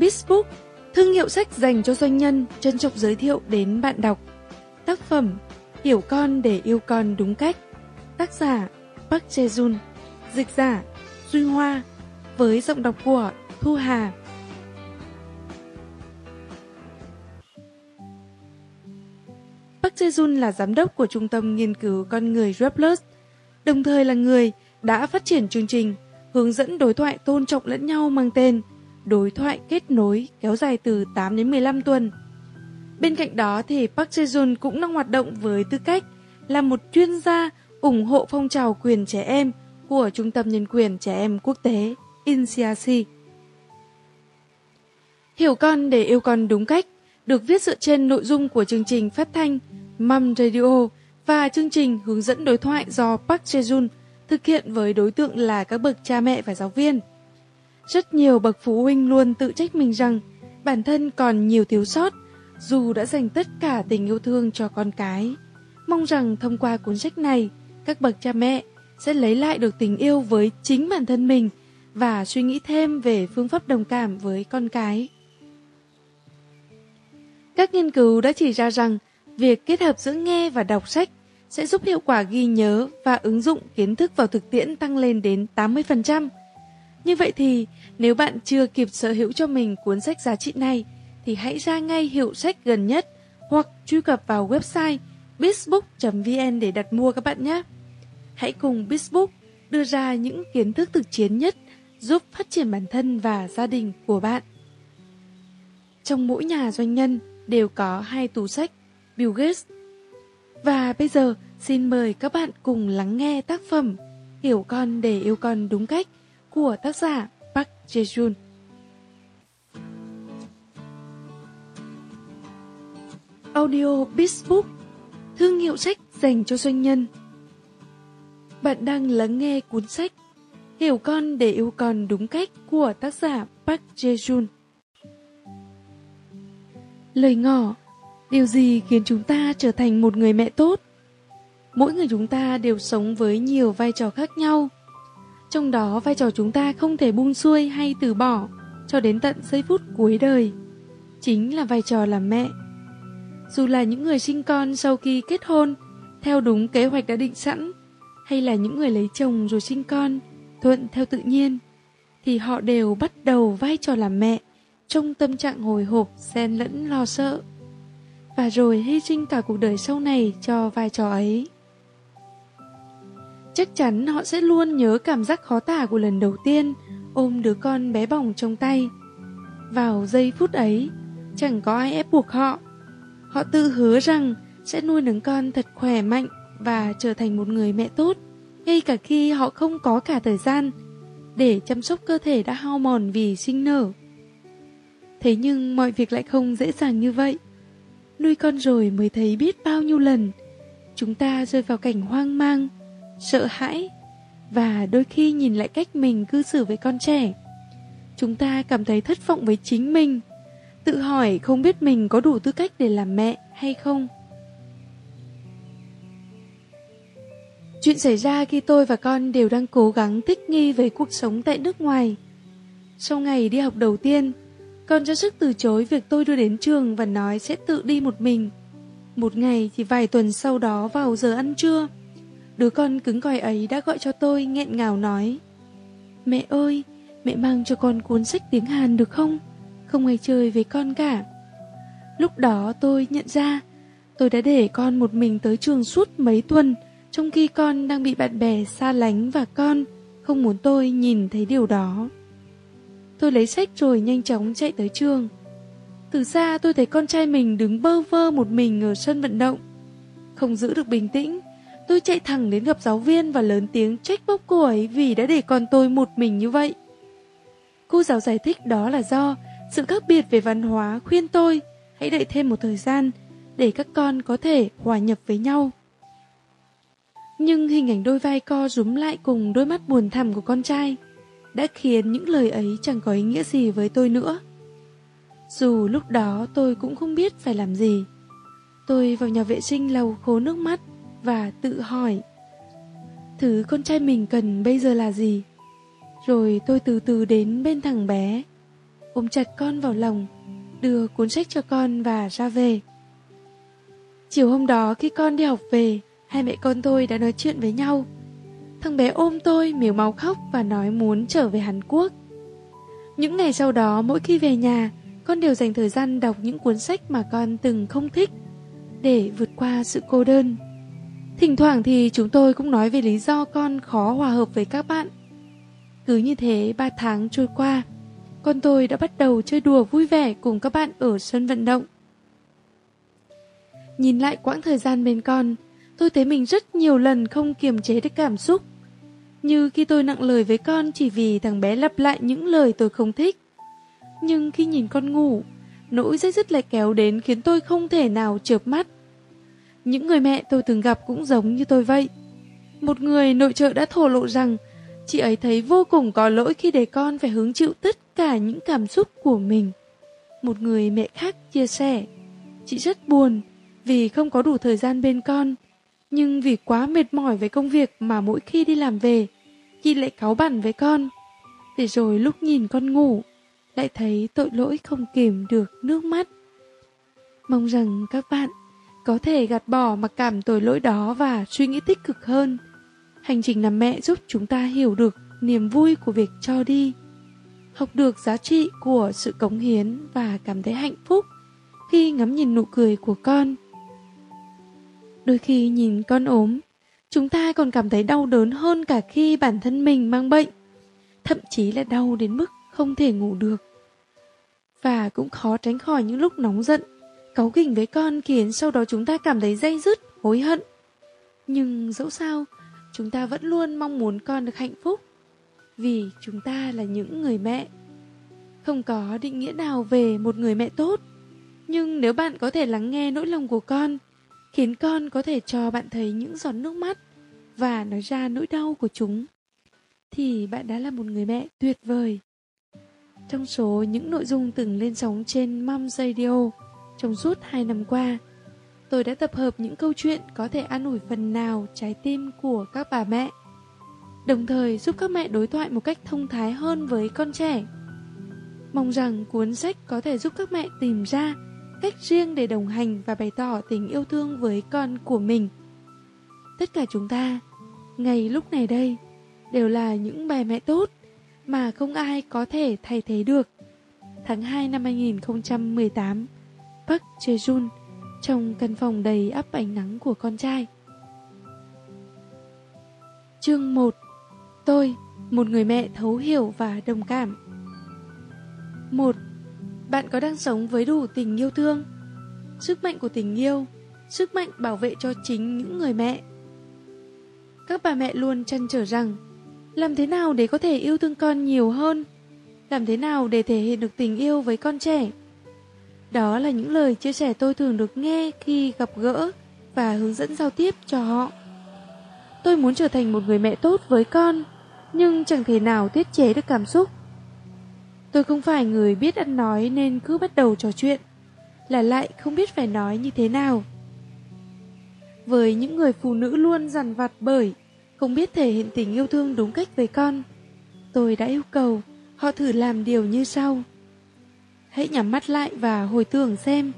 Bizbook, thương hiệu sách dành cho doanh nhân, trân trọng giới thiệu đến bạn đọc. Tác phẩm Hiểu con để yêu con đúng cách. Tác giả Park Jae-jun, dịch giả Duy Hoa, với giọng đọc của Thu Hà. Park Jae-jun là giám đốc của Trung tâm Nghiên cứu Con người Replus, đồng thời là người đã phát triển chương trình hướng dẫn đối thoại tôn trọng lẫn nhau mang tên Đối thoại kết nối kéo dài từ 8 đến 15 tuần. Bên cạnh đó thì Park Jae-jun cũng đang hoạt động với tư cách là một chuyên gia ủng hộ phong trào quyền trẻ em của Trung tâm Nhân quyền Trẻ Em Quốc tế INCRC. Hiểu con để yêu con đúng cách được viết dựa trên nội dung của chương trình phát thanh, Mom Radio và chương trình hướng dẫn đối thoại do Park Jae-jun thực hiện với đối tượng là các bậc cha mẹ và giáo viên. Rất nhiều bậc phụ huynh luôn tự trách mình rằng bản thân còn nhiều thiếu sót dù đã dành tất cả tình yêu thương cho con cái. Mong rằng thông qua cuốn sách này, các bậc cha mẹ sẽ lấy lại được tình yêu với chính bản thân mình và suy nghĩ thêm về phương pháp đồng cảm với con cái. Các nghiên cứu đã chỉ ra rằng việc kết hợp giữa nghe và đọc sách sẽ giúp hiệu quả ghi nhớ và ứng dụng kiến thức vào thực tiễn tăng lên đến 80%. Như vậy thì, nếu bạn chưa kịp sở hữu cho mình cuốn sách giá trị này, thì hãy ra ngay hiệu sách gần nhất hoặc truy cập vào website bizbook.vn để đặt mua các bạn nhé. Hãy cùng Bizbook đưa ra những kiến thức thực chiến nhất giúp phát triển bản thân và gia đình của bạn. Trong mỗi nhà doanh nhân đều có hai tủ sách Bill Gates. Và bây giờ xin mời các bạn cùng lắng nghe tác phẩm Hiểu con để yêu con đúng cách của tác giả Park Jae-jun. Audio Bizbook Thương hiệu sách dành cho doanh nhân Bạn đang lắng nghe cuốn sách Hiểu con để yêu con đúng cách của tác giả Park Jae-jun Lời ngỏ, Điều gì khiến chúng ta trở thành một người mẹ tốt? Mỗi người chúng ta đều sống với nhiều vai trò khác nhau trong đó vai trò chúng ta không thể buông xuôi hay từ bỏ cho đến tận giây phút cuối đời. Chính là vai trò làm mẹ. Dù là những người sinh con sau khi kết hôn, theo đúng kế hoạch đã định sẵn, hay là những người lấy chồng rồi sinh con, thuận theo tự nhiên, thì họ đều bắt đầu vai trò làm mẹ trong tâm trạng hồi hộp, xen lẫn lo sợ. Và rồi hy sinh cả cuộc đời sau này cho vai trò ấy chắc chắn họ sẽ luôn nhớ cảm giác khó tả của lần đầu tiên ôm đứa con bé bỏng trong tay. Vào giây phút ấy, chẳng có ai ép buộc họ. Họ tự hứa rằng sẽ nuôi nấng con thật khỏe mạnh và trở thành một người mẹ tốt, ngay cả khi họ không có cả thời gian để chăm sóc cơ thể đã hao mòn vì sinh nở. Thế nhưng mọi việc lại không dễ dàng như vậy. Nuôi con rồi mới thấy biết bao nhiêu lần chúng ta rơi vào cảnh hoang mang, sợ hãi và đôi khi nhìn lại cách mình cư xử với con trẻ. Chúng ta cảm thấy thất vọng với chính mình, tự hỏi không biết mình có đủ tư cách để làm mẹ hay không. Chuyện xảy ra khi tôi và con đều đang cố gắng thích nghi với cuộc sống tại nước ngoài. Sau ngày đi học đầu tiên, con ra sức từ chối việc tôi đưa đến trường và nói sẽ tự đi một mình. Một ngày thì vài tuần sau đó vào giờ ăn trưa Đứa con cứng coi ấy đã gọi cho tôi nghẹn ngào nói Mẹ ơi, mẹ mang cho con cuốn sách tiếng Hàn được không? Không ai chơi với con cả. Lúc đó tôi nhận ra Tôi đã để con một mình tới trường suốt mấy tuần Trong khi con đang bị bạn bè xa lánh và con Không muốn tôi nhìn thấy điều đó. Tôi lấy sách rồi nhanh chóng chạy tới trường. Từ xa tôi thấy con trai mình đứng bơ vơ một mình ở sân vận động Không giữ được bình tĩnh. Tôi chạy thẳng đến gặp giáo viên và lớn tiếng trách móc cô ấy vì đã để con tôi một mình như vậy. Cô giáo giải thích đó là do sự khác biệt về văn hóa khuyên tôi, hãy đợi thêm một thời gian để các con có thể hòa nhập với nhau. Nhưng hình ảnh đôi vai co rúm lại cùng đôi mắt buồn thẳm của con trai đã khiến những lời ấy chẳng có ý nghĩa gì với tôi nữa. Dù lúc đó tôi cũng không biết phải làm gì. Tôi vào nhà vệ sinh lau khô nước mắt và tự hỏi Thứ con trai mình cần bây giờ là gì? Rồi tôi từ từ đến bên thằng bé ôm chặt con vào lòng, đưa cuốn sách cho con và ra về. Chiều hôm đó khi con đi học về, hai mẹ con tôi đã nói chuyện với nhau. Thằng bé ôm tôi, miếu máu khóc và nói muốn trở về Hàn Quốc. Những ngày sau đó, mỗi khi về nhà, con đều dành thời gian đọc những cuốn sách mà con từng không thích để vượt qua sự cô đơn. Thỉnh thoảng thì chúng tôi cũng nói về lý do con khó hòa hợp với các bạn. Cứ như thế ba tháng trôi qua, con tôi đã bắt đầu chơi đùa vui vẻ cùng các bạn ở sân vận động. Nhìn lại quãng thời gian bên con, tôi thấy mình rất nhiều lần không kiềm chế được cảm xúc. Như khi tôi nặng lời với con chỉ vì thằng bé lặp lại những lời tôi không thích. Nhưng khi nhìn con ngủ, nỗi dây dứt lại kéo đến khiến tôi không thể nào chợp mắt. Những người mẹ tôi từng gặp cũng giống như tôi vậy. Một người nội trợ đã thổ lộ rằng chị ấy thấy vô cùng có lỗi khi để con phải hứng chịu tất cả những cảm xúc của mình. Một người mẹ khác chia sẻ, chị rất buồn vì không có đủ thời gian bên con, nhưng vì quá mệt mỏi với công việc mà mỗi khi đi làm về, chị lại cáu bẳn với con. Để rồi lúc nhìn con ngủ, lại thấy tội lỗi không kìm được nước mắt. Mong rằng các bạn có thể gạt bỏ mặc cảm tội lỗi đó và suy nghĩ tích cực hơn. Hành trình làm mẹ giúp chúng ta hiểu được niềm vui của việc cho đi, học được giá trị của sự cống hiến và cảm thấy hạnh phúc khi ngắm nhìn nụ cười của con. Đôi khi nhìn con ốm, chúng ta còn cảm thấy đau đớn hơn cả khi bản thân mình mang bệnh, thậm chí là đau đến mức không thể ngủ được. Và cũng khó tránh khỏi những lúc nóng giận, cáu kỉnh với con khiến sau đó chúng ta cảm thấy dây dứt, hối hận. Nhưng dẫu sao, chúng ta vẫn luôn mong muốn con được hạnh phúc, vì chúng ta là những người mẹ. Không có định nghĩa nào về một người mẹ tốt, nhưng nếu bạn có thể lắng nghe nỗi lòng của con, khiến con có thể cho bạn thấy những giọt nước mắt và nói ra nỗi đau của chúng, thì bạn đã là một người mẹ tuyệt vời. Trong số những nội dung từng lên sóng trên Mom Radio trong suốt hai năm qua, tôi đã tập hợp những câu chuyện có thể an ủi phần nào trái tim của các bà mẹ, đồng thời giúp các mẹ đối thoại một cách thông thái hơn với con trẻ. Mong rằng cuốn sách có thể giúp các mẹ tìm ra cách riêng để đồng hành và bày tỏ tình yêu thương với con của mình. Tất cả chúng ta, ngày lúc này đây, đều là những bà mẹ tốt mà không ai có thể thay thế được. Tháng 2 năm 2018, Park Jae-jun trong căn phòng đầy ắp ánh nắng của con trai. Chương 1 Tôi, một người mẹ thấu hiểu và đồng cảm 1. Bạn có đang sống với đủ tình yêu thương? Sức mạnh của tình yêu, sức mạnh bảo vệ cho chính những người mẹ. Các bà mẹ luôn chăn trở rằng làm thế nào để có thể yêu thương con nhiều hơn? Làm thế nào để thể hiện được tình yêu với con trẻ? Đó là những lời chia sẻ tôi thường được nghe khi gặp gỡ và hướng dẫn giao tiếp cho họ. Tôi muốn trở thành một người mẹ tốt với con, nhưng chẳng thể nào tiết chế được cảm xúc. Tôi không phải người biết ăn nói nên cứ bắt đầu trò chuyện, là lại không biết phải nói như thế nào. Với những người phụ nữ luôn dằn vặt bởi không biết thể hiện tình yêu thương đúng cách với con, tôi đã yêu cầu họ thử làm điều như sau. Hãy nhắm mắt lại và hồi tưởng xem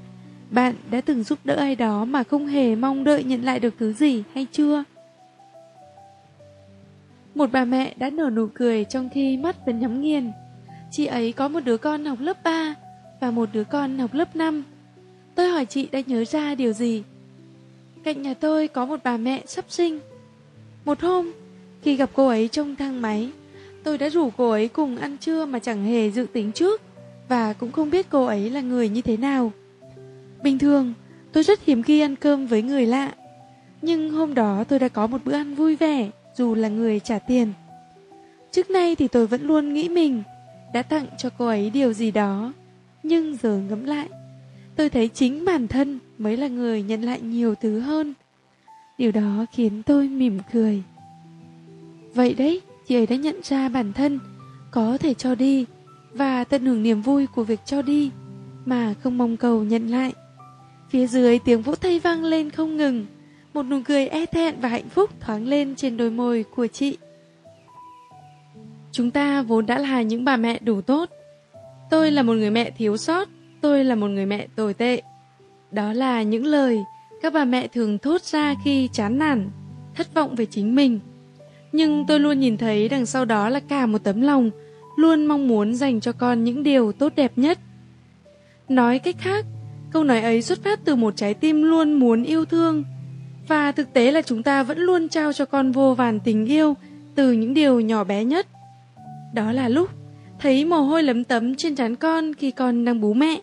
bạn đã từng giúp đỡ ai đó mà không hề mong đợi nhận lại được thứ gì hay chưa? Một bà mẹ đã nở nụ cười trong khi mắt vẫn nhắm nghiền. Chị ấy có một đứa con học lớp 3 và một đứa con học lớp 5. Tôi hỏi chị đã nhớ ra điều gì? Cạnh nhà tôi có một bà mẹ sắp sinh. Một hôm, khi gặp cô ấy trong thang máy, tôi đã rủ cô ấy cùng ăn trưa mà chẳng hề dự tính trước và cũng không biết cô ấy là người như thế nào. Bình thường, tôi rất hiếm khi ăn cơm với người lạ, nhưng hôm đó tôi đã có một bữa ăn vui vẻ dù là người trả tiền. Trước nay thì tôi vẫn luôn nghĩ mình đã tặng cho cô ấy điều gì đó, nhưng giờ ngẫm lại, tôi thấy chính bản thân mới là người nhận lại nhiều thứ hơn. Điều đó khiến tôi mỉm cười. Vậy đấy, chị ấy đã nhận ra bản thân có thể cho đi và tận hưởng niềm vui của việc cho đi mà không mong cầu nhận lại. Phía dưới tiếng vỗ tay vang lên không ngừng, một nụ cười e thẹn và hạnh phúc thoáng lên trên đôi môi của chị. Chúng ta vốn đã là những bà mẹ đủ tốt. Tôi là một người mẹ thiếu sót, tôi là một người mẹ tồi tệ. Đó là những lời các bà mẹ thường thốt ra khi chán nản, thất vọng về chính mình. Nhưng tôi luôn nhìn thấy đằng sau đó là cả một tấm lòng, luôn mong muốn dành cho con những điều tốt đẹp nhất. Nói cách khác, câu nói ấy xuất phát từ một trái tim luôn muốn yêu thương. Và thực tế là chúng ta vẫn luôn trao cho con vô vàn tình yêu từ những điều nhỏ bé nhất. Đó là lúc thấy mồ hôi lấm tấm trên trán con khi con đang bú mẹ.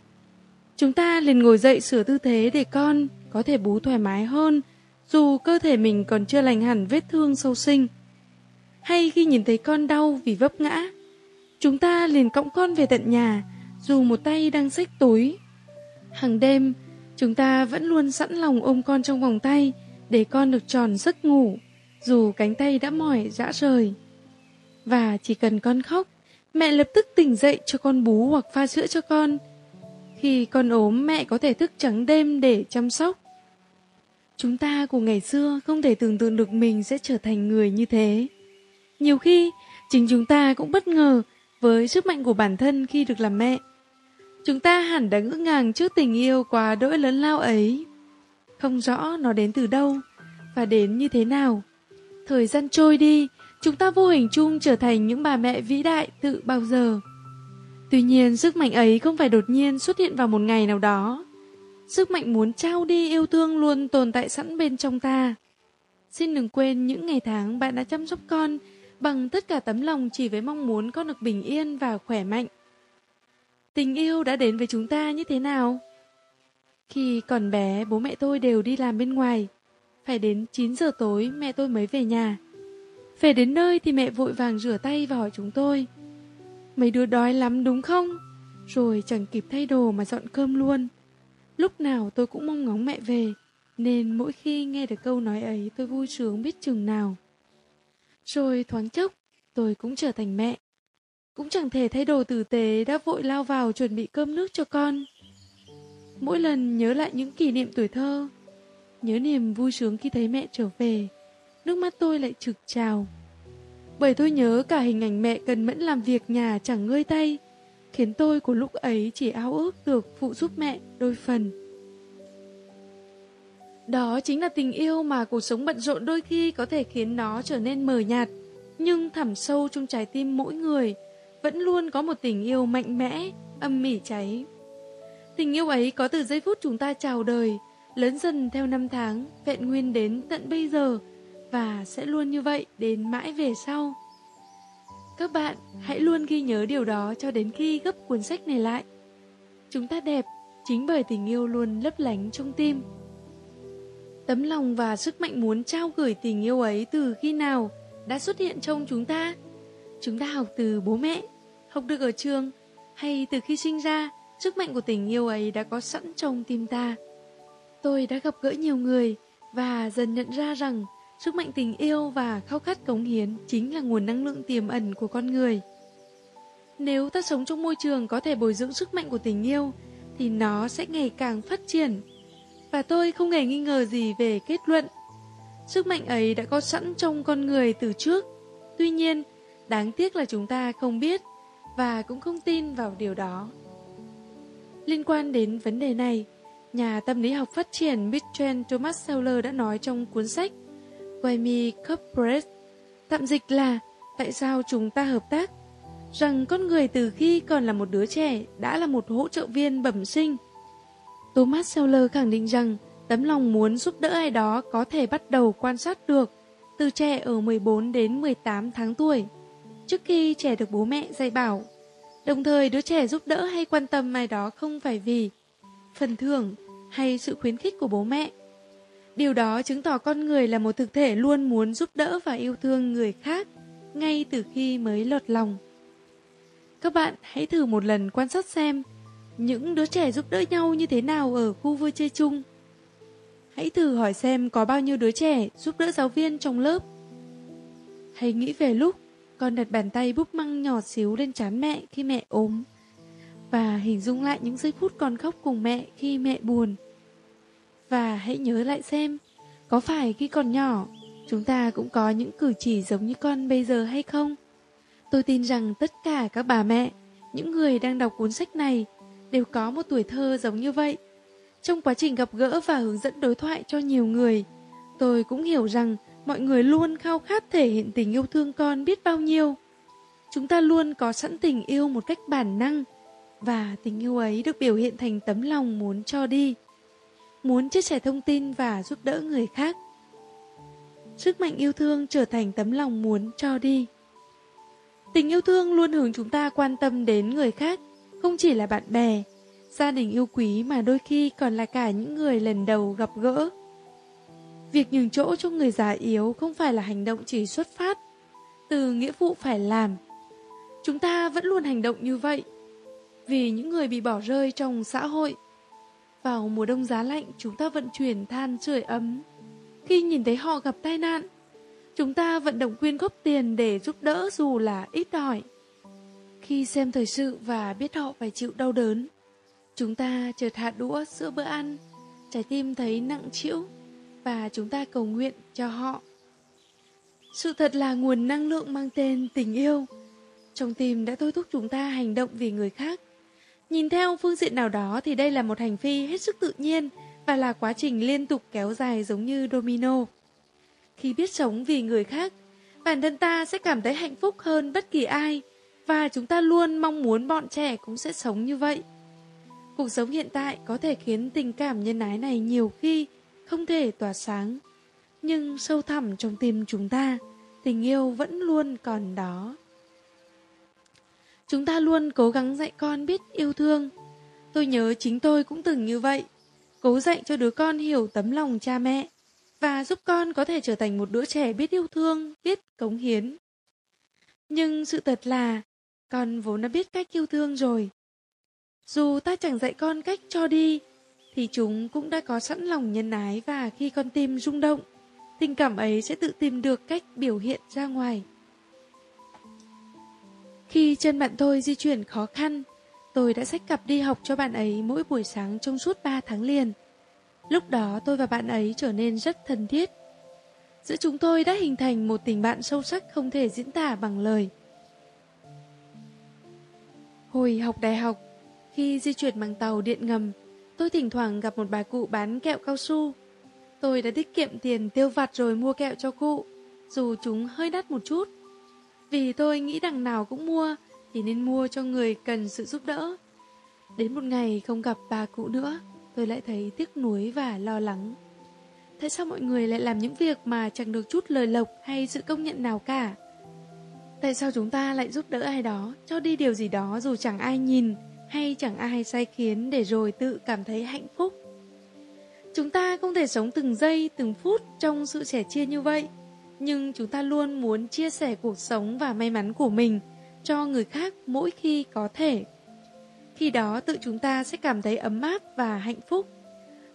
Chúng ta liền ngồi dậy sửa tư thế để con có thể bú thoải mái hơn, dù cơ thể mình còn chưa lành hẳn vết thương sâu sinh. Hay khi nhìn thấy con đau vì vấp ngã, chúng ta liền cõng con về tận nhà, dù một tay đang xách túi. Hàng đêm, chúng ta vẫn luôn sẵn lòng ôm con trong vòng tay để con được tròn giấc ngủ, dù cánh tay đã mỏi dã rời. Và chỉ cần con khóc, mẹ lập tức tỉnh dậy cho con bú hoặc pha sữa cho con. Khi con ốm, mẹ có thể thức trắng đêm để chăm sóc. Chúng ta của ngày xưa không thể tưởng tượng được mình sẽ trở thành người như thế. Nhiều khi, chính chúng ta cũng bất ngờ với sức mạnh của bản thân khi được làm mẹ. Chúng ta hẳn đã ngỡ ngàng trước tình yêu quá đỗi lớn lao ấy. Không rõ nó đến từ đâu và đến như thế nào. Thời gian trôi đi, chúng ta vô hình chung trở thành những bà mẹ vĩ đại tự bao giờ. Tuy nhiên, sức mạnh ấy không phải đột nhiên xuất hiện vào một ngày nào đó. Sức mạnh muốn trao đi yêu thương luôn tồn tại sẵn bên trong ta. Xin đừng quên những ngày tháng bạn đã chăm sóc con bằng tất cả tấm lòng chỉ với mong muốn con được bình yên và khỏe mạnh. Tình yêu đã đến với chúng ta như thế nào? Khi còn bé, bố mẹ tôi đều đi làm bên ngoài. Phải đến 9 giờ tối mẹ tôi mới về nhà. Về đến nơi thì mẹ vội vàng rửa tay và hỏi chúng tôi. Mấy đứa đói lắm đúng không? Rồi chẳng kịp thay đồ mà dọn cơm luôn. Lúc nào tôi cũng mong ngóng mẹ về, nên mỗi khi nghe được câu nói ấy tôi vui sướng biết chừng nào. Rồi thoáng chốc, tôi cũng trở thành mẹ. Cũng chẳng thể thay đồ tử tế đã vội lao vào chuẩn bị cơm nước cho con. Mỗi lần nhớ lại những kỷ niệm tuổi thơ, nhớ niềm vui sướng khi thấy mẹ trở về, nước mắt tôi lại trực trào. Bởi tôi nhớ cả hình ảnh mẹ cần mẫn làm việc nhà chẳng ngơi tay, khiến tôi của lúc ấy chỉ ao ước được phụ giúp mẹ đôi phần. Đó chính là tình yêu mà cuộc sống bận rộn đôi khi có thể khiến nó trở nên mờ nhạt, nhưng thẳm sâu trong trái tim mỗi người vẫn luôn có một tình yêu mạnh mẽ, âm mỉ cháy. Tình yêu ấy có từ giây phút chúng ta chào đời, lớn dần theo năm tháng, vẹn nguyên đến tận bây giờ, và sẽ luôn như vậy đến mãi về sau. Các bạn hãy luôn ghi nhớ điều đó cho đến khi gấp cuốn sách này lại. Chúng ta đẹp chính bởi tình yêu luôn lấp lánh trong tim. Tấm lòng và sức mạnh muốn trao gửi tình yêu ấy từ khi nào đã xuất hiện trong chúng ta? Chúng ta học từ bố mẹ, học được ở trường, hay từ khi sinh ra, sức mạnh của tình yêu ấy đã có sẵn trong tim ta. Tôi đã gặp gỡ nhiều người và dần nhận ra rằng Sức mạnh tình yêu và khao khát cống hiến chính là nguồn năng lượng tiềm ẩn của con người. Nếu ta sống trong môi trường có thể bồi dưỡng sức mạnh của tình yêu, thì nó sẽ ngày càng phát triển. Và tôi không hề nghi ngờ gì về kết luận. Sức mạnh ấy đã có sẵn trong con người từ trước. Tuy nhiên, đáng tiếc là chúng ta không biết và cũng không tin vào điều đó. Liên quan đến vấn đề này, nhà tâm lý học phát triển Mitchell Thomas Seller đã nói trong cuốn sách Why Me Corporate, tạm dịch là tại sao chúng ta hợp tác, rằng con người từ khi còn là một đứa trẻ đã là một hỗ trợ viên bẩm sinh. Thomas Seller khẳng định rằng tấm lòng muốn giúp đỡ ai đó có thể bắt đầu quan sát được từ trẻ ở 14 đến 18 tháng tuổi, trước khi trẻ được bố mẹ dạy bảo. Đồng thời đứa trẻ giúp đỡ hay quan tâm ai đó không phải vì phần thưởng hay sự khuyến khích của bố mẹ, Điều đó chứng tỏ con người là một thực thể luôn muốn giúp đỡ và yêu thương người khác ngay từ khi mới lọt lòng. Các bạn hãy thử một lần quan sát xem những đứa trẻ giúp đỡ nhau như thế nào ở khu vui chơi chung. Hãy thử hỏi xem có bao nhiêu đứa trẻ giúp đỡ giáo viên trong lớp. Hãy nghĩ về lúc con đặt bàn tay búp măng nhỏ xíu lên trán mẹ khi mẹ ốm và hình dung lại những giây phút con khóc cùng mẹ khi mẹ buồn. Và hãy nhớ lại xem, có phải khi còn nhỏ, chúng ta cũng có những cử chỉ giống như con bây giờ hay không? Tôi tin rằng tất cả các bà mẹ những người đang đọc cuốn sách này đều có một tuổi thơ giống như vậy. Trong quá trình gặp gỡ và hướng dẫn đối thoại cho nhiều người, tôi cũng hiểu rằng mọi người luôn khao khát thể hiện tình yêu thương con biết bao nhiêu. Chúng ta luôn có sẵn tình yêu một cách bản năng, và tình yêu ấy được biểu hiện thành tấm lòng muốn cho đi, muốn chia sẻ thông tin và giúp đỡ người khác. Sức mạnh yêu thương trở thành tấm lòng muốn cho đi. Tình yêu thương luôn hướng chúng ta quan tâm đến người khác, không chỉ là bạn bè, gia đình yêu quý mà đôi khi còn là cả những người lần đầu gặp gỡ. Việc nhường chỗ cho người già yếu không phải là hành động chỉ xuất phát từ nghĩa vụ phải làm. Chúng ta vẫn luôn hành động như vậy vì những người bị bỏ rơi trong xã hội. Vào mùa đông giá lạnh, chúng ta vận chuyển than sưởi ấm. Khi nhìn thấy họ gặp tai nạn, chúng ta vận động quyên góp tiền để giúp đỡ dù là ít ỏi. Khi xem thời sự và biết họ phải chịu đau đớn, chúng ta chợt hạ đũa sữa bữa ăn, trái tim thấy nặng trĩu và chúng ta cầu nguyện cho họ. Sự thật là nguồn năng lượng mang tên tình yêu trong tim đã thôi thúc chúng ta hành động vì người khác. Nhìn theo phương diện nào đó thì đây là một hành vi hết sức tự nhiên và là quá trình liên tục kéo dài giống như domino. Khi biết sống vì người khác, bản thân ta sẽ cảm thấy hạnh phúc hơn bất kỳ ai và chúng ta luôn mong muốn bọn trẻ cũng sẽ sống như vậy. Cuộc sống hiện tại có thể khiến tình cảm nhân ái này nhiều khi không thể tỏa sáng, nhưng sâu thẳm trong tim chúng ta, tình yêu vẫn luôn còn đó. Chúng ta luôn cố gắng dạy con biết yêu thương. Tôi nhớ chính tôi cũng từng như vậy, cố dạy cho đứa con hiểu tấm lòng cha mẹ và giúp con có thể trở thành một đứa trẻ biết yêu thương, biết cống hiến. Nhưng sự thật là, con vốn đã biết cách yêu thương rồi. Dù ta chẳng dạy con cách cho đi, thì chúng cũng đã có sẵn lòng nhân ái và khi con tim rung động, tình cảm ấy sẽ tự tìm được cách biểu hiện ra ngoài. Khi chân bạn tôi di chuyển khó khăn, tôi đã xách cặp đi học cho bạn ấy mỗi buổi sáng trong suốt 3 tháng liền. Lúc đó tôi và bạn ấy trở nên rất thân thiết. Giữa chúng tôi đã hình thành một tình bạn sâu sắc không thể diễn tả bằng lời. Hồi học đại học, khi di chuyển bằng tàu điện ngầm, tôi thỉnh thoảng gặp một bà cụ bán kẹo cao su. Tôi đã tiết kiệm tiền tiêu vặt rồi mua kẹo cho cụ, dù chúng hơi đắt một chút. Vì tôi nghĩ đằng nào cũng mua Thì nên mua cho người cần sự giúp đỡ Đến một ngày không gặp bà cụ nữa Tôi lại thấy tiếc nuối và lo lắng Tại sao mọi người lại làm những việc mà chẳng được chút lời lộc hay sự công nhận nào cả? Tại sao chúng ta lại giúp đỡ ai đó, cho đi điều gì đó dù chẳng ai nhìn hay chẳng ai sai khiến để rồi tự cảm thấy hạnh phúc? Chúng ta không thể sống từng giây, từng phút trong sự sẻ chia như vậy nhưng chúng ta luôn muốn chia sẻ cuộc sống và may mắn của mình cho người khác mỗi khi có thể. Khi đó tự chúng ta sẽ cảm thấy ấm áp và hạnh phúc.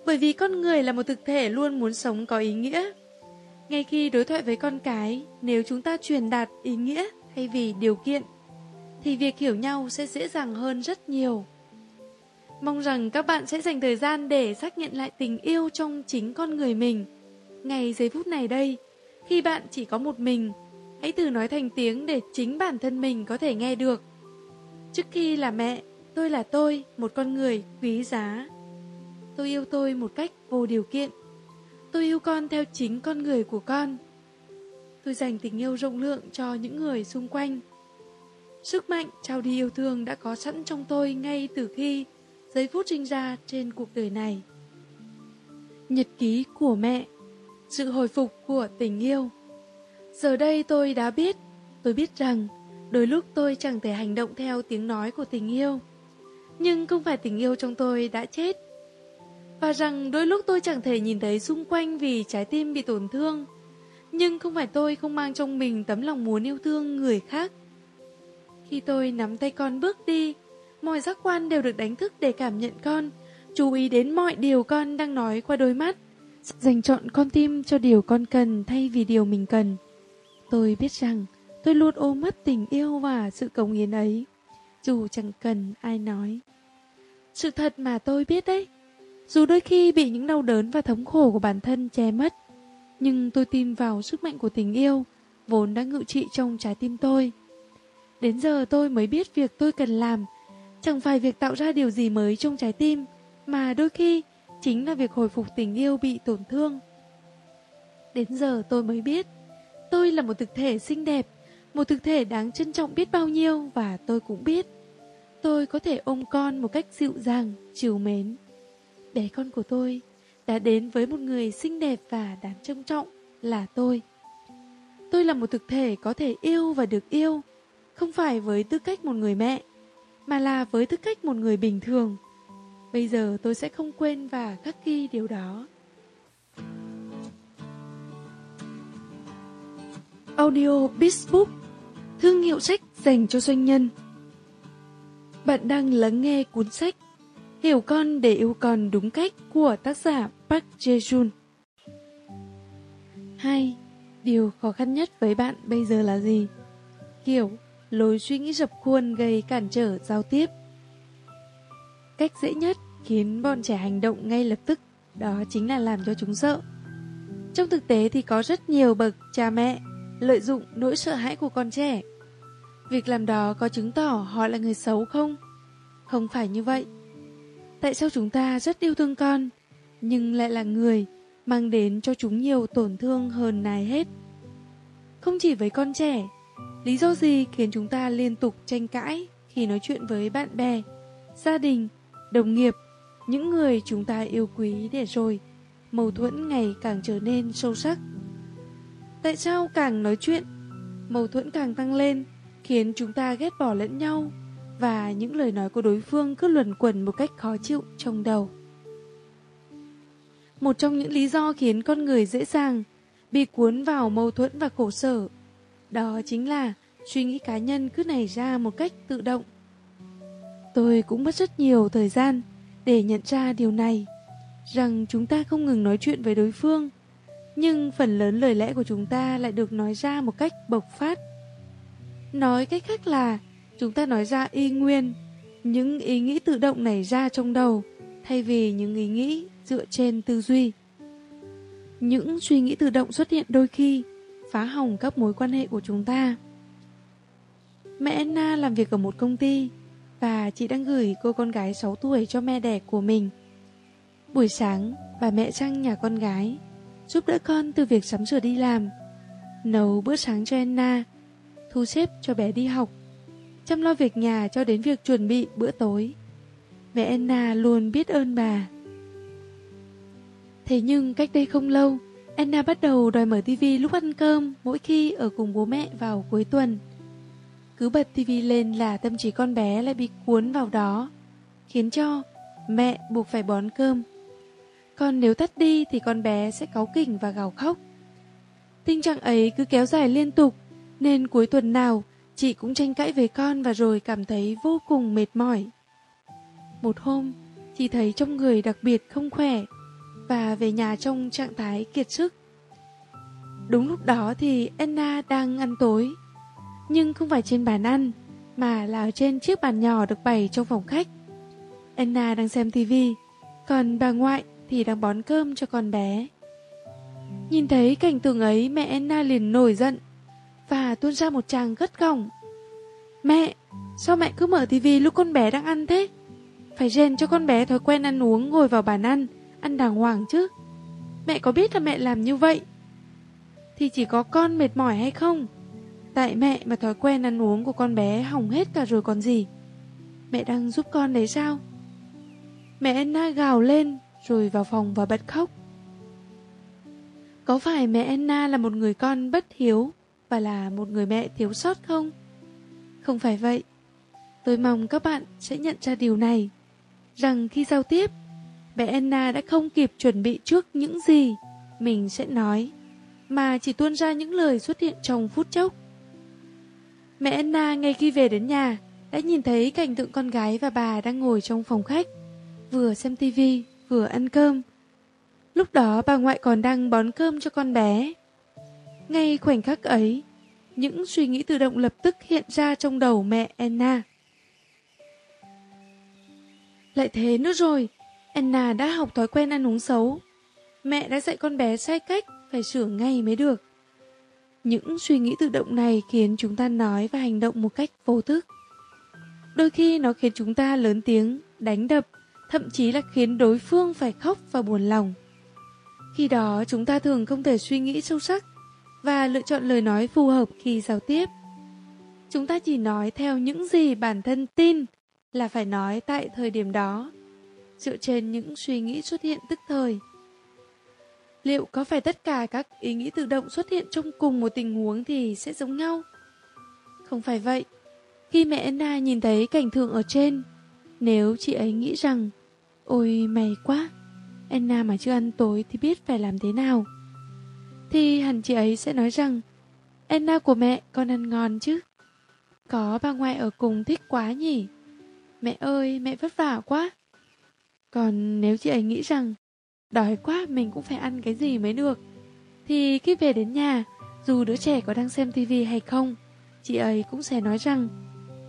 Bởi vì con người là một thực thể luôn muốn sống có ý nghĩa. Ngay khi đối thoại với con cái, nếu chúng ta truyền đạt ý nghĩa thay vì điều kiện, thì việc hiểu nhau sẽ dễ dàng hơn rất nhiều. Mong rằng các bạn sẽ dành thời gian để xác nhận lại tình yêu trong chính con người mình. Ngày giây phút này đây, khi bạn chỉ có một mình, hãy thử nói thành tiếng để chính bản thân mình có thể nghe được. Trước khi là mẹ, tôi là tôi, một con người quý giá. Tôi yêu tôi một cách vô điều kiện. Tôi yêu con theo chính con người của con. Tôi dành tình yêu rộng lượng cho những người xung quanh. Sức mạnh trao đi yêu thương đã có sẵn trong tôi ngay từ khi giây phút sinh ra trên cuộc đời này. Nhật ký của mẹ sự hồi phục của tình yêu. Giờ đây tôi đã biết, tôi biết rằng đôi lúc tôi chẳng thể hành động theo tiếng nói của tình yêu. Nhưng không phải tình yêu trong tôi đã chết. Và rằng đôi lúc tôi chẳng thể nhìn thấy xung quanh vì trái tim bị tổn thương. Nhưng không phải tôi không mang trong mình tấm lòng muốn yêu thương người khác. Khi tôi nắm tay con bước đi, mọi giác quan đều được đánh thức để cảm nhận con, chú ý đến mọi điều con đang nói qua đôi mắt dành chọn con tim cho điều con cần thay vì điều mình cần. Tôi biết rằng tôi luôn ôm mất tình yêu và sự cống hiến ấy, dù chẳng cần ai nói. Sự thật mà tôi biết đấy, dù đôi khi bị những đau đớn và thống khổ của bản thân che mất, nhưng tôi tin vào sức mạnh của tình yêu, vốn đã ngự trị trong trái tim tôi. Đến giờ tôi mới biết việc tôi cần làm, chẳng phải việc tạo ra điều gì mới trong trái tim, mà đôi khi chính là việc hồi phục tình yêu bị tổn thương. Đến giờ tôi mới biết, tôi là một thực thể xinh đẹp, một thực thể đáng trân trọng biết bao nhiêu và tôi cũng biết. Tôi có thể ôm con một cách dịu dàng, chiều mến. Bé con của tôi đã đến với một người xinh đẹp và đáng trân trọng là tôi. Tôi là một thực thể có thể yêu và được yêu, không phải với tư cách một người mẹ, mà là với tư cách một người bình thường. Bây giờ tôi sẽ không quên và khắc ghi điều đó. Audio Bizbook Thương hiệu sách dành cho doanh nhân Bạn đang lắng nghe cuốn sách Hiểu con để yêu con đúng cách của tác giả Park Jae-jun 2. Điều khó khăn nhất với bạn bây giờ là gì? Kiểu, lối suy nghĩ dập khuôn gây cản trở giao tiếp. Cách dễ nhất khiến bọn trẻ hành động ngay lập tức đó chính là làm cho chúng sợ. Trong thực tế thì có rất nhiều bậc cha mẹ lợi dụng nỗi sợ hãi của con trẻ. Việc làm đó có chứng tỏ họ là người xấu không? Không phải như vậy. Tại sao chúng ta rất yêu thương con, nhưng lại là người mang đến cho chúng nhiều tổn thương hơn ai hết? Không chỉ với con trẻ, lý do gì khiến chúng ta liên tục tranh cãi khi nói chuyện với bạn bè, gia đình, đồng nghiệp, những người chúng ta yêu quý để rồi mâu thuẫn ngày càng trở nên sâu sắc. Tại sao càng nói chuyện, mâu thuẫn càng tăng lên, khiến chúng ta ghét bỏ lẫn nhau và những lời nói của đối phương cứ luẩn quẩn một cách khó chịu trong đầu. Một trong những lý do khiến con người dễ dàng bị cuốn vào mâu thuẫn và khổ sở, đó chính là suy nghĩ cá nhân cứ nảy ra một cách tự động. Tôi cũng mất rất nhiều thời gian để nhận ra điều này, rằng chúng ta không ngừng nói chuyện với đối phương, nhưng phần lớn lời lẽ của chúng ta lại được nói ra một cách bộc phát. Nói cách khác là chúng ta nói ra y nguyên, những ý nghĩ tự động nảy ra trong đầu, thay vì những ý nghĩ dựa trên tư duy. Những suy nghĩ tự động xuất hiện đôi khi phá hỏng các mối quan hệ của chúng ta. Mẹ Anna làm việc ở một công ty và chị đang gửi cô con gái 6 tuổi cho mẹ đẻ của mình. Buổi sáng, bà mẹ sang nhà con gái, giúp đỡ con từ việc sắm sửa đi làm, nấu bữa sáng cho Anna, thu xếp cho bé đi học, chăm lo việc nhà cho đến việc chuẩn bị bữa tối. Mẹ Anna luôn biết ơn bà. Thế nhưng cách đây không lâu, Anna bắt đầu đòi mở tivi lúc ăn cơm mỗi khi ở cùng bố mẹ vào cuối tuần. Cứ bật tivi lên là tâm trí con bé lại bị cuốn vào đó, khiến cho mẹ buộc phải bón cơm. Còn nếu tắt đi thì con bé sẽ cáu kỉnh và gào khóc. Tình trạng ấy cứ kéo dài liên tục, nên cuối tuần nào chị cũng tranh cãi với con và rồi cảm thấy vô cùng mệt mỏi. Một hôm, chị thấy trong người đặc biệt không khỏe và về nhà trong trạng thái kiệt sức. Đúng lúc đó thì Anna đang ăn tối, nhưng không phải trên bàn ăn, mà là ở trên chiếc bàn nhỏ được bày trong phòng khách. Anna đang xem tivi, còn bà ngoại thì đang bón cơm cho con bé. Nhìn thấy cảnh tượng ấy mẹ Anna liền nổi giận và tuôn ra một chàng gất gỏng. Mẹ, sao mẹ cứ mở tivi lúc con bé đang ăn thế? Phải rèn cho con bé thói quen ăn uống ngồi vào bàn ăn, ăn đàng hoàng chứ. Mẹ có biết là mẹ làm như vậy? Thì chỉ có con mệt mỏi hay không? Tại mẹ mà thói quen ăn uống của con bé hỏng hết cả rồi còn gì. Mẹ đang giúp con đấy sao? Mẹ Anna gào lên rồi vào phòng và bật khóc. Có phải mẹ Anna là một người con bất hiếu phải là một người mẹ thiếu sót không? Không phải vậy. Tôi mong các bạn sẽ nhận ra điều này, rằng khi giao tiếp, mẹ Anna đã không kịp chuẩn bị trước những gì mình sẽ nói, mà chỉ tuôn ra những lời xuất hiện trong phút chốc. Mẹ Anna ngay khi về đến nhà đã nhìn thấy cảnh tượng con gái và bà đang ngồi trong phòng khách, vừa xem tivi vừa ăn cơm. Lúc đó bà ngoại còn đang bón cơm cho con bé. Ngay khoảnh khắc ấy, những suy nghĩ tự động lập tức hiện ra trong đầu mẹ Anna. Lại thế nữa rồi, Anna đã học thói quen ăn uống xấu. Mẹ đã dạy con bé sai cách, phải sửa ngay mới được. Những suy nghĩ tự động này khiến chúng ta nói và hành động một cách vô thức. Đôi khi nó khiến chúng ta lớn tiếng, đánh đập, thậm chí là khiến đối phương phải khóc và buồn lòng. Khi đó chúng ta thường không thể suy nghĩ sâu sắc và lựa chọn lời nói phù hợp khi giao tiếp. Chúng ta chỉ nói theo những gì bản thân tin là phải nói tại thời điểm đó, dựa trên những suy nghĩ xuất hiện tức thời. Liệu có phải tất cả các ý nghĩ tự động xuất hiện trong cùng một tình huống thì sẽ giống nhau? Không phải vậy. Khi mẹ Anna nhìn thấy cảnh tượng ở trên, nếu chị ấy nghĩ rằng Ôi mày quá, Anna mà chưa ăn tối thì biết phải làm thế nào. Thì hẳn chị ấy sẽ nói rằng Anna của mẹ con ăn ngon chứ. Có bà ngoại ở cùng thích quá nhỉ. Mẹ ơi, mẹ vất vả quá. Còn nếu chị ấy nghĩ rằng đói quá mình cũng phải ăn cái gì mới được, thì khi về đến nhà, dù đứa trẻ có đang xem tivi hay không, chị ấy cũng sẽ nói rằng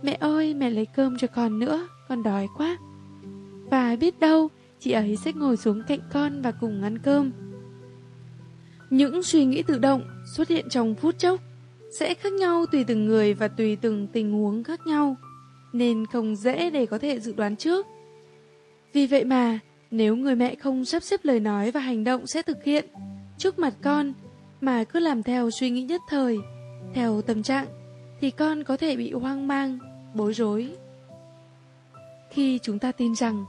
Mẹ ơi, mẹ lấy cơm cho con nữa, con đói quá. Và biết đâu, chị ấy sẽ ngồi xuống cạnh con và cùng ăn cơm. Những suy nghĩ tự động xuất hiện trong phút chốc sẽ khác nhau tùy từng người và tùy từng tình huống khác nhau, nên không dễ để có thể dự đoán trước. Vì vậy mà, nếu người mẹ không sắp xếp lời nói và hành động sẽ thực hiện trước mặt con mà cứ làm theo suy nghĩ nhất thời, theo tâm trạng, thì con có thể bị hoang mang, bối rối. Khi chúng ta tin rằng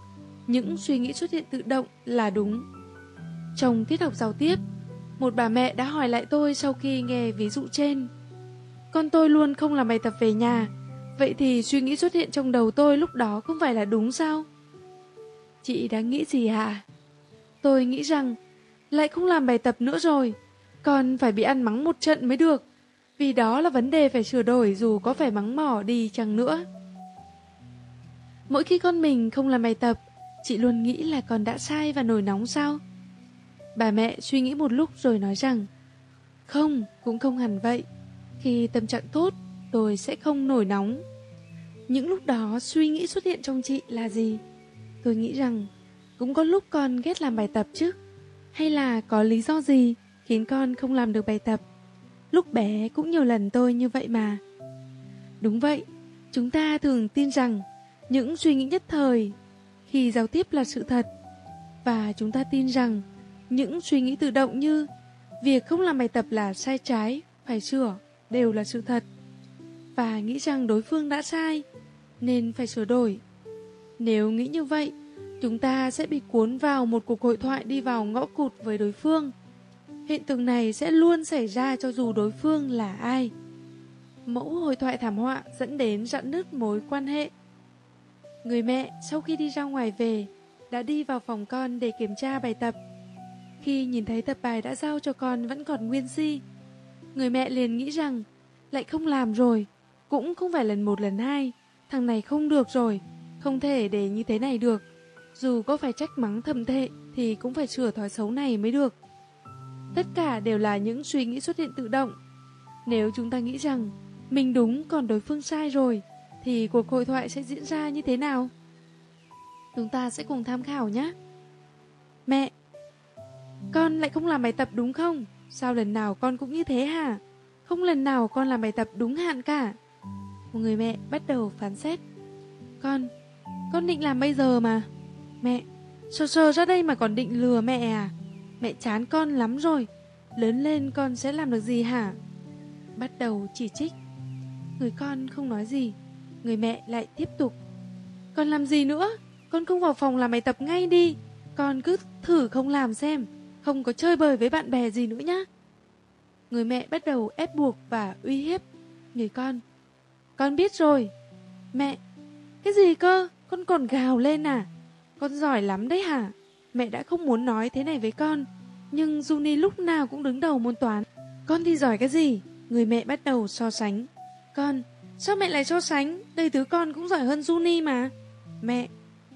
những suy nghĩ xuất hiện tự động là đúng. Trong tiết học giao tiếp, một bà mẹ đã hỏi lại tôi sau khi nghe ví dụ trên. Con tôi luôn không làm bài tập về nhà, vậy thì suy nghĩ xuất hiện trong đầu tôi lúc đó không phải là đúng sao? Chị đang nghĩ gì hả? Tôi nghĩ rằng lại không làm bài tập nữa rồi, con phải bị ăn mắng một trận mới được, vì đó là vấn đề phải sửa đổi dù có phải mắng mỏ đi chăng nữa. Mỗi khi con mình không làm bài tập, chị luôn nghĩ là con đã sai và nổi nóng sao? Bà mẹ suy nghĩ một lúc rồi nói rằng Không, cũng không hẳn vậy. Khi tâm trạng tốt, tôi sẽ không nổi nóng. Những lúc đó suy nghĩ xuất hiện trong chị là gì? Tôi nghĩ rằng cũng có lúc con ghét làm bài tập chứ. Hay là có lý do gì khiến con không làm được bài tập? Lúc bé cũng nhiều lần tôi như vậy mà. Đúng vậy, chúng ta thường tin rằng những suy nghĩ nhất thời khi giao tiếp là sự thật. Và chúng ta tin rằng những suy nghĩ tự động như việc không làm bài tập là sai trái, phải sửa đều là sự thật. Và nghĩ rằng đối phương đã sai nên phải sửa đổi. Nếu nghĩ như vậy, chúng ta sẽ bị cuốn vào một cuộc hội thoại đi vào ngõ cụt với đối phương. Hiện tượng này sẽ luôn xảy ra cho dù đối phương là ai. Mẫu hội thoại thảm họa dẫn đến rạn nứt mối quan hệ Người mẹ sau khi đi ra ngoài về đã đi vào phòng con để kiểm tra bài tập. Khi nhìn thấy tập bài đã giao cho con vẫn còn nguyên si, người mẹ liền nghĩ rằng lại không làm rồi, cũng không phải lần một lần hai, thằng này không được rồi, không thể để như thế này được. Dù có phải trách mắng thầm thệ thì cũng phải sửa thói xấu này mới được. Tất cả đều là những suy nghĩ xuất hiện tự động. Nếu chúng ta nghĩ rằng mình đúng còn đối phương sai rồi, thì cuộc hội thoại sẽ diễn ra như thế nào? Chúng ta sẽ cùng tham khảo nhé. Mẹ, con lại không làm bài tập đúng không? Sao lần nào con cũng như thế hả? Không lần nào con làm bài tập đúng hạn cả. Một người mẹ bắt đầu phán xét. Con, con định làm bây giờ mà. Mẹ, sờ sờ ra đây mà còn định lừa mẹ à? Mẹ chán con lắm rồi. Lớn lên con sẽ làm được gì hả? Bắt đầu chỉ trích. Người con không nói gì Người mẹ lại tiếp tục Con làm gì nữa Con không vào phòng làm bài tập ngay đi Con cứ thử không làm xem không có chơi bời với bạn bè gì nữa nhá. Người mẹ bắt đầu ép buộc và uy hiếp. Người con Con biết rồi. Mẹ Cái gì cơ? Con còn gào lên à? Con giỏi lắm đấy hả? Mẹ đã không muốn nói thế này với con Nhưng Juni lúc nào cũng đứng đầu môn toán. Con thì giỏi cái gì? Người mẹ bắt đầu so sánh. Con Sao mẹ lại so sánh? Đây thứ con cũng giỏi hơn Juni mà. Mẹ,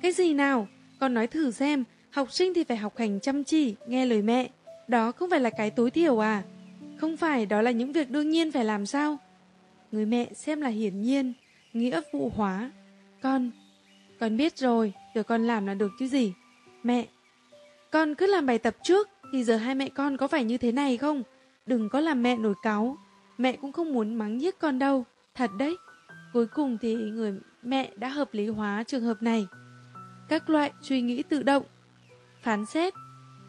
cái gì nào? Con nói thử xem, học sinh thì phải học hành chăm chỉ, nghe lời mẹ. Đó không phải là cái tối thiểu à? Không phải đó là những việc đương nhiên phải làm sao? Người mẹ xem là hiển nhiên, nghĩa vụ hóa. Con, con biết rồi, giờ con làm là được chứ gì. Mẹ, con cứ làm bài tập trước, thì giờ hai mẹ con có phải như thế này không? Đừng có làm mẹ nổi cáu. Mẹ cũng không muốn mắng nhiếc con đâu, thật đấy. Cuối cùng thì người mẹ đã hợp lý hóa trường hợp này. Các loại suy nghĩ tự động, phán xét,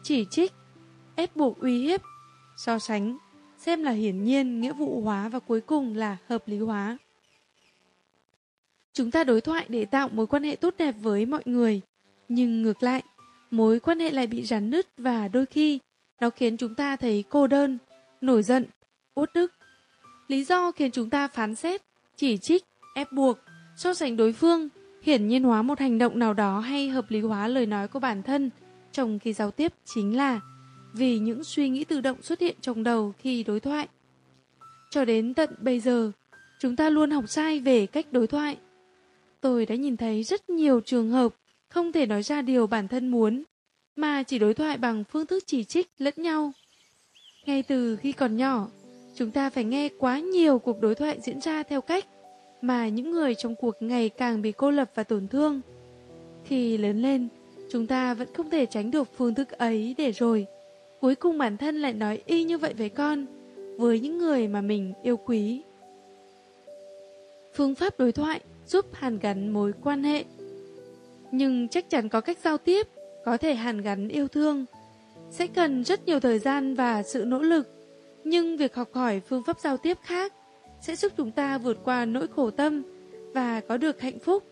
chỉ trích, ép buộc uy hiếp, so sánh, xem là hiển nhiên, nghĩa vụ hóa và cuối cùng là hợp lý hóa. Chúng ta đối thoại để tạo mối quan hệ tốt đẹp với mọi người, nhưng ngược lại, mối quan hệ lại bị rắn nứt và đôi khi nó khiến chúng ta thấy cô đơn, nổi giận, uất ức. Lý do khiến chúng ta phán xét, chỉ trích, ép buộc, so sánh đối phương, hiển nhiên hóa một hành động nào đó hay hợp lý hóa lời nói của bản thân trong khi giao tiếp chính là vì những suy nghĩ tự động xuất hiện trong đầu khi đối thoại. Cho đến tận bây giờ, chúng ta luôn học sai về cách đối thoại. Tôi đã nhìn thấy rất nhiều trường hợp không thể nói ra điều bản thân muốn, mà chỉ đối thoại bằng phương thức chỉ trích lẫn nhau. Ngay từ khi còn nhỏ, chúng ta phải nghe quá nhiều cuộc đối thoại diễn ra theo cách mà những người trong cuộc ngày càng bị cô lập và tổn thương. Khi lớn lên, chúng ta vẫn không thể tránh được phương thức ấy để rồi. Cuối cùng bản thân lại nói y như vậy với con, với những người mà mình yêu quý. Phương pháp đối thoại giúp hàn gắn mối quan hệ. Nhưng chắc chắn có cách giao tiếp có thể hàn gắn yêu thương. Sẽ cần rất nhiều thời gian và sự nỗ lực, nhưng việc học hỏi phương pháp giao tiếp khác sẽ giúp chúng ta vượt qua nỗi khổ tâm và có được hạnh phúc.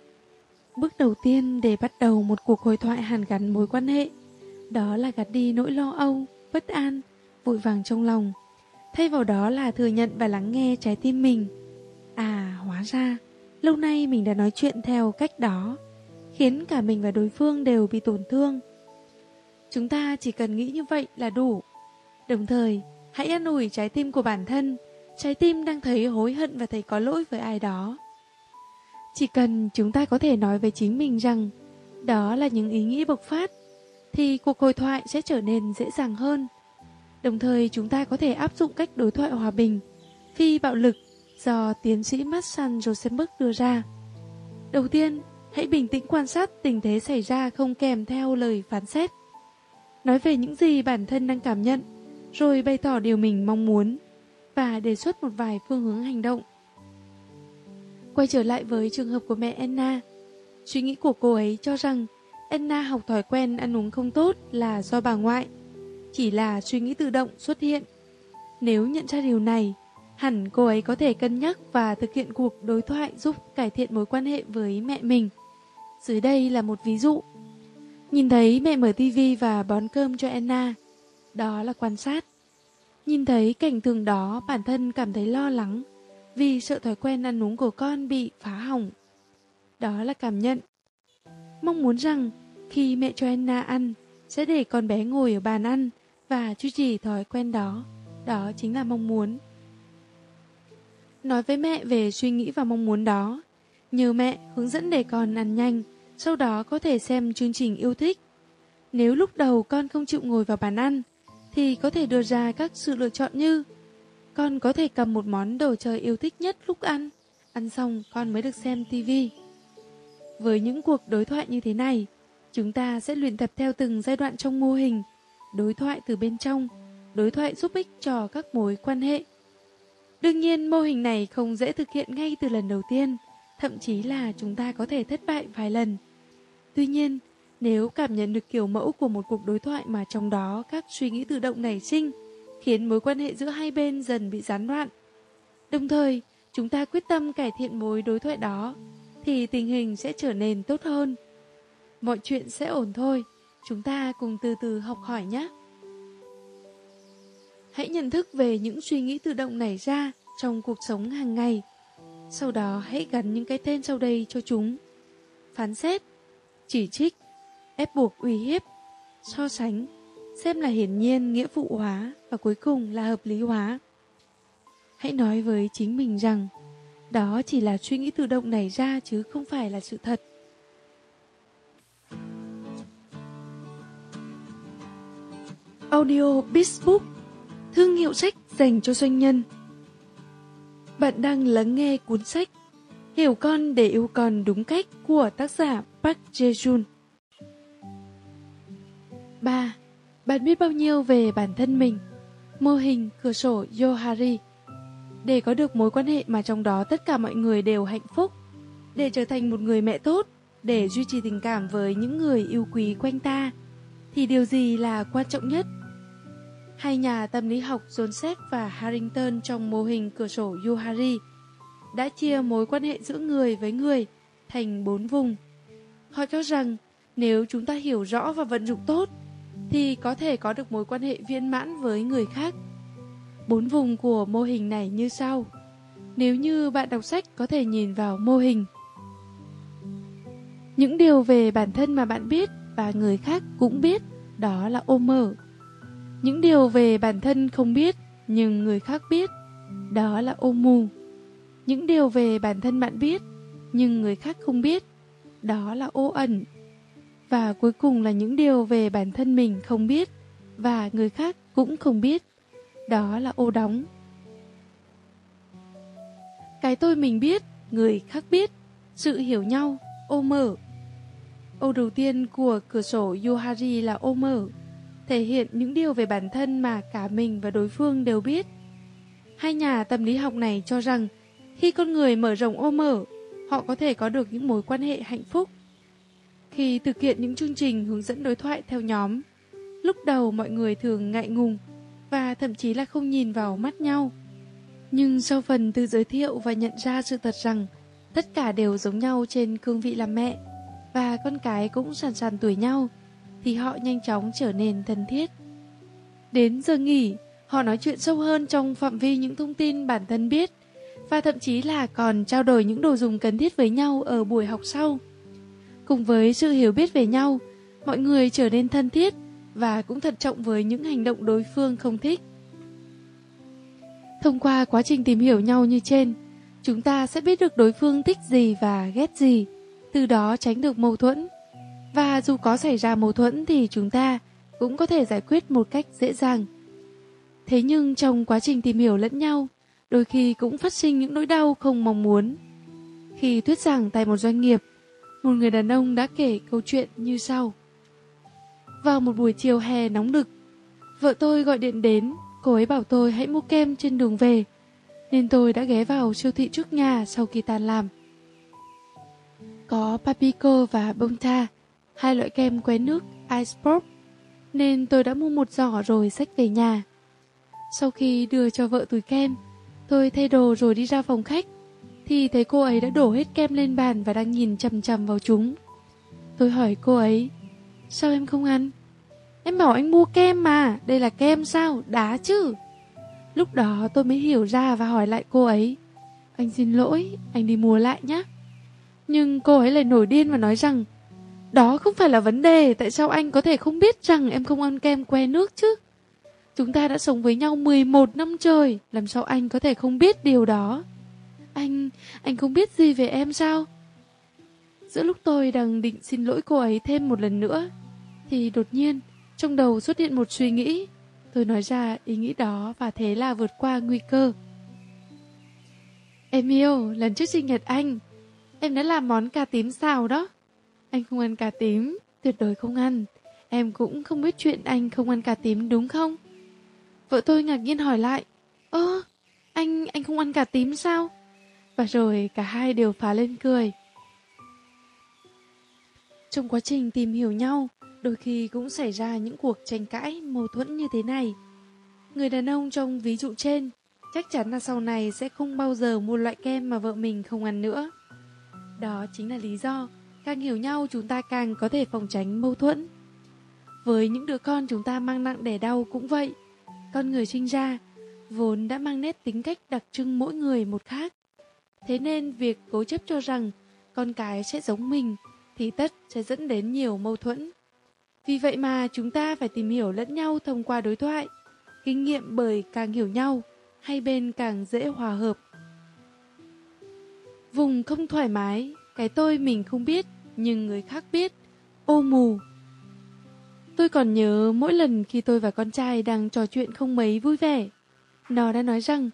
Bước đầu tiên để bắt đầu một cuộc hội thoại hàn gắn mối quan hệ, đó là gạt đi nỗi lo âu, bất an, vội vàng trong lòng. Thay vào đó là thừa nhận và lắng nghe trái tim mình. À, hóa ra, lâu nay mình đã nói chuyện theo cách đó, khiến cả mình và đối phương đều bị tổn thương. Chúng ta chỉ cần nghĩ như vậy là đủ. Đồng thời, hãy an ủi trái tim của bản thân, trái tim đang thấy hối hận và thấy có lỗi với ai đó. Chỉ cần chúng ta có thể nói với chính mình rằng đó là những ý nghĩ bộc phát, thì cuộc hội thoại sẽ trở nên dễ dàng hơn. Đồng thời chúng ta có thể áp dụng cách đối thoại hòa bình, phi bạo lực do tiến sĩ Marsan Rosenberg đưa ra. Đầu tiên, hãy bình tĩnh quan sát tình thế xảy ra không kèm theo lời phán xét. Nói về những gì bản thân đang cảm nhận, rồi bày tỏ điều mình mong muốn và đề xuất một vài phương hướng hành động. Quay trở lại với trường hợp của mẹ Anna, suy nghĩ của cô ấy cho rằng Anna học thói quen ăn uống không tốt là do bà ngoại, chỉ là suy nghĩ tự động xuất hiện. Nếu nhận ra điều này, hẳn cô ấy có thể cân nhắc và thực hiện cuộc đối thoại giúp cải thiện mối quan hệ với mẹ mình. Dưới đây là một ví dụ. Nhìn thấy mẹ mở tivi và bón cơm cho Anna, đó là quan sát. Nhìn thấy cảnh tượng đó, bản thân cảm thấy lo lắng vì sợ thói quen ăn uống của con bị phá hỏng. Đó là cảm nhận. Mong muốn rằng khi mẹ cho Anna ăn, sẽ để con bé ngồi ở bàn ăn và duy trì thói quen đó. Đó chính là mong muốn. Nói với mẹ về suy nghĩ và mong muốn đó. Nhờ mẹ hướng dẫn để con ăn nhanh, sau đó có thể xem chương trình yêu thích. Nếu lúc đầu con không chịu ngồi vào bàn ăn, thì có thể đưa ra các sự lựa chọn như con có thể cầm một món đồ chơi yêu thích nhất lúc ăn, ăn xong con mới được xem tivi. Với những cuộc đối thoại như thế này, chúng ta sẽ luyện tập theo từng giai đoạn trong mô hình, đối thoại từ bên trong, đối thoại giúp ích cho các mối quan hệ. Đương nhiên mô hình này không dễ thực hiện ngay từ lần đầu tiên, thậm chí là chúng ta có thể thất bại vài lần. Tuy nhiên, nếu cảm nhận được kiểu mẫu của một cuộc đối thoại mà trong đó các suy nghĩ tự động nảy sinh, khiến mối quan hệ giữa hai bên dần bị gián đoạn. Đồng thời, chúng ta quyết tâm cải thiện mối đối thoại đó, thì tình hình sẽ trở nên tốt hơn. Mọi chuyện sẽ ổn thôi, chúng ta cùng từ từ học hỏi nhé. Hãy nhận thức về những suy nghĩ tự động nảy ra trong cuộc sống hàng ngày. Sau đó hãy gắn những cái tên sau đây cho chúng. Phán xét, chỉ trích, ép buộc uy hiếp, so sánh, xem là hiển nhiên nghĩa vụ hóa và cuối cùng là hợp lý hóa. Hãy nói với chính mình rằng, đó chỉ là suy nghĩ tự động nảy ra chứ không phải là sự thật. Audio Bizbook Thương hiệu sách dành cho doanh nhân Bạn đang lắng nghe cuốn sách Hiểu con để yêu con đúng cách của tác giả Park Jae-jun 3. Bạn biết bao nhiêu về bản thân mình? Mô hình cửa sổ Yohari để có được mối quan hệ mà trong đó tất cả mọi người đều hạnh phúc, để trở thành một người mẹ tốt, để duy trì tình cảm với những người yêu quý quanh ta, thì điều gì là quan trọng nhất? Hai nhà tâm lý học Joseph và Harrington trong mô hình cửa sổ Yohari đã chia mối quan hệ giữa người với người thành bốn vùng. Họ cho rằng nếu chúng ta hiểu rõ và vận dụng tốt thì có thể có được mối quan hệ viên mãn với người khác. Bốn vùng của mô hình này như sau. Nếu như bạn đọc sách có thể nhìn vào mô hình. Những điều về bản thân mà bạn biết và người khác cũng biết, đó là ô mở. Những điều về bản thân không biết nhưng người khác biết, đó là ô mù. Những điều về bản thân bạn biết nhưng người khác không biết, đó là ô ẩn. Và cuối cùng là những điều về bản thân mình không biết và người khác cũng không biết, đó là ô đóng. Cái tôi mình biết, người khác biết, sự hiểu nhau, ô mở. Ô đầu tiên của cửa sổ Yohari là ô mở, thể hiện những điều về bản thân mà cả mình và đối phương đều biết. Hai nhà tâm lý học này cho rằng khi con người mở rộng ô mở, họ có thể có được những mối quan hệ hạnh phúc. Khi thực hiện những chương trình hướng dẫn đối thoại theo nhóm, lúc đầu mọi người thường ngại ngùng và thậm chí là không nhìn vào mắt nhau. Nhưng sau phần tự giới thiệu và nhận ra sự thật rằng tất cả đều giống nhau trên cương vị làm mẹ và con cái cũng sàn sàn tuổi nhau, thì họ nhanh chóng trở nên thân thiết. Đến giờ nghỉ, họ nói chuyện sâu hơn trong phạm vi những thông tin bản thân biết và thậm chí là còn trao đổi những đồ dùng cần thiết với nhau ở buổi học sau. Cùng với sự hiểu biết về nhau, mọi người trở nên thân thiết và cũng thận trọng với những hành động đối phương không thích. Thông qua quá trình tìm hiểu nhau như trên, chúng ta sẽ biết được đối phương thích gì và ghét gì, từ đó tránh được mâu thuẫn. Và dù có xảy ra mâu thuẫn thì chúng ta cũng có thể giải quyết một cách dễ dàng. Thế nhưng trong quá trình tìm hiểu lẫn nhau, đôi khi cũng phát sinh những nỗi đau không mong muốn. Khi thuyết giảng tại một doanh nghiệp, một người đàn ông đã kể câu chuyện như sau. Vào một buổi chiều hè nóng đực, vợ tôi gọi điện đến, cô ấy bảo tôi hãy mua kem trên đường về, nên tôi đã ghé vào siêu thị trước nhà sau khi tan làm. Có Papico và Bonta, hai loại kem quén nước Ice Pop, nên tôi đã mua một giỏ rồi xách về nhà. Sau khi đưa cho vợ túi kem, tôi thay đồ rồi đi ra phòng khách, thì thấy cô ấy đã đổ hết kem lên bàn và đang nhìn chằm chằm vào chúng. Tôi hỏi cô ấy, sao em không ăn? Em bảo anh mua kem mà, đây là kem sao, đá chứ. Lúc đó tôi mới hiểu ra và hỏi lại cô ấy, anh xin lỗi, anh đi mua lại nhé. Nhưng cô ấy lại nổi điên và nói rằng, đó không phải là vấn đề, tại sao anh có thể không biết rằng em không ăn kem que nước chứ? Chúng ta đã sống với nhau 11 năm trời, làm sao anh có thể không biết điều đó? Anh, anh không biết gì về em sao? Giữa lúc tôi đang định xin lỗi cô ấy thêm một lần nữa, thì đột nhiên, trong đầu xuất hiện một suy nghĩ. Tôi nói ra ý nghĩ đó và thế là vượt qua nguy cơ. Em yêu, lần trước sinh nhật anh, em đã làm món cà tím xào đó. Anh không ăn cà tím, tuyệt đối không ăn. Em cũng không biết chuyện anh không ăn cà tím đúng không? Vợ tôi ngạc nhiên hỏi lại. Ơ, anh, anh không ăn cà tím sao? Và rồi cả hai đều phá lên cười. Trong quá trình tìm hiểu nhau, đôi khi cũng xảy ra những cuộc tranh cãi, mâu thuẫn như thế này. Người đàn ông trong ví dụ trên chắc chắn là sau này sẽ không bao giờ mua loại kem mà vợ mình không ăn nữa. Đó chính là lý do càng hiểu nhau chúng ta càng có thể phòng tránh mâu thuẫn. Với những đứa con chúng ta mang nặng đẻ đau cũng vậy. Con người sinh ra vốn đã mang nét tính cách đặc trưng mỗi người một khác. Thế nên việc cố chấp cho rằng con cái sẽ giống mình thì tất sẽ dẫn đến nhiều mâu thuẫn. Vì vậy mà chúng ta phải tìm hiểu lẫn nhau thông qua đối thoại. Kinh nghiệm bởi càng hiểu nhau, hai bên càng dễ hòa hợp. Vùng không thoải mái, cái tôi mình không biết, nhưng người khác biết. Ô mù. Tôi còn nhớ mỗi lần khi tôi và con trai đang trò chuyện không mấy vui vẻ. Nó đã nói rằng,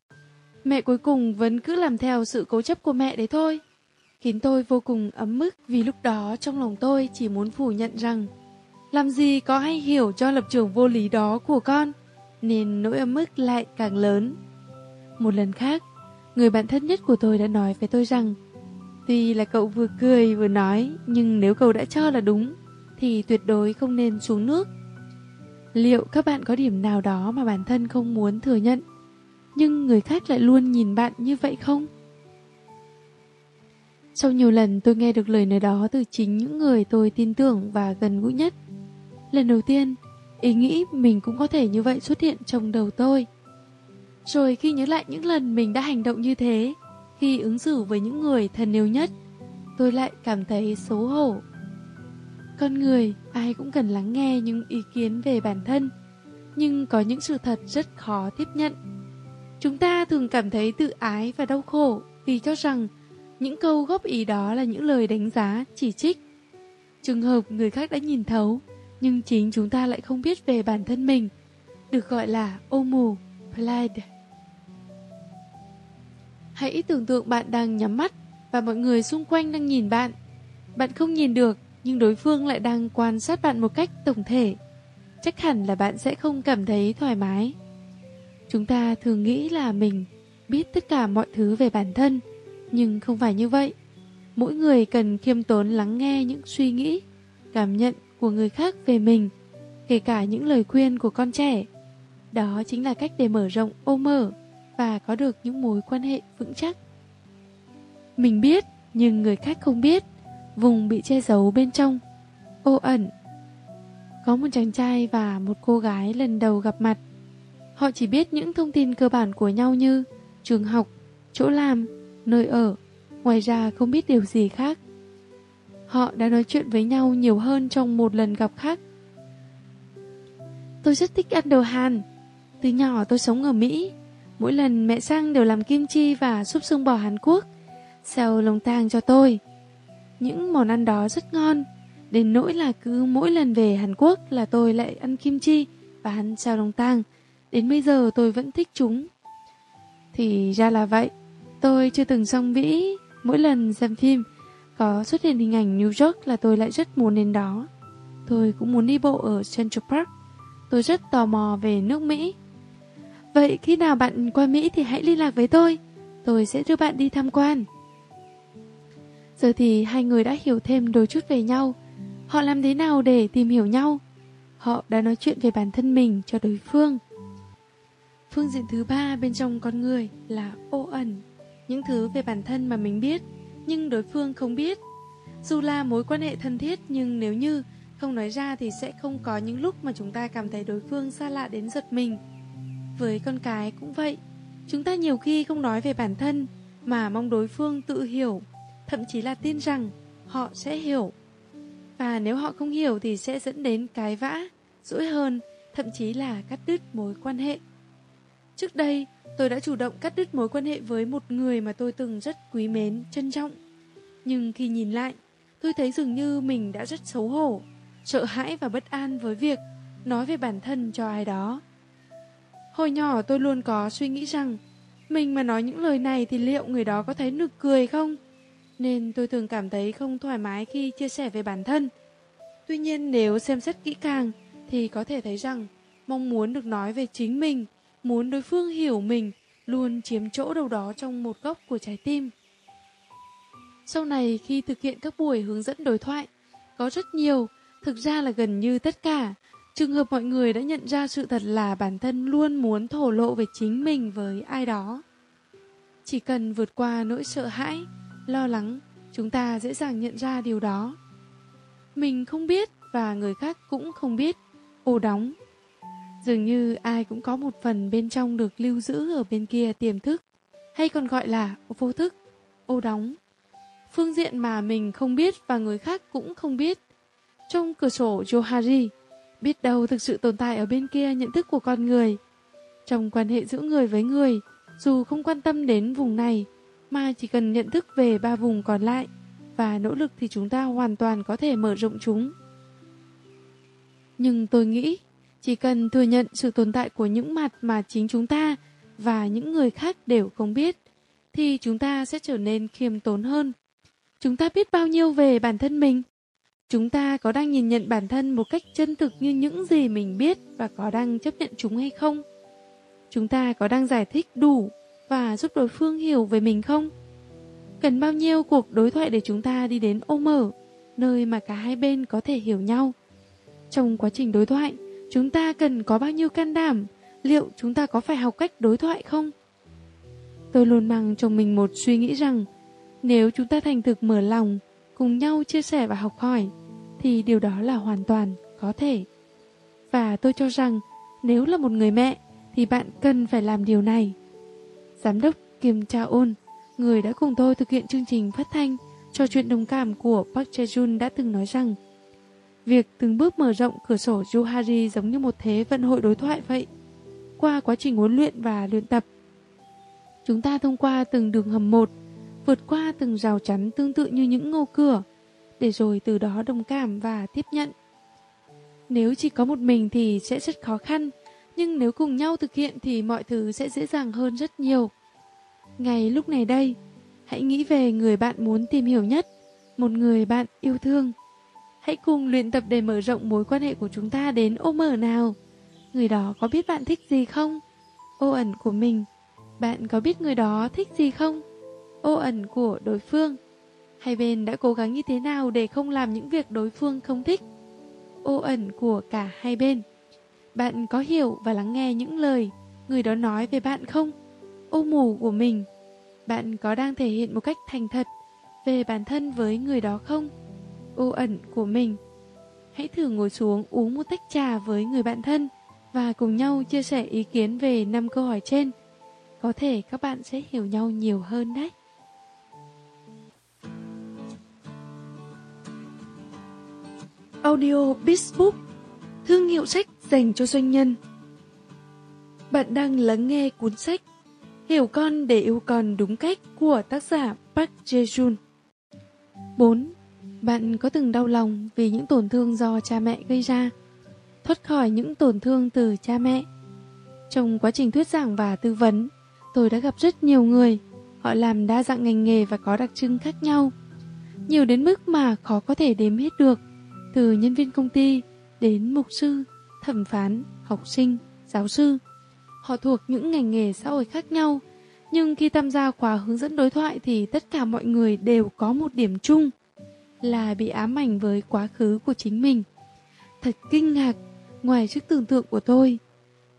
mẹ cuối cùng vẫn cứ làm theo sự cố chấp của mẹ đấy thôi. Khiến tôi vô cùng ấm mức vì lúc đó trong lòng tôi chỉ muốn phủ nhận rằng làm gì có hay hiểu cho lập trường vô lý đó của con, nên nỗi ấm ức lại càng lớn. Một lần khác, Người bạn thân nhất của tôi đã nói với tôi rằng Tuy là cậu vừa cười vừa nói Nhưng nếu cậu đã cho là đúng Thì tuyệt đối không nên xuống nước Liệu các bạn có điểm nào đó mà bản thân không muốn thừa nhận nhưng người khác lại luôn nhìn bạn như vậy không? Sau nhiều lần tôi nghe được lời nói đó từ chính những người tôi tin tưởng và gần gũi nhất Lần đầu tiên, ý nghĩ mình cũng có thể như vậy xuất hiện trong đầu tôi rồi khi nhớ lại những lần mình đã hành động như thế, khi ứng xử với những người thân yêu nhất, tôi lại cảm thấy xấu hổ. Con người, ai cũng cần lắng nghe những ý kiến về bản thân, nhưng có những sự thật rất khó tiếp nhận. Chúng ta thường cảm thấy tự ái và đau khổ vì cho rằng những câu góp ý đó là những lời đánh giá, chỉ trích. Trường hợp người khác đã nhìn thấu, nhưng chính chúng ta lại không biết về bản thân mình, được gọi là ô mù, blind. Hãy tưởng tượng bạn đang nhắm mắt và mọi người xung quanh đang nhìn bạn. Bạn không nhìn được, nhưng đối phương lại đang quan sát bạn một cách tổng thể. Chắc hẳn là bạn sẽ không cảm thấy thoải mái. Chúng ta thường nghĩ là mình biết tất cả mọi thứ về bản thân, nhưng không phải như vậy. Mỗi người cần khiêm tốn lắng nghe những suy nghĩ, cảm nhận của người khác về mình, kể cả những lời khuyên của con trẻ. Đó chính là cách để mở rộng ô mở và có được những mối quan hệ vững chắc. Mình biết, nhưng người khác không biết, vùng bị che giấu bên trong, ô ẩn. Có một chàng trai và một cô gái lần đầu gặp mặt. Họ chỉ biết những thông tin cơ bản của nhau như trường học, chỗ làm, nơi ở, ngoài ra không biết điều gì khác. Họ đã nói chuyện với nhau nhiều hơn trong một lần gặp khác. Tôi rất thích ăn đồ Hàn. Từ nhỏ tôi sống ở Mỹ, Mỗi lần mẹ sang đều làm kim chi và súp xương bò Hàn Quốc, xào lồng tang cho tôi. Những món ăn đó rất ngon, đến nỗi là cứ mỗi lần về Hàn Quốc là tôi lại ăn kim chi và ăn xào lồng tang. Đến bây giờ tôi vẫn thích chúng. Thì ra là vậy, tôi chưa từng xong Mỹ, mỗi lần xem phim có xuất hiện hình ảnh New York là tôi lại rất muốn đến đó. Tôi cũng muốn đi bộ ở Central Park. Tôi rất tò mò về nước Mỹ. Vậy khi nào bạn qua Mỹ thì hãy liên lạc với tôi. Tôi sẽ đưa bạn đi tham quan. Giờ thì hai người đã hiểu thêm đôi chút về nhau. Họ làm thế nào để tìm hiểu nhau? Họ đã nói chuyện về bản thân mình cho đối phương. Phương diện thứ ba bên trong con người là ô ẩn. Những thứ về bản thân mà mình biết, nhưng đối phương không biết. Dù là mối quan hệ thân thiết nhưng nếu như không nói ra thì sẽ không có những lúc mà chúng ta cảm thấy đối phương xa lạ đến giật mình. Với con cái cũng vậy, chúng ta nhiều khi không nói về bản thân mà mong đối phương tự hiểu, thậm chí là tin rằng họ sẽ hiểu. Và nếu họ không hiểu thì sẽ dẫn đến cái vã, dỗi hơn, thậm chí là cắt đứt mối quan hệ. Trước đây, tôi đã chủ động cắt đứt mối quan hệ với một người mà tôi từng rất quý mến, trân trọng. Nhưng khi nhìn lại, tôi thấy dường như mình đã rất xấu hổ, sợ hãi và bất an với việc nói về bản thân cho ai đó. Hồi nhỏ tôi luôn có suy nghĩ rằng mình mà nói những lời này thì liệu người đó có thấy nực cười không? Nên tôi thường cảm thấy không thoải mái khi chia sẻ về bản thân. Tuy nhiên nếu xem xét kỹ càng thì có thể thấy rằng mong muốn được nói về chính mình, muốn đối phương hiểu mình luôn chiếm chỗ đâu đó trong một góc của trái tim. Sau này khi thực hiện các buổi hướng dẫn đối thoại, có rất nhiều, thực ra là gần như tất cả Trường hợp mọi người đã nhận ra sự thật là bản thân luôn muốn thổ lộ về chính mình với ai đó. Chỉ cần vượt qua nỗi sợ hãi, lo lắng, chúng ta dễ dàng nhận ra điều đó. Mình không biết và người khác cũng không biết, ô đóng. Dường như ai cũng có một phần bên trong được lưu giữ ở bên kia tiềm thức, hay còn gọi là vô thức, ô đóng. Phương diện mà mình không biết và người khác cũng không biết. Trong cửa sổ Johari, Biết đâu thực sự tồn tại ở bên kia nhận thức của con người. Trong quan hệ giữa người với người, dù không quan tâm đến vùng này, mà chỉ cần nhận thức về ba vùng còn lại và nỗ lực thì chúng ta hoàn toàn có thể mở rộng chúng. Nhưng tôi nghĩ, chỉ cần thừa nhận sự tồn tại của những mặt mà chính chúng ta và những người khác đều không biết, thì chúng ta sẽ trở nên khiêm tốn hơn. Chúng ta biết bao nhiêu về bản thân mình? Chúng ta có đang nhìn nhận bản thân một cách chân thực như những gì mình biết và có đang chấp nhận chúng hay không? Chúng ta có đang giải thích đủ và giúp đối phương hiểu về mình không? Cần bao nhiêu cuộc đối thoại để chúng ta đi đến ô mở, nơi mà cả hai bên có thể hiểu nhau? Trong quá trình đối thoại, chúng ta cần có bao nhiêu can đảm? Liệu chúng ta có phải học cách đối thoại không? Tôi luôn mang trong mình một suy nghĩ rằng nếu chúng ta thành thực mở lòng, cùng nhau chia sẻ và học hỏi, thì điều đó là hoàn toàn có thể. Và tôi cho rằng nếu là một người mẹ thì bạn cần phải làm điều này. Giám đốc Kim Cha Un, người đã cùng tôi thực hiện chương trình phát thanh cho chuyện đồng cảm của Park Jae-jun đã từng nói rằng Việc từng bước mở rộng cửa sổ Juhari giống như một thế vận hội đối thoại vậy. Qua quá trình huấn luyện và luyện tập, chúng ta thông qua từng đường hầm một, vượt qua từng rào chắn tương tự như những ngô cửa, để rồi từ đó đồng cảm và tiếp nhận. Nếu chỉ có một mình thì sẽ rất khó khăn, nhưng nếu cùng nhau thực hiện thì mọi thứ sẽ dễ dàng hơn rất nhiều. Ngay lúc này đây, hãy nghĩ về người bạn muốn tìm hiểu nhất, một người bạn yêu thương. Hãy cùng luyện tập để mở rộng mối quan hệ của chúng ta đến ô mở nào. Người đó có biết bạn thích gì không? Ô ẩn của mình, bạn có biết người đó thích gì không? Ô ẩn của đối phương. Hai bên đã cố gắng như thế nào để không làm những việc đối phương không thích? Ô ẩn của cả hai bên. Bạn có hiểu và lắng nghe những lời người đó nói về bạn không? Ô mù của mình. Bạn có đang thể hiện một cách thành thật về bản thân với người đó không? Ưu ẩn của mình. Hãy thử ngồi xuống uống một tách trà với người bạn thân và cùng nhau chia sẻ ý kiến về năm câu hỏi trên. Có thể các bạn sẽ hiểu nhau nhiều hơn đấy. Audio Bizbook Thương hiệu sách dành cho doanh nhân Bạn đang lắng nghe cuốn sách Hiểu con để yêu con đúng cách của tác giả Park Jae-jun 4. Bạn có từng đau lòng vì những tổn thương do cha mẹ gây ra? Thoát khỏi những tổn thương từ cha mẹ. Trong quá trình thuyết giảng và tư vấn Tôi đã gặp rất nhiều người. Họ làm đa dạng ngành nghề và có đặc trưng khác nhau. Nhiều đến mức mà khó có thể đếm hết được Từ nhân viên công ty đến mục sư, thẩm phán, học sinh, giáo sư. Họ thuộc những ngành nghề xã hội khác nhau Nhưng khi tham gia khóa hướng dẫn đối thoại Thì tất cả mọi người đều có một điểm chung. Là bị ám ảnh với quá khứ của chính mình Thật kinh ngạc Ngoài sức tưởng tượng của tôi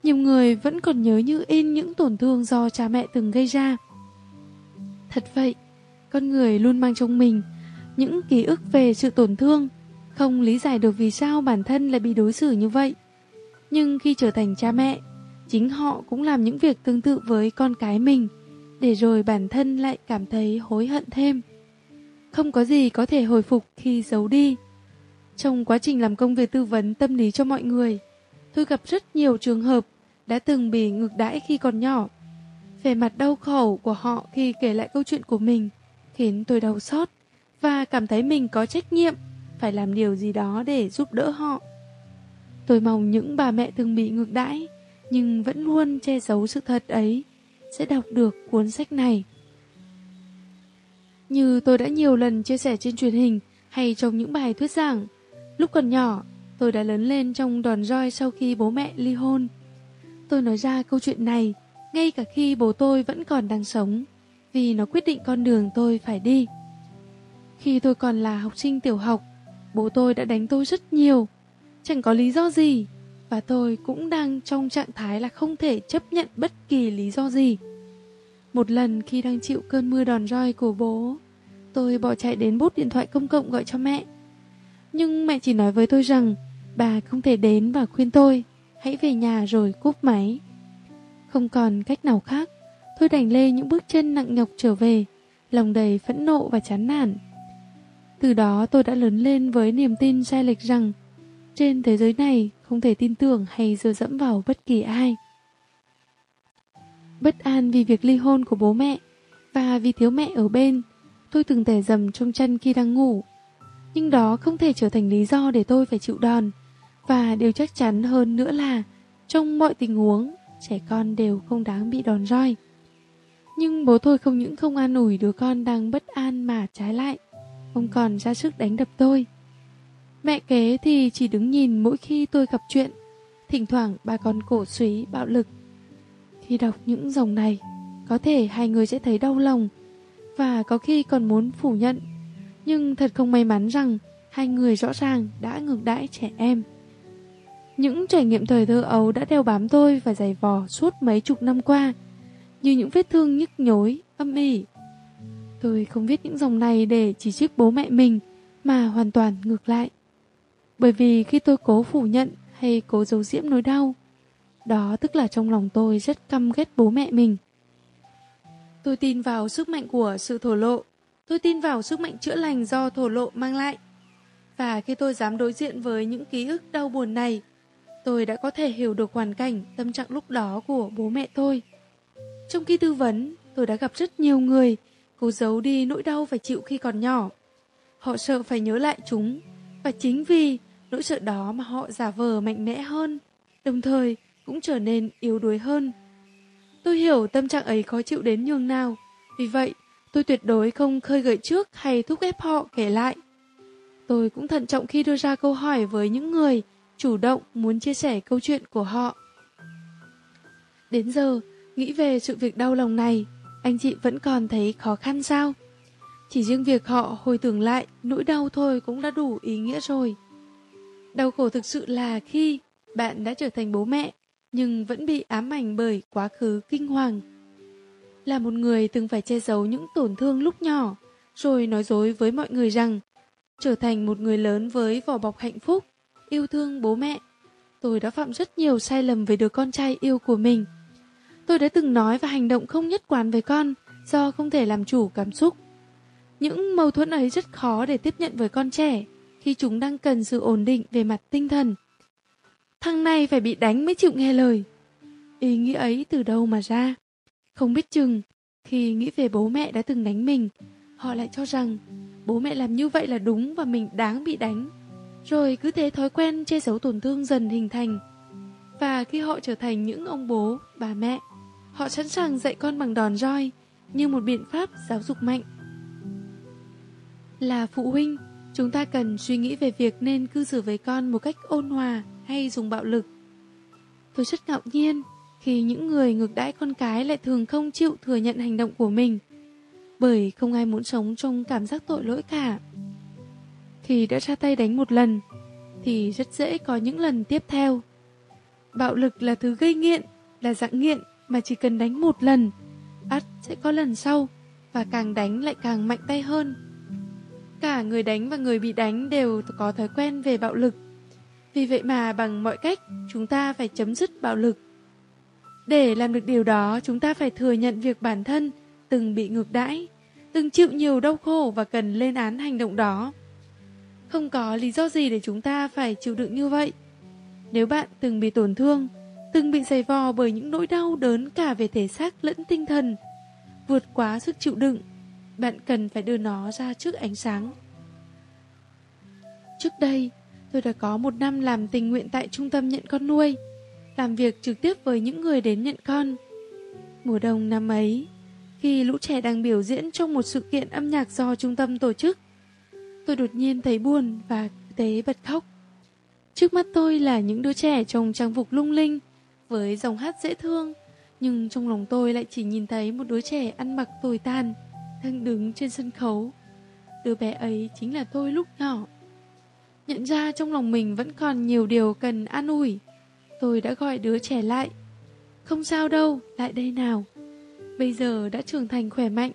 nhiều người vẫn còn nhớ như in những tổn thương do cha mẹ từng gây ra. Thật vậy, con người luôn mang trong mình những ký ức về sự tổn thương, không lý giải được vì sao bản thân lại bị đối xử như vậy. Nhưng khi trở thành cha mẹ, chính họ cũng làm những việc tương tự với con cái mình, để rồi bản thân lại cảm thấy hối hận thêm. Không có gì có thể hồi phục khi giấu đi. Trong quá trình làm công việc tư vấn tâm lý cho mọi người, tôi gặp rất nhiều trường hợp đã từng bị ngược đãi khi còn nhỏ. Về mặt đau khổ của họ khi kể lại câu chuyện của mình khiến tôi đau xót và cảm thấy mình có trách nhiệm phải làm điều gì đó để giúp đỡ họ. Tôi mong những bà mẹ từng bị ngược đãi nhưng vẫn luôn che giấu sự thật ấy sẽ đọc được cuốn sách này. Như tôi đã nhiều lần chia sẻ trên truyền hình hay trong những bài thuyết giảng, lúc còn nhỏ, tôi đã lớn lên trong đòn roi sau khi bố mẹ ly hôn. Tôi nói ra câu chuyện này ngay cả khi bố tôi vẫn còn đang sống, vì nó quyết định con đường tôi phải đi. Khi tôi còn là học sinh tiểu học, bố tôi đã đánh tôi rất nhiều, chẳng có lý do gì, và tôi cũng đang trong trạng thái là không thể chấp nhận bất kỳ lý do gì. Một lần khi đang chịu cơn mưa đòn roi của bố, tôi bỏ chạy đến bút điện thoại công cộng gọi cho mẹ. Nhưng mẹ chỉ nói với tôi rằng bà không thể đến và khuyên tôi hãy về nhà rồi cúp máy. Không còn cách nào khác, tôi đành lê những bước chân nặng nhọc trở về, lòng đầy phẫn nộ và chán nản. Từ đó tôi đã lớn lên với niềm tin sai lệch rằng trên thế giới này không thể tin tưởng hay dựa dẫm vào bất kỳ ai. Bất an vì việc ly hôn của bố mẹ và vì thiếu mẹ ở bên, tôi từng tẻ dầm trong chân khi đang ngủ. Nhưng đó không thể trở thành lý do để tôi phải chịu đòn. Và điều chắc chắn hơn nữa là trong mọi tình huống, trẻ con đều không đáng bị đòn roi. Nhưng bố tôi không những không an ủi đứa con đang bất an mà trái lại, ông còn ra sức đánh đập tôi. Mẹ kế thì chỉ đứng nhìn mỗi khi tôi gặp chuyện, thỉnh thoảng bà còn cổ suý bạo lực. Khi đọc những dòng này, có thể hai người sẽ thấy đau lòng và có khi còn muốn phủ nhận. Nhưng thật không may mắn rằng hai người rõ ràng đã ngược đãi trẻ em. Những trải nghiệm thời thơ ấu đã đeo bám tôi và giày vò suốt mấy chục năm qua, như những vết thương nhức nhối, âm ỉ. Tôi không viết những dòng này để chỉ trích bố mẹ mình, mà hoàn toàn ngược lại. Bởi vì khi tôi cố phủ nhận hay cố giấu diễm nỗi đau, đó tức là trong lòng tôi rất căm ghét bố mẹ mình. Tôi tin vào sức mạnh của sự thổ lộ. Tôi tin vào sức mạnh chữa lành do thổ lộ mang lại. Và khi tôi dám đối diện với những ký ức đau buồn này, tôi đã có thể hiểu được hoàn cảnh, tâm trạng lúc đó của bố mẹ tôi. Trong khi tư vấn, tôi đã gặp rất nhiều người cố giấu đi nỗi đau phải chịu khi còn nhỏ. Họ sợ phải nhớ lại chúng, và chính vì nỗi sợ đó mà họ giả vờ mạnh mẽ hơn, đồng thời cũng trở nên yếu đuối hơn. Tôi hiểu tâm trạng ấy khó chịu đến nhường nào, vì vậy tôi tuyệt đối không khơi gợi trước hay thúc ép họ kể lại. Tôi cũng thận trọng khi đưa ra câu hỏi với những người chủ động muốn chia sẻ câu chuyện của họ. Đến giờ, nghĩ về sự việc đau lòng này, anh chị vẫn còn thấy khó khăn sao? Chỉ riêng việc họ hồi tưởng lại nỗi đau thôi cũng đã đủ ý nghĩa rồi. Đau khổ thực sự là khi bạn đã trở thành bố mẹ nhưng vẫn bị ám ảnh bởi quá khứ kinh hoàng. Là một người từng phải che giấu những tổn thương lúc nhỏ, rồi nói dối với mọi người rằng trở thành một người lớn với vỏ bọc hạnh phúc, yêu thương bố mẹ. Tôi đã phạm rất nhiều sai lầm về đứa con trai yêu của mình. Tôi đã từng nói và hành động không nhất quán với con do không thể làm chủ cảm xúc. Những mâu thuẫn ấy rất khó để tiếp nhận với con trẻ khi chúng đang cần sự ổn định về mặt tinh thần. Thằng này phải bị đánh mới chịu nghe lời. Ý nghĩ ấy từ đâu mà ra? Không biết chừng, khi nghĩ về bố mẹ đã từng đánh mình, họ lại cho rằng bố mẹ làm như vậy là đúng và mình đáng bị đánh. Rồi cứ thế thói quen che giấu tổn thương dần hình thành. Và khi họ trở thành những ông bố, bà mẹ, họ sẵn sàng dạy con bằng đòn roi như một biện pháp giáo dục mạnh. Là phụ huynh, chúng ta cần suy nghĩ về việc nên cư xử với con một cách ôn hòa hay dùng bạo lực. Tôi rất ngạo nhiên khi những người ngược đãi con cái lại thường không chịu thừa nhận hành động của mình, bởi không ai muốn sống trong cảm giác tội lỗi cả. Khi đã ra tay đánh một lần, thì rất dễ có những lần tiếp theo. Bạo lực là thứ gây nghiện, là dạng nghiện mà chỉ cần đánh một lần, ắt sẽ có lần sau, và càng đánh lại càng mạnh tay hơn. Cả người đánh và người bị đánh đều có thói quen về bạo lực. Vì vậy mà bằng mọi cách, chúng ta phải chấm dứt bạo lực. Để làm được điều đó, chúng ta phải thừa nhận việc bản thân từng bị ngược đãi, từng chịu nhiều đau khổ và cần lên án hành động đó. Không có lý do gì để chúng ta phải chịu đựng như vậy. Nếu bạn từng bị tổn thương, từng bị giày vò bởi những nỗi đau đớn cả về thể xác lẫn tinh thần, vượt quá sức chịu đựng, bạn cần phải đưa nó ra trước ánh sáng. Trước đây, tôi đã có một năm làm tình nguyện tại trung tâm nhận con nuôi, làm việc trực tiếp với những người đến nhận con. Mùa đông năm ấy, khi lũ trẻ đang biểu diễn trong một sự kiện âm nhạc do trung tâm tổ chức, tôi đột nhiên thấy buồn và tế bật khóc. Trước mắt tôi là những đứa trẻ trong trang phục lung linh, với dòng hát dễ thương, nhưng trong lòng tôi lại chỉ nhìn thấy một đứa trẻ ăn mặc tồi tàn, đang đứng trên sân khấu. Đứa bé ấy chính là tôi lúc nhỏ. Nhận ra trong lòng mình vẫn còn nhiều điều cần an ủi. Tôi đã gọi đứa trẻ lại. Không sao đâu, lại đây nào. Bây giờ đã trưởng thành khỏe mạnh,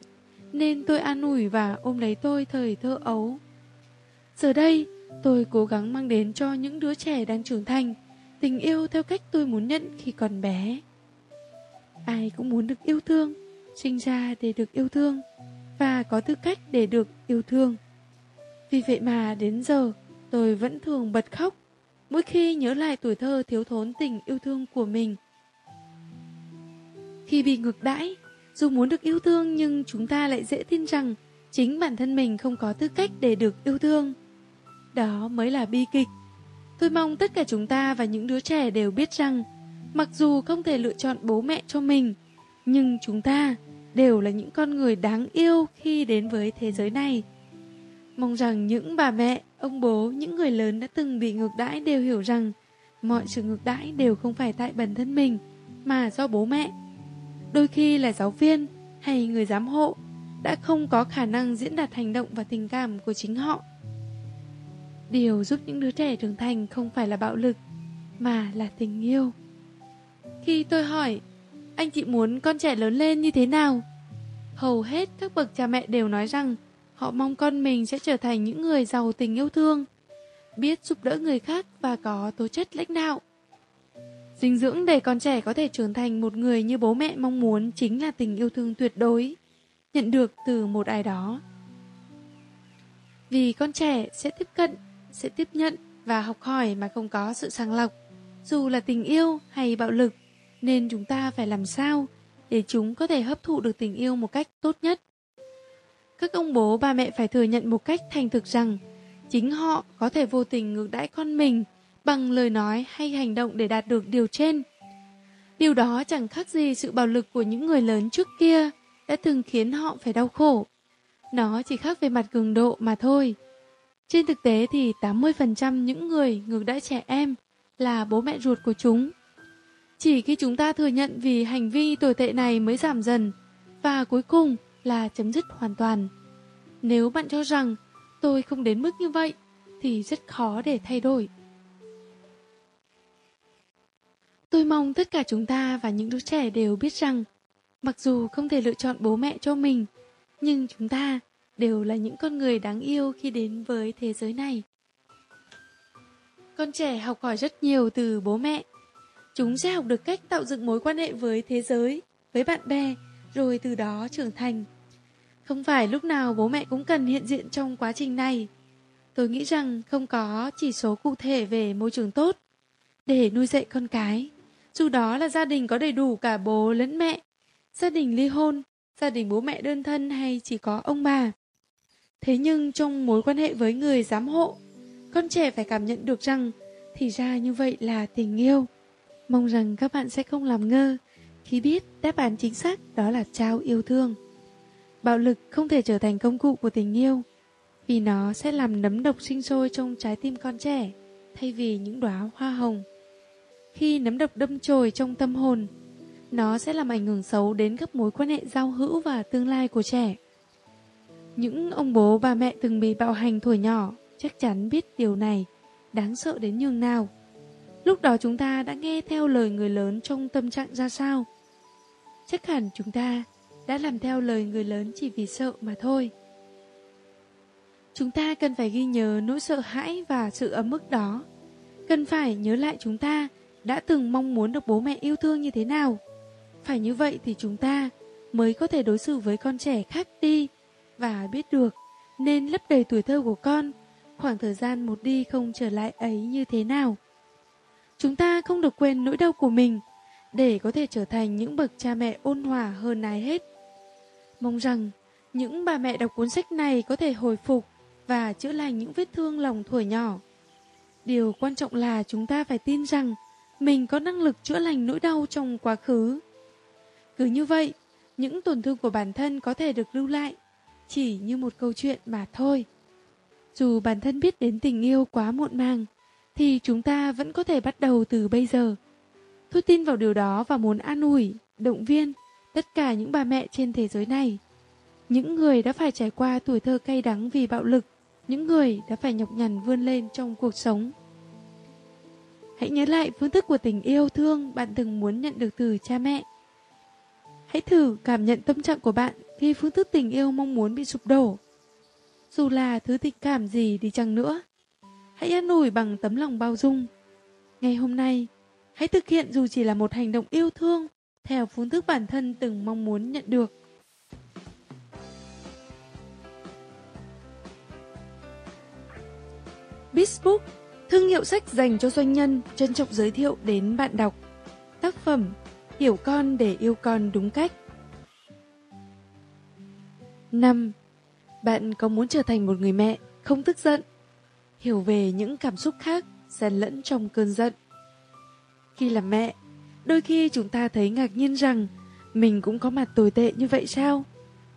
nên tôi an ủi và ôm lấy tôi thời thơ ấu. Giờ đây, tôi cố gắng mang đến cho những đứa trẻ đang trưởng thành tình yêu theo cách tôi muốn nhận khi còn bé. Ai cũng muốn được yêu thương, sinh ra để được yêu thương và có tư cách để được yêu thương. Vì vậy mà đến giờ tôi vẫn thường bật khóc mỗi khi nhớ lại tuổi thơ thiếu thốn tình yêu thương của mình. Khi bị ngược đãi, dù muốn được yêu thương nhưng chúng ta lại dễ tin rằng chính bản thân mình không có tư cách để được yêu thương. Đó mới là bi kịch. Tôi mong tất cả chúng ta và những đứa trẻ đều biết rằng mặc dù không thể lựa chọn bố mẹ cho mình, nhưng chúng ta đều là những con người đáng yêu khi đến với thế giới này. Mong rằng những bà mẹ, ông bố, những người lớn đã từng bị ngược đãi đều hiểu rằng mọi sự ngược đãi đều không phải tại bản thân mình, mà do bố mẹ. đôi khi là giáo viên hay người giám hộ, đã không có khả năng diễn đạt hành động và tình cảm của chính họ. Điều giúp những đứa trẻ trưởng thành không phải là bạo lực, mà là tình yêu. Khi tôi hỏi, anh chị muốn con trẻ lớn lên như thế nào? Hầu hết các bậc cha mẹ đều nói rằng họ mong con mình sẽ trở thành những người giàu tình yêu thương, biết giúp đỡ người khác và có tố chất lãnh đạo. Dinh dưỡng để con trẻ có thể trưởng thành một người như bố mẹ mong muốn chính là tình yêu thương tuyệt đối, nhận được từ một ai đó. Vì con trẻ sẽ tiếp cận, sẽ tiếp nhận và học hỏi mà không có sự sàng lọc, dù là tình yêu hay bạo lực, nên chúng ta phải làm sao để chúng có thể hấp thụ được tình yêu một cách tốt nhất. Các ông bố, ba mẹ phải thừa nhận một cách thành thực rằng, chính họ có thể vô tình ngược đãi con mình bằng lời nói hay hành động để đạt được điều trên. Điều đó chẳng khác gì sự bạo lực của những người lớn trước kia đã từng khiến họ phải đau khổ. Nó chỉ khác về mặt cường độ mà thôi. Trên thực tế thì 80% những người ngược đãi trẻ em là bố mẹ ruột của chúng. Chỉ khi chúng ta thừa nhận vì hành vi tồi tệ này mới giảm dần và cuối cùng là chấm dứt hoàn toàn. Nếu bạn cho rằng tôi không đến mức như vậy thì rất khó để thay đổi. Tôi mong tất cả chúng ta và những đứa trẻ đều biết rằng mặc dù không thể lựa chọn bố mẹ cho mình, nhưng chúng ta đều là những con người đáng yêu khi đến với thế giới này. Con trẻ học hỏi rất nhiều từ bố mẹ. Chúng sẽ học được cách tạo dựng mối quan hệ với thế giới, với bạn bè, rồi từ đó trưởng thành. Không phải lúc nào bố mẹ cũng cần hiện diện trong quá trình này. Tôi nghĩ rằng không có chỉ số cụ thể về môi trường tốt để nuôi dạy con cái. Dù đó là gia đình có đầy đủ cả bố lẫn mẹ, gia đình ly hôn, gia đình bố mẹ đơn thân hay chỉ có ông bà. Thế nhưng trong mối quan hệ với người giám hộ, con trẻ phải cảm nhận được rằng thì ra như vậy là tình yêu. Mong rằng các bạn sẽ không làm ngơ khi biết đáp án chính xác đó là trao yêu thương. Bạo lực không thể trở thành công cụ của tình yêu vì nó sẽ làm nấm độc sinh sôi trong trái tim con trẻ thay vì những đóa hoa hồng. Khi nấm độc đâm chồi trong tâm hồn, nó sẽ làm ảnh hưởng xấu đến các mối quan hệ giao hữu và tương lai của trẻ. Những ông bố bà mẹ từng bị bạo hành tuổi nhỏ chắc chắn biết điều này đáng sợ đến nhường nào. Lúc đó chúng ta đã nghe theo lời người lớn trong tâm trạng ra sao? Chắc hẳn chúng ta đã làm theo lời người lớn chỉ vì sợ mà thôi. Chúng ta cần phải ghi nhớ nỗi sợ hãi và sự ấm ức đó. Cần phải nhớ lại chúng ta đã từng mong muốn được bố mẹ yêu thương như thế nào. Phải như vậy thì chúng ta mới có thể đối xử với con trẻ khác đi và biết được nên lấp đầy tuổi thơ của con khoảng thời gian một đi không trở lại ấy như thế nào. Chúng ta không được quên nỗi đau của mình để có thể trở thành những bậc cha mẹ ôn hòa hơn ai hết. Mong rằng những bà mẹ đọc cuốn sách này có thể hồi phục và chữa lành những vết thương lòng thuở nhỏ. Điều quan trọng là chúng ta phải tin rằng mình có năng lực chữa lành nỗi đau trong quá khứ. Cứ như vậy, những tổn thương của bản thân có thể được lưu lại, chỉ như một câu chuyện mà thôi. Dù bản thân biết đến tình yêu quá muộn màng, thì chúng ta vẫn có thể bắt đầu từ bây giờ. Tôi tin vào điều đó và muốn an ủi, động viên tất cả những bà mẹ trên thế giới này. Những người đã phải trải qua tuổi thơ cay đắng vì bạo lực, những người đã phải nhọc nhằn vươn lên trong cuộc sống. Hãy nhớ lại phương thức của tình yêu thương bạn từng muốn nhận được từ cha mẹ. Hãy thử cảm nhận tâm trạng của bạn khi phương thức tình yêu mong muốn bị sụp đổ. Dù là thứ tình cảm gì đi chăng nữa, hãy an ủi bằng tấm lòng bao dung. Ngày hôm nay, hãy thực hiện dù chỉ là một hành động yêu thương theo phương thức bản thân từng mong muốn nhận được. Bizbook, thương hiệu sách dành cho doanh nhân, trân trọng giới thiệu đến bạn đọc. Tác phẩm Hiểu con để yêu con đúng cách. 5. Bạn có muốn trở thành một người mẹ không tức giận? Hiểu về những cảm xúc khác xen lẫn trong cơn giận. Khi làm mẹ, đôi khi chúng ta thấy ngạc nhiên rằng mình cũng có mặt tồi tệ như vậy sao?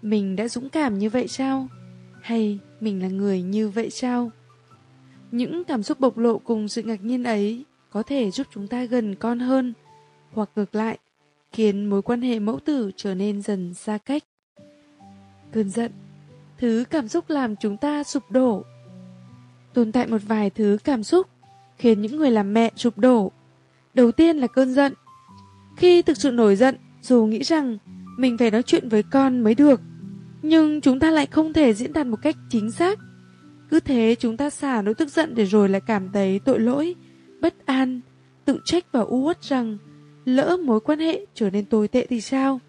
Mình đã dũng cảm như vậy sao? Hay mình là người như vậy sao? Những cảm xúc bộc lộ cùng sự ngạc nhiên ấy có thể giúp chúng ta gần con hơn, hoặc ngược lại, khiến mối quan hệ mẫu tử trở nên dần xa cách. Cơn giận, thứ cảm xúc làm chúng ta sụp đổ. Tồn tại một vài thứ cảm xúc khiến những người làm mẹ sụp đổ. Đầu tiên là cơn giận. Khi thực sự nổi giận, dù nghĩ rằng mình phải nói chuyện với con mới được, nhưng chúng ta lại không thể diễn đạt một cách chính xác. Cứ thế chúng ta xả nỗi tức giận để rồi lại cảm thấy tội lỗi, bất an, tự trách và u uất rằng lỡ mối quan hệ trở nên tồi tệ thì sao?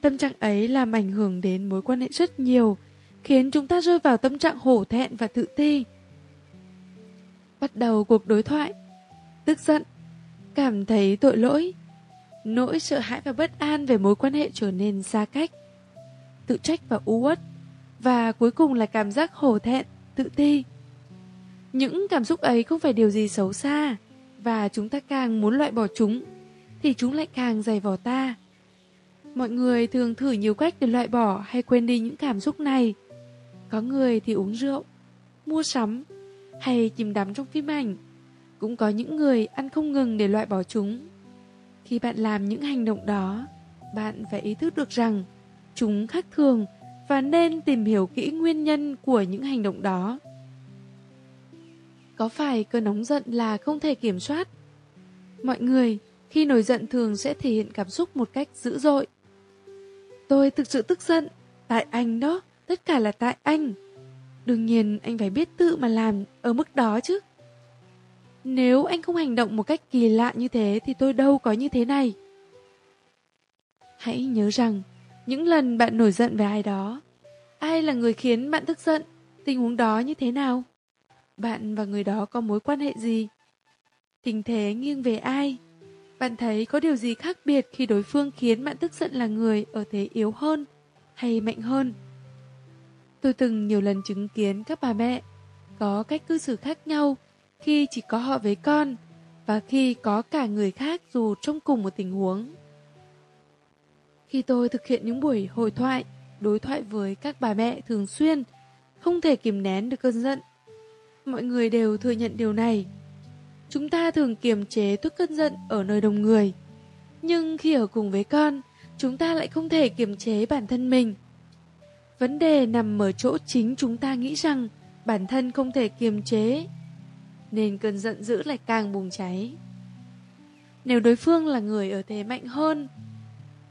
Tâm trạng ấy làm ảnh hưởng đến mối quan hệ rất nhiều, khiến chúng ta rơi vào tâm trạng hổ thẹn và tự ti. Bắt đầu cuộc đối thoại, tức giận, cảm thấy tội lỗi, nỗi sợ hãi và bất an về mối quan hệ trở nên xa cách, tự trách và u uất, và cuối cùng là cảm giác hổ thẹn, tự ti. Những cảm xúc ấy không phải điều gì xấu xa, và chúng ta càng muốn loại bỏ chúng, thì chúng lại càng dày vò ta. Mọi người thường thử nhiều cách để loại bỏ hay quên đi những cảm xúc này. Có người thì uống rượu, mua sắm hay chìm đắm trong phim ảnh. Cũng có những người ăn không ngừng để loại bỏ chúng. Khi bạn làm những hành động đó, bạn phải ý thức được rằng chúng khác thường và nên tìm hiểu kỹ nguyên nhân của những hành động đó. Có phải cơn nóng giận là không thể kiểm soát? Mọi người khi nổi giận thường sẽ thể hiện cảm xúc một cách dữ dội. Tôi thực sự tức giận, tại anh đó, tất cả là tại anh. Đương nhiên anh phải biết tự mà làm ở mức đó chứ. Nếu anh không hành động một cách kỳ lạ như thế thì tôi đâu có như thế này. Hãy nhớ rằng, những lần bạn nổi giận về ai đó, ai là người khiến bạn tức giận, tình huống đó như thế nào? Bạn và người đó có mối quan hệ gì? Tình thế nghiêng về ai? Bạn thấy có điều gì khác biệt khi đối phương khiến bạn tức giận là người ở thế yếu hơn hay mạnh hơn? Tôi từng nhiều lần chứng kiến các bà mẹ có cách cư xử khác nhau khi chỉ có họ với con và khi có cả người khác dù trong cùng một tình huống. Khi tôi thực hiện những buổi hội thoại, đối thoại với các bà mẹ thường xuyên, không thể kìm nén được cơn giận. Mọi người đều thừa nhận điều này. Chúng ta thường kiềm chế tức cơn giận ở nơi đông người. Nhưng khi ở cùng với con, chúng ta lại không thể kiềm chế bản thân mình. Vấn đề nằm ở chỗ chính chúng ta nghĩ rằng bản thân không thể kiềm chế, nên cơn giận dữ lại càng bùng cháy. Nếu đối phương là người ở thế mạnh hơn,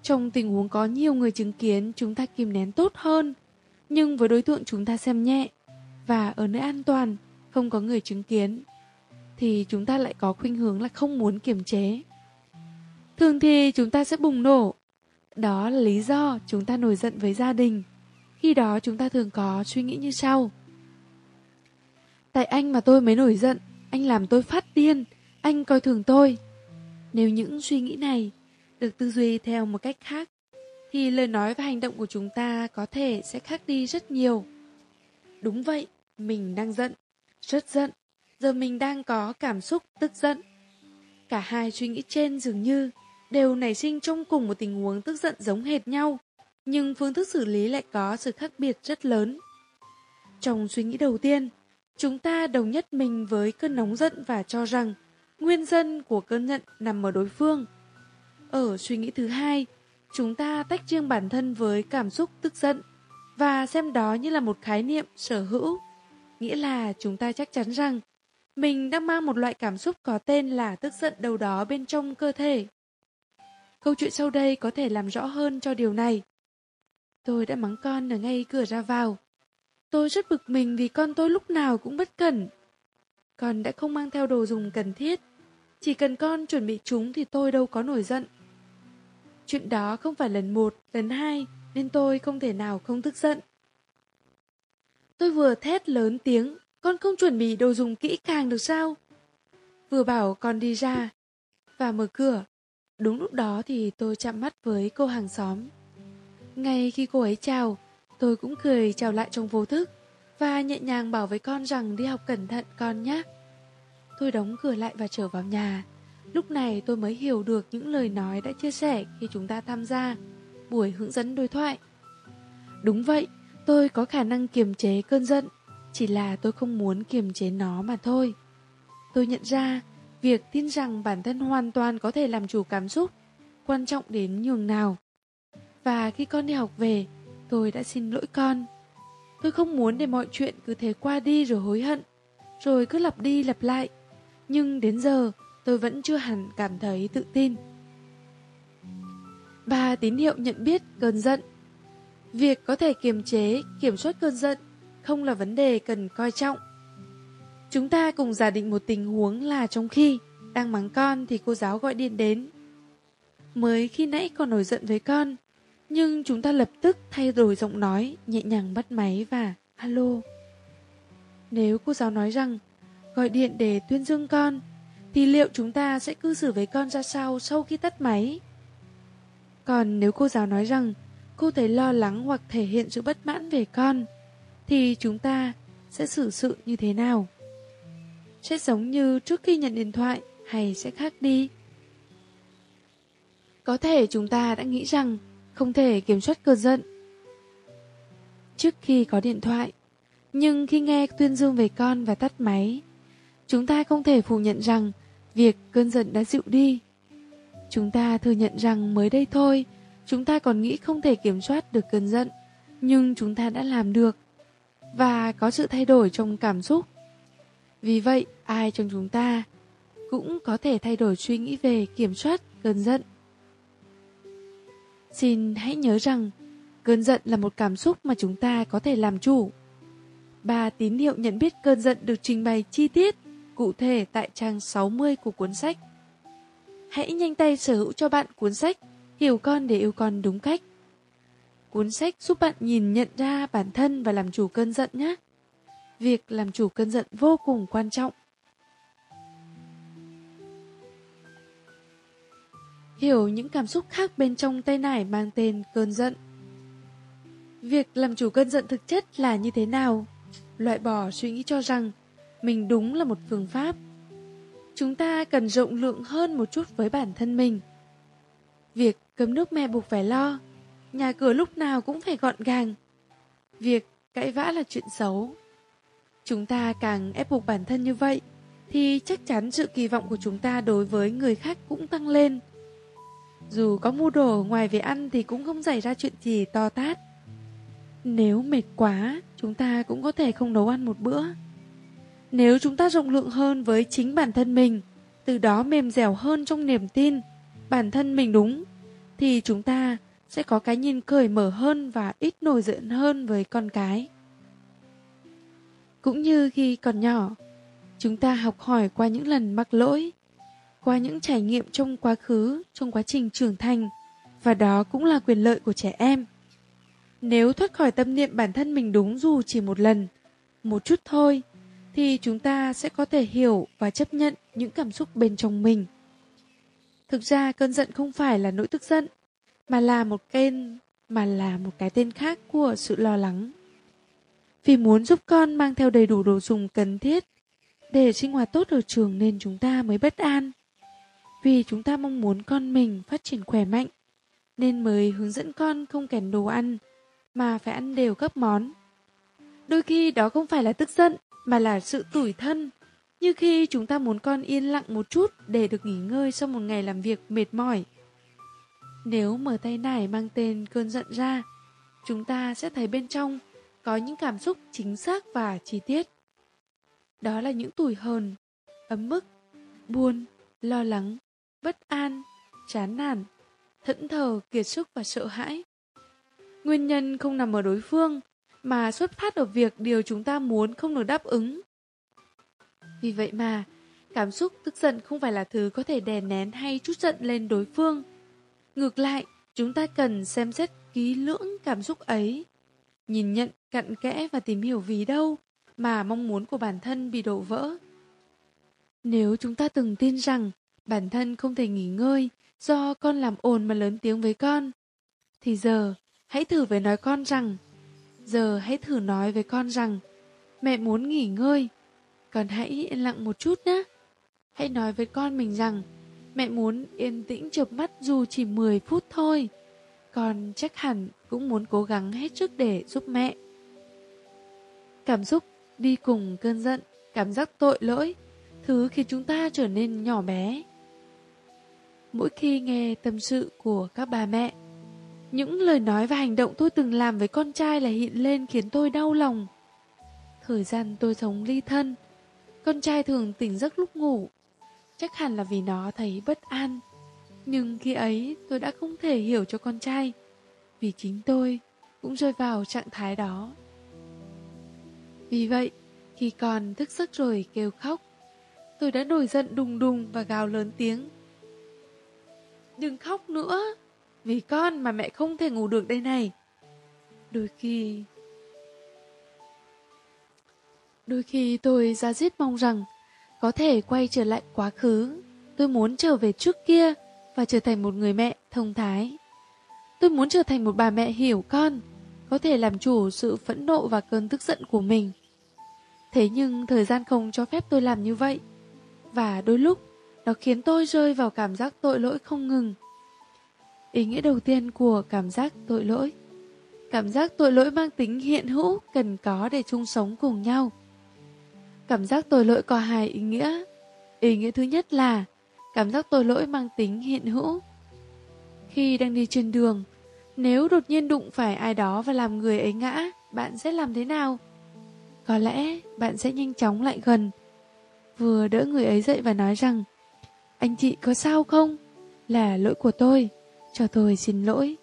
trong tình huống có nhiều người chứng kiến chúng ta kìm nén tốt hơn, nhưng với đối tượng chúng ta xem nhẹ và ở nơi an toàn, không có người chứng kiến, thì chúng ta lại có khuynh hướng là không muốn kiềm chế. Thường thì chúng ta sẽ bùng nổ. Đó là lý do chúng ta nổi giận với gia đình. Khi đó chúng ta thường có suy nghĩ như sau. Tại anh mà tôi mới nổi giận, anh làm tôi phát điên, anh coi thường tôi. Nếu những suy nghĩ này được tư duy theo một cách khác, thì lời nói và hành động của chúng ta có thể sẽ khác đi rất nhiều. Đúng vậy, mình đang giận, rất giận, giờ mình đang có cảm xúc tức giận. Cả hai suy nghĩ trên dường như đều nảy sinh trong cùng một tình huống tức giận giống hệt nhau, nhưng phương thức xử lý lại có sự khác biệt rất lớn. Trong suy nghĩ đầu tiên, chúng ta đồng nhất mình với cơn nóng giận và cho rằng nguyên nhân của cơn giận nằm ở đối phương. Ở suy nghĩ thứ hai, chúng ta tách riêng bản thân với cảm xúc tức giận và xem đó như là một khái niệm sở hữu, nghĩa là chúng ta chắc chắn rằng mình đang mang một loại cảm xúc có tên là tức giận đâu đó bên trong cơ thể. Câu chuyện sau đây có thể làm rõ hơn cho điều này. Tôi đã mắng con ở ngay cửa ra vào. Tôi rất bực mình vì con tôi lúc nào cũng bất cẩn. Con đã không mang theo đồ dùng cần thiết. Chỉ cần con chuẩn bị chúng thì tôi đâu có nổi giận. Chuyện đó không phải lần một, lần hai, nên tôi không thể nào không tức giận. Tôi vừa thét lớn tiếng, con không chuẩn bị đồ dùng kỹ càng được sao? Vừa bảo con đi ra và mở cửa. Đúng lúc đó thì tôi chạm mắt với cô hàng xóm. Ngay khi cô ấy chào, tôi cũng cười chào lại trong vô thức và nhẹ nhàng bảo với con rằng đi học cẩn thận con nhé. Tôi đóng cửa lại và trở vào nhà. Lúc này tôi mới hiểu được những lời nói đã chia sẻ khi chúng ta tham gia buổi hướng dẫn đối thoại. Đúng vậy, tôi có khả năng kiềm chế cơn giận, chỉ là tôi không muốn kiềm chế nó mà thôi. Tôi nhận ra, việc tin rằng bản thân hoàn toàn có thể làm chủ cảm xúc quan trọng đến nhường nào. Và khi con đi học về, tôi đã xin lỗi con. Tôi không muốn để mọi chuyện cứ thế qua đi rồi hối hận, rồi cứ lặp đi lặp lại. Nhưng đến giờ, tôi vẫn chưa hẳn cảm thấy tự tin. Ba tín hiệu nhận biết cơn giận Việc có thể kiềm chế, kiểm soát cơn giận không là vấn đề cần coi trọng. Chúng ta cùng giả định một tình huống là trong khi đang mắng con thì cô giáo gọi điện đến. Mới khi nãy còn nổi giận với con, nhưng chúng ta lập tức thay đổi giọng nói, nhẹ nhàng bắt máy và alo. Nếu cô giáo nói rằng gọi điện để tuyên dương con, thì liệu chúng ta sẽ cư xử với con ra sao sau khi tắt máy? Còn nếu cô giáo nói rằng cô thấy lo lắng hoặc thể hiện sự bất mãn về con, thì chúng ta sẽ xử sự như thế nào? Sẽ giống như trước khi nhận điện thoại hay sẽ khác đi? Có thể chúng ta đã nghĩ rằng không thể kiểm soát cơn giận. Trước khi có điện thoại, nhưng khi nghe tuyên dương về con và tắt máy, chúng ta không thể phủ nhận rằng việc cơn giận đã dịu đi. Chúng ta thừa nhận rằng mới đây thôi, chúng ta còn nghĩ không thể kiểm soát được cơn giận, nhưng chúng ta đã làm được và có sự thay đổi trong cảm xúc. Vì vậy, ai trong chúng ta cũng có thể thay đổi suy nghĩ về kiểm soát cơn giận. Xin hãy nhớ rằng, cơn giận là một cảm xúc mà chúng ta có thể làm chủ. Ba tín hiệu nhận biết cơn giận được trình bày chi tiết, cụ thể tại trang 60 của cuốn sách. Hãy nhanh tay sở hữu cho bạn cuốn sách Hiểu con để yêu con đúng cách. Cuốn sách giúp bạn nhìn nhận ra bản thân và làm chủ cơn giận nhé. Việc làm chủ cơn giận vô cùng quan trọng. Hiểu những cảm xúc khác bên trong tay nải mang tên cơn giận. Việc làm chủ cơn giận thực chất là như thế nào? Loại bỏ suy nghĩ cho rằng mình đúng là một phương pháp. Chúng ta cần rộng lượng hơn một chút với bản thân mình. Việc cấm nước mẹ buộc phải lo, nhà cửa lúc nào cũng phải gọn gàng. Việc cãi vã là chuyện xấu. Chúng ta càng ép buộc bản thân như vậy, thì chắc chắn sự kỳ vọng của chúng ta đối với người khác cũng tăng lên. Dù có mua đồ ngoài về ăn thì cũng không xảy ra chuyện gì to tát. Nếu mệt quá, chúng ta cũng có thể không nấu ăn một bữa. Nếu chúng ta rộng lượng hơn với chính bản thân mình, từ đó mềm dẻo hơn trong niềm tin, bản thân mình đúng, thì chúng ta sẽ có cái nhìn cởi mở hơn và ít nổi giận hơn với con cái. Cũng như khi còn nhỏ, chúng ta học hỏi qua những lần mắc lỗi, qua những trải nghiệm trong quá khứ, trong quá trình trưởng thành, và đó cũng là quyền lợi của trẻ em. Nếu thoát khỏi tâm niệm bản thân mình đúng dù chỉ một lần, một chút thôi, thì chúng ta sẽ có thể hiểu và chấp nhận những cảm xúc bên trong mình. Thực ra cơn giận không phải là nỗi tức giận, mà là một tên mà là một cái tên khác của sự lo lắng. Vì muốn giúp con mang theo đầy đủ đồ dùng cần thiết để sinh hoạt tốt ở trường nên chúng ta mới bất an. Vì chúng ta mong muốn con mình phát triển khỏe mạnh nên mới hướng dẫn con không kèm đồ ăn mà phải ăn đều các món. Đôi khi đó không phải là tức giận mà là sự tủi thân như khi chúng ta muốn con yên lặng một chút để được nghỉ ngơi sau một ngày làm việc mệt mỏi. Nếu mở tay nải mang tên cơn giận ra, chúng ta sẽ thấy bên trong có những cảm xúc chính xác và chi tiết. Đó là những tủi hờn, ấm mức, buồn, lo lắng, bất an, chán nản, thẫn thờ, kiệt sức và sợ hãi. Nguyên nhân không nằm ở đối phương, mà xuất phát ở việc điều chúng ta muốn không được đáp ứng. Vì vậy mà, cảm xúc tức giận không phải là thứ có thể đè nén hay chút giận lên đối phương. Ngược lại, chúng ta cần xem xét kỹ lưỡng cảm xúc ấy, nhìn nhận cặn kẽ và tìm hiểu vì đâu mà mong muốn của bản thân bị đổ vỡ. Nếu chúng ta từng tin rằng bản thân không thể nghỉ ngơi do con làm ồn mà lớn tiếng với con, thì giờ hãy thử với nói con rằng, giờ hãy thử nói với con rằng, mẹ muốn nghỉ ngơi, con hãy yên lặng một chút nhé. Hãy nói với con mình rằng, mẹ muốn yên tĩnh chợp mắt dù chỉ 10 phút thôi. Con chắc hẳn cũng muốn cố gắng hết sức để giúp mẹ. Cảm xúc đi cùng cơn giận, cảm giác tội lỗi, thứ khiến chúng ta trở nên nhỏ bé mỗi khi nghe tâm sự của các bà mẹ. Những lời nói và hành động tôi từng làm với con trai là hiện lên khiến tôi đau lòng. Thời gian tôi sống ly thân, con trai thường tỉnh giấc lúc ngủ. Chắc hẳn là vì nó thấy bất an. Nhưng khi ấy tôi đã không thể hiểu cho con trai, vì chính tôi cũng rơi vào trạng thái đó. Vì vậy, khi con thức giấc rồi kêu khóc, tôi đã nổi giận đùng đùng và gào lớn tiếng. Đừng khóc nữa, vì con mà mẹ không thể ngủ được đây này. Đôi khi... Đôi khi tôi ra giết mong rằng có thể quay trở lại quá khứ. Tôi muốn trở về trước kia và trở thành một người mẹ thông thái. Tôi muốn trở thành một bà mẹ hiểu con, có thể làm chủ sự phẫn nộ và cơn tức giận của mình. Thế nhưng thời gian không cho phép tôi làm như vậy. Và đôi lúc, nó khiến tôi rơi vào cảm giác tội lỗi không ngừng. Ý nghĩa đầu tiên của cảm giác tội lỗi Cảm giác tội lỗi mang tính hiện hữu cần có để chung sống cùng nhau. Cảm giác tội lỗi có hai ý nghĩa. Ý nghĩa thứ nhất là cảm giác tội lỗi mang tính hiện hữu. Khi đang đi trên đường, nếu đột nhiên đụng phải ai đó và làm người ấy ngã, bạn sẽ làm thế nào? Có lẽ bạn sẽ nhanh chóng lại gần, vừa đỡ người ấy dậy và nói rằng anh chị có sao không? Là lỗi của tôi, cho tôi xin lỗi.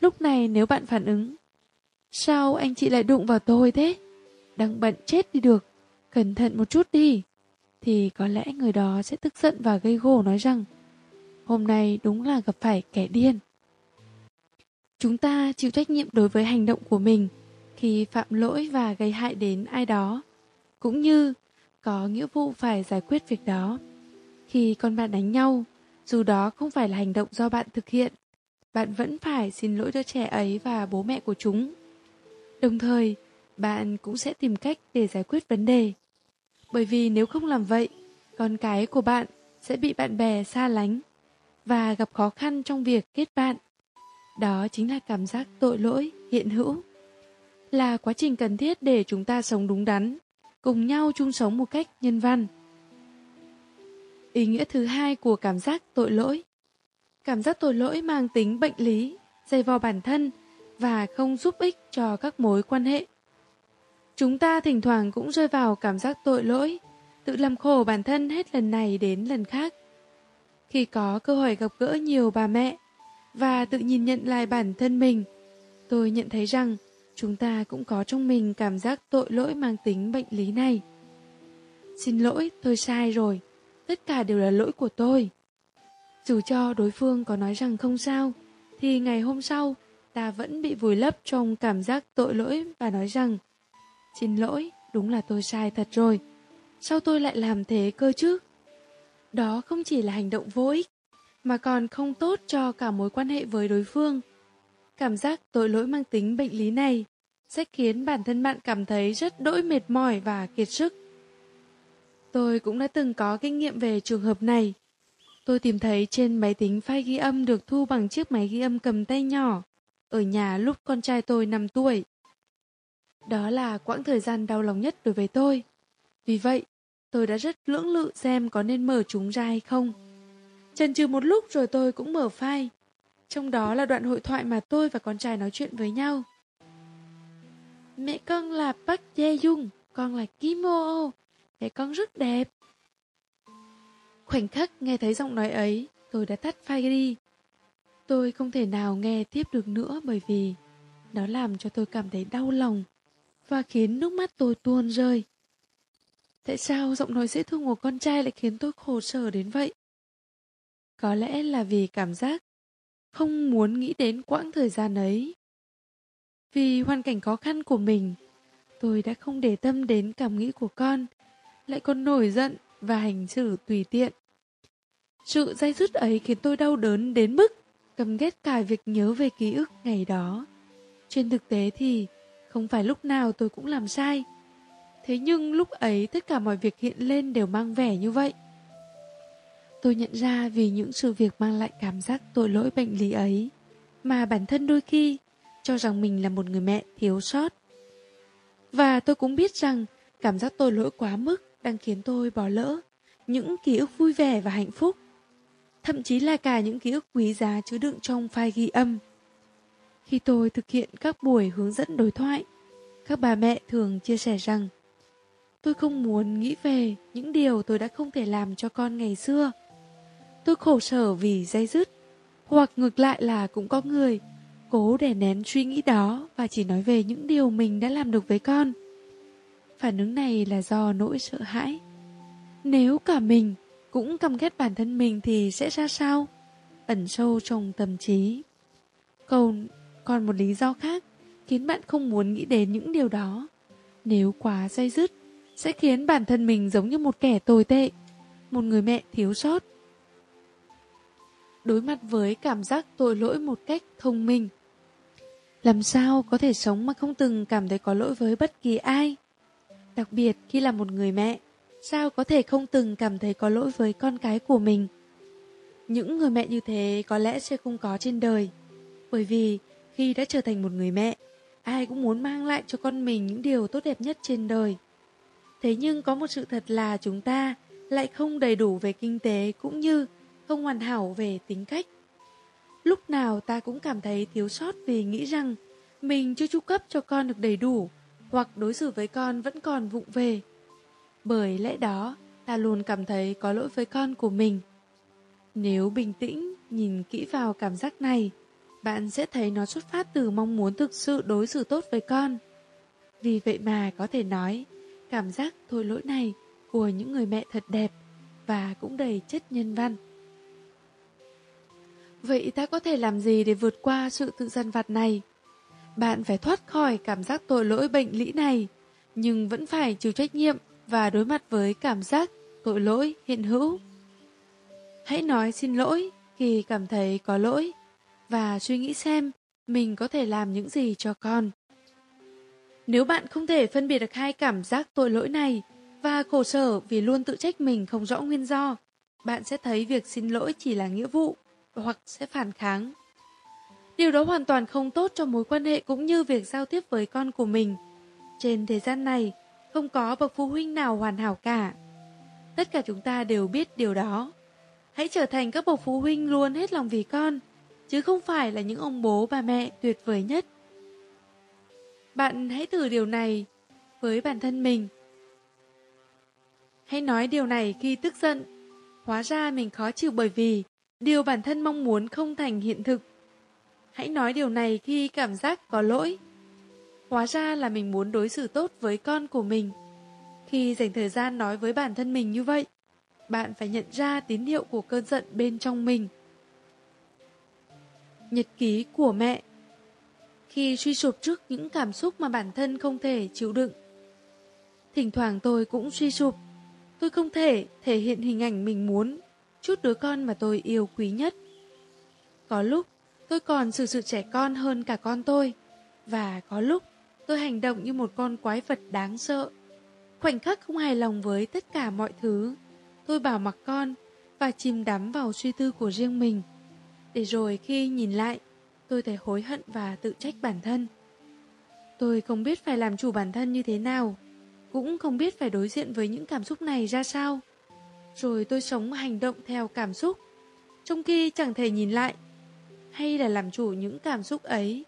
Lúc này nếu bạn phản ứng Sao anh chị lại đụng vào tôi thế? Đang bận chết đi được, cẩn thận một chút đi. Thì có lẽ người đó sẽ tức giận và gây gổ nói rằng Hôm nay đúng là gặp phải kẻ điên. Chúng ta chịu trách nhiệm đối với hành động của mình khi phạm lỗi và gây hại đến ai đó, cũng như có nghĩa vụ phải giải quyết việc đó. Khi con bạn đánh nhau, dù đó không phải là hành động do bạn thực hiện, bạn vẫn phải xin lỗi cho trẻ ấy và bố mẹ của chúng. Đồng thời, bạn cũng sẽ tìm cách để giải quyết vấn đề. Bởi vì nếu không làm vậy, con cái của bạn sẽ bị bạn bè xa lánh và gặp khó khăn trong việc kết bạn. Đó chính là cảm giác tội lỗi hiện hữu. Là quá trình cần thiết để chúng ta sống đúng đắn, cùng nhau chung sống một cách nhân văn. Ý nghĩa thứ hai của cảm giác tội lỗi Cảm giác tội lỗi mang tính bệnh lý, dày vò bản thân và không giúp ích cho các mối quan hệ. Chúng ta thỉnh thoảng cũng rơi vào cảm giác tội lỗi, tự làm khổ bản thân hết lần này đến lần khác. Khi có cơ hội gặp gỡ nhiều bà mẹ và tự nhìn nhận lại bản thân mình, tôi nhận thấy rằng chúng ta cũng có trong mình cảm giác tội lỗi mang tính bệnh lý này. Xin lỗi, tôi sai rồi. Tất cả đều là lỗi của tôi. Dù cho đối phương có nói rằng không sao, thì ngày hôm sau, ta vẫn bị vùi lấp trong cảm giác tội lỗi và nói rằng Xin lỗi, đúng là tôi sai thật rồi. Sao tôi lại làm thế cơ chứ? Đó không chỉ là hành động vô ích, mà còn không tốt cho cả mối quan hệ với đối phương. Cảm giác tội lỗi mang tính bệnh lý này sẽ khiến bản thân bạn cảm thấy rất đỗi mệt mỏi và kiệt sức. Tôi cũng đã từng có kinh nghiệm về trường hợp này. Tôi tìm thấy trên máy tính file ghi âm được thu bằng chiếc máy ghi âm cầm tay nhỏ ở nhà lúc con trai tôi 5 tuổi. Đó là quãng thời gian đau lòng nhất đối với tôi. Vì vậy, tôi đã rất lưỡng lự xem có nên mở chúng ra hay không. Chần chừ một lúc rồi tôi cũng mở file. Trong đó là đoạn hội thoại mà tôi và con trai nói chuyện với nhau. Mẹ con là Park Jae Jung, con là Kim Oh Mẹ con rất đẹp. Khoảnh khắc nghe thấy giọng nói ấy, tôi đã tắt file đi. Tôi không thể nào nghe tiếp được nữa bởi vì nó làm cho tôi cảm thấy đau lòng và khiến nước mắt tôi tuôn rơi. Tại sao giọng nói dễ thương của con trai lại khiến tôi khổ sở đến vậy? Có lẽ là vì cảm giác không muốn nghĩ đến quãng thời gian ấy. Vì hoàn cảnh khó khăn của mình, tôi đã không để tâm đến cảm nghĩ của con, lại còn nổi giận và hành xử tùy tiện. Sự dây dứt ấy khiến tôi đau đớn đến mức căm ghét cả việc nhớ về ký ức ngày đó. Trên thực tế thì không phải lúc nào tôi cũng làm sai. Thế nhưng lúc ấy tất cả mọi việc hiện lên đều mang vẻ như vậy. Tôi nhận ra vì những sự việc mang lại cảm giác tội lỗi bệnh lý ấy, mà bản thân đôi khi cho rằng mình là một người mẹ thiếu sót. Và tôi cũng biết rằng cảm giác tội lỗi quá mức đang khiến tôi bỏ lỡ những ký ức vui vẻ và hạnh phúc. thậm chí là cả những ký ức quý giá chứa đựng trong file ghi âm. Khi tôi thực hiện các buổi hướng dẫn đối thoại, các bà mẹ thường chia sẻ rằng tôi không muốn nghĩ về những điều tôi đã không thể làm cho con ngày xưa. Tôi khổ sở vì dây dứt, hoặc ngược lại là cũng có người cố để nén suy nghĩ đó và chỉ nói về những điều mình đã làm được với con. Phản ứng này là do nỗi sợ hãi. Nếu cả mình cũng căm ghét bản thân mình thì sẽ ra sao? Ẩn sâu trong tâm trí. Câu còn một lý do khác khiến bạn không muốn nghĩ đến những điều đó. Nếu quá dây dứt, sẽ khiến bản thân mình giống như một kẻ tồi tệ, một người mẹ thiếu sót. Đối mặt với cảm giác tội lỗi một cách thông minh. Làm sao có thể sống mà không từng cảm thấy có lỗi với bất kỳ ai? Đặc biệt khi là một người mẹ, sao có thể không từng cảm thấy có lỗi với con cái của mình? Những người mẹ như thế có lẽ sẽ không có trên đời. Bởi vì khi đã trở thành một người mẹ, ai cũng muốn mang lại cho con mình những điều tốt đẹp nhất trên đời. Thế nhưng có một sự thật là chúng ta lại không đầy đủ về kinh tế cũng như không hoàn hảo về tính cách. Lúc nào ta cũng cảm thấy thiếu sót vì nghĩ rằng mình chưa chu cấp cho con được đầy đủ hoặc đối xử với con vẫn còn vụng về. Bởi lẽ đó, ta luôn cảm thấy có lỗi với con của mình. Nếu bình tĩnh nhìn kỹ vào cảm giác này, bạn sẽ thấy nó xuất phát từ mong muốn thực sự đối xử tốt với con. Vì vậy mà có thể nói, cảm giác thôi lỗi này của những người mẹ thật đẹp và cũng đầy chất nhân văn. Vậy ta có thể làm gì để vượt qua sự tự dân vặt này? Bạn phải thoát khỏi cảm giác tội lỗi bệnh lĩ này, nhưng vẫn phải chịu trách nhiệm và đối mặt với cảm giác tội lỗi hiện hữu. Hãy nói xin lỗi khi cảm thấy có lỗi và suy nghĩ xem mình có thể làm những gì cho con. Nếu bạn không thể phân biệt được hai cảm giác tội lỗi này và khổ sở vì luôn tự trách mình không rõ nguyên do, bạn sẽ thấy việc xin lỗi chỉ là nghĩa vụ hoặc sẽ phản kháng. Điều đó hoàn toàn không tốt cho mối quan hệ cũng như việc giao tiếp với con của mình. Trên thế gian này, không có bậc phụ huynh nào hoàn hảo cả. Tất cả chúng ta đều biết điều đó. Hãy trở thành các bậc phụ huynh luôn hết lòng vì con, chứ không phải là những ông bố bà mẹ tuyệt vời nhất. Bạn hãy thử điều này với bản thân mình. Hãy nói điều này khi tức giận. Hóa ra mình khó chịu bởi vì điều bản thân mong muốn không thành hiện thực. Hãy nói điều này khi cảm giác có lỗi. Hóa ra là mình muốn đối xử tốt với con của mình. Khi dành thời gian nói với bản thân mình như vậy, bạn phải nhận ra tín hiệu của cơn giận bên trong mình. Nhật ký của mẹ Khi suy sụp trước những cảm xúc mà bản thân không thể chịu đựng. Thỉnh thoảng tôi cũng suy sụp. Tôi không thể thể hiện hình ảnh mình muốn, chút đứa con mà tôi yêu quý nhất. Có lúc, tôi còn xử sự trẻ con hơn cả con tôi. Và có lúc, tôi hành động như một con quái vật đáng sợ. Khoảnh khắc không hài lòng với tất cả mọi thứ, tôi bảo mặc con và chìm đắm vào suy tư của riêng mình. Để rồi khi nhìn lại, tôi thấy hối hận và tự trách bản thân. Tôi không biết phải làm chủ bản thân như thế nào, cũng không biết phải đối diện với những cảm xúc này ra sao. Rồi tôi sống hành động theo cảm xúc, trong khi chẳng thể nhìn lại, hay là làm chủ những cảm xúc ấy.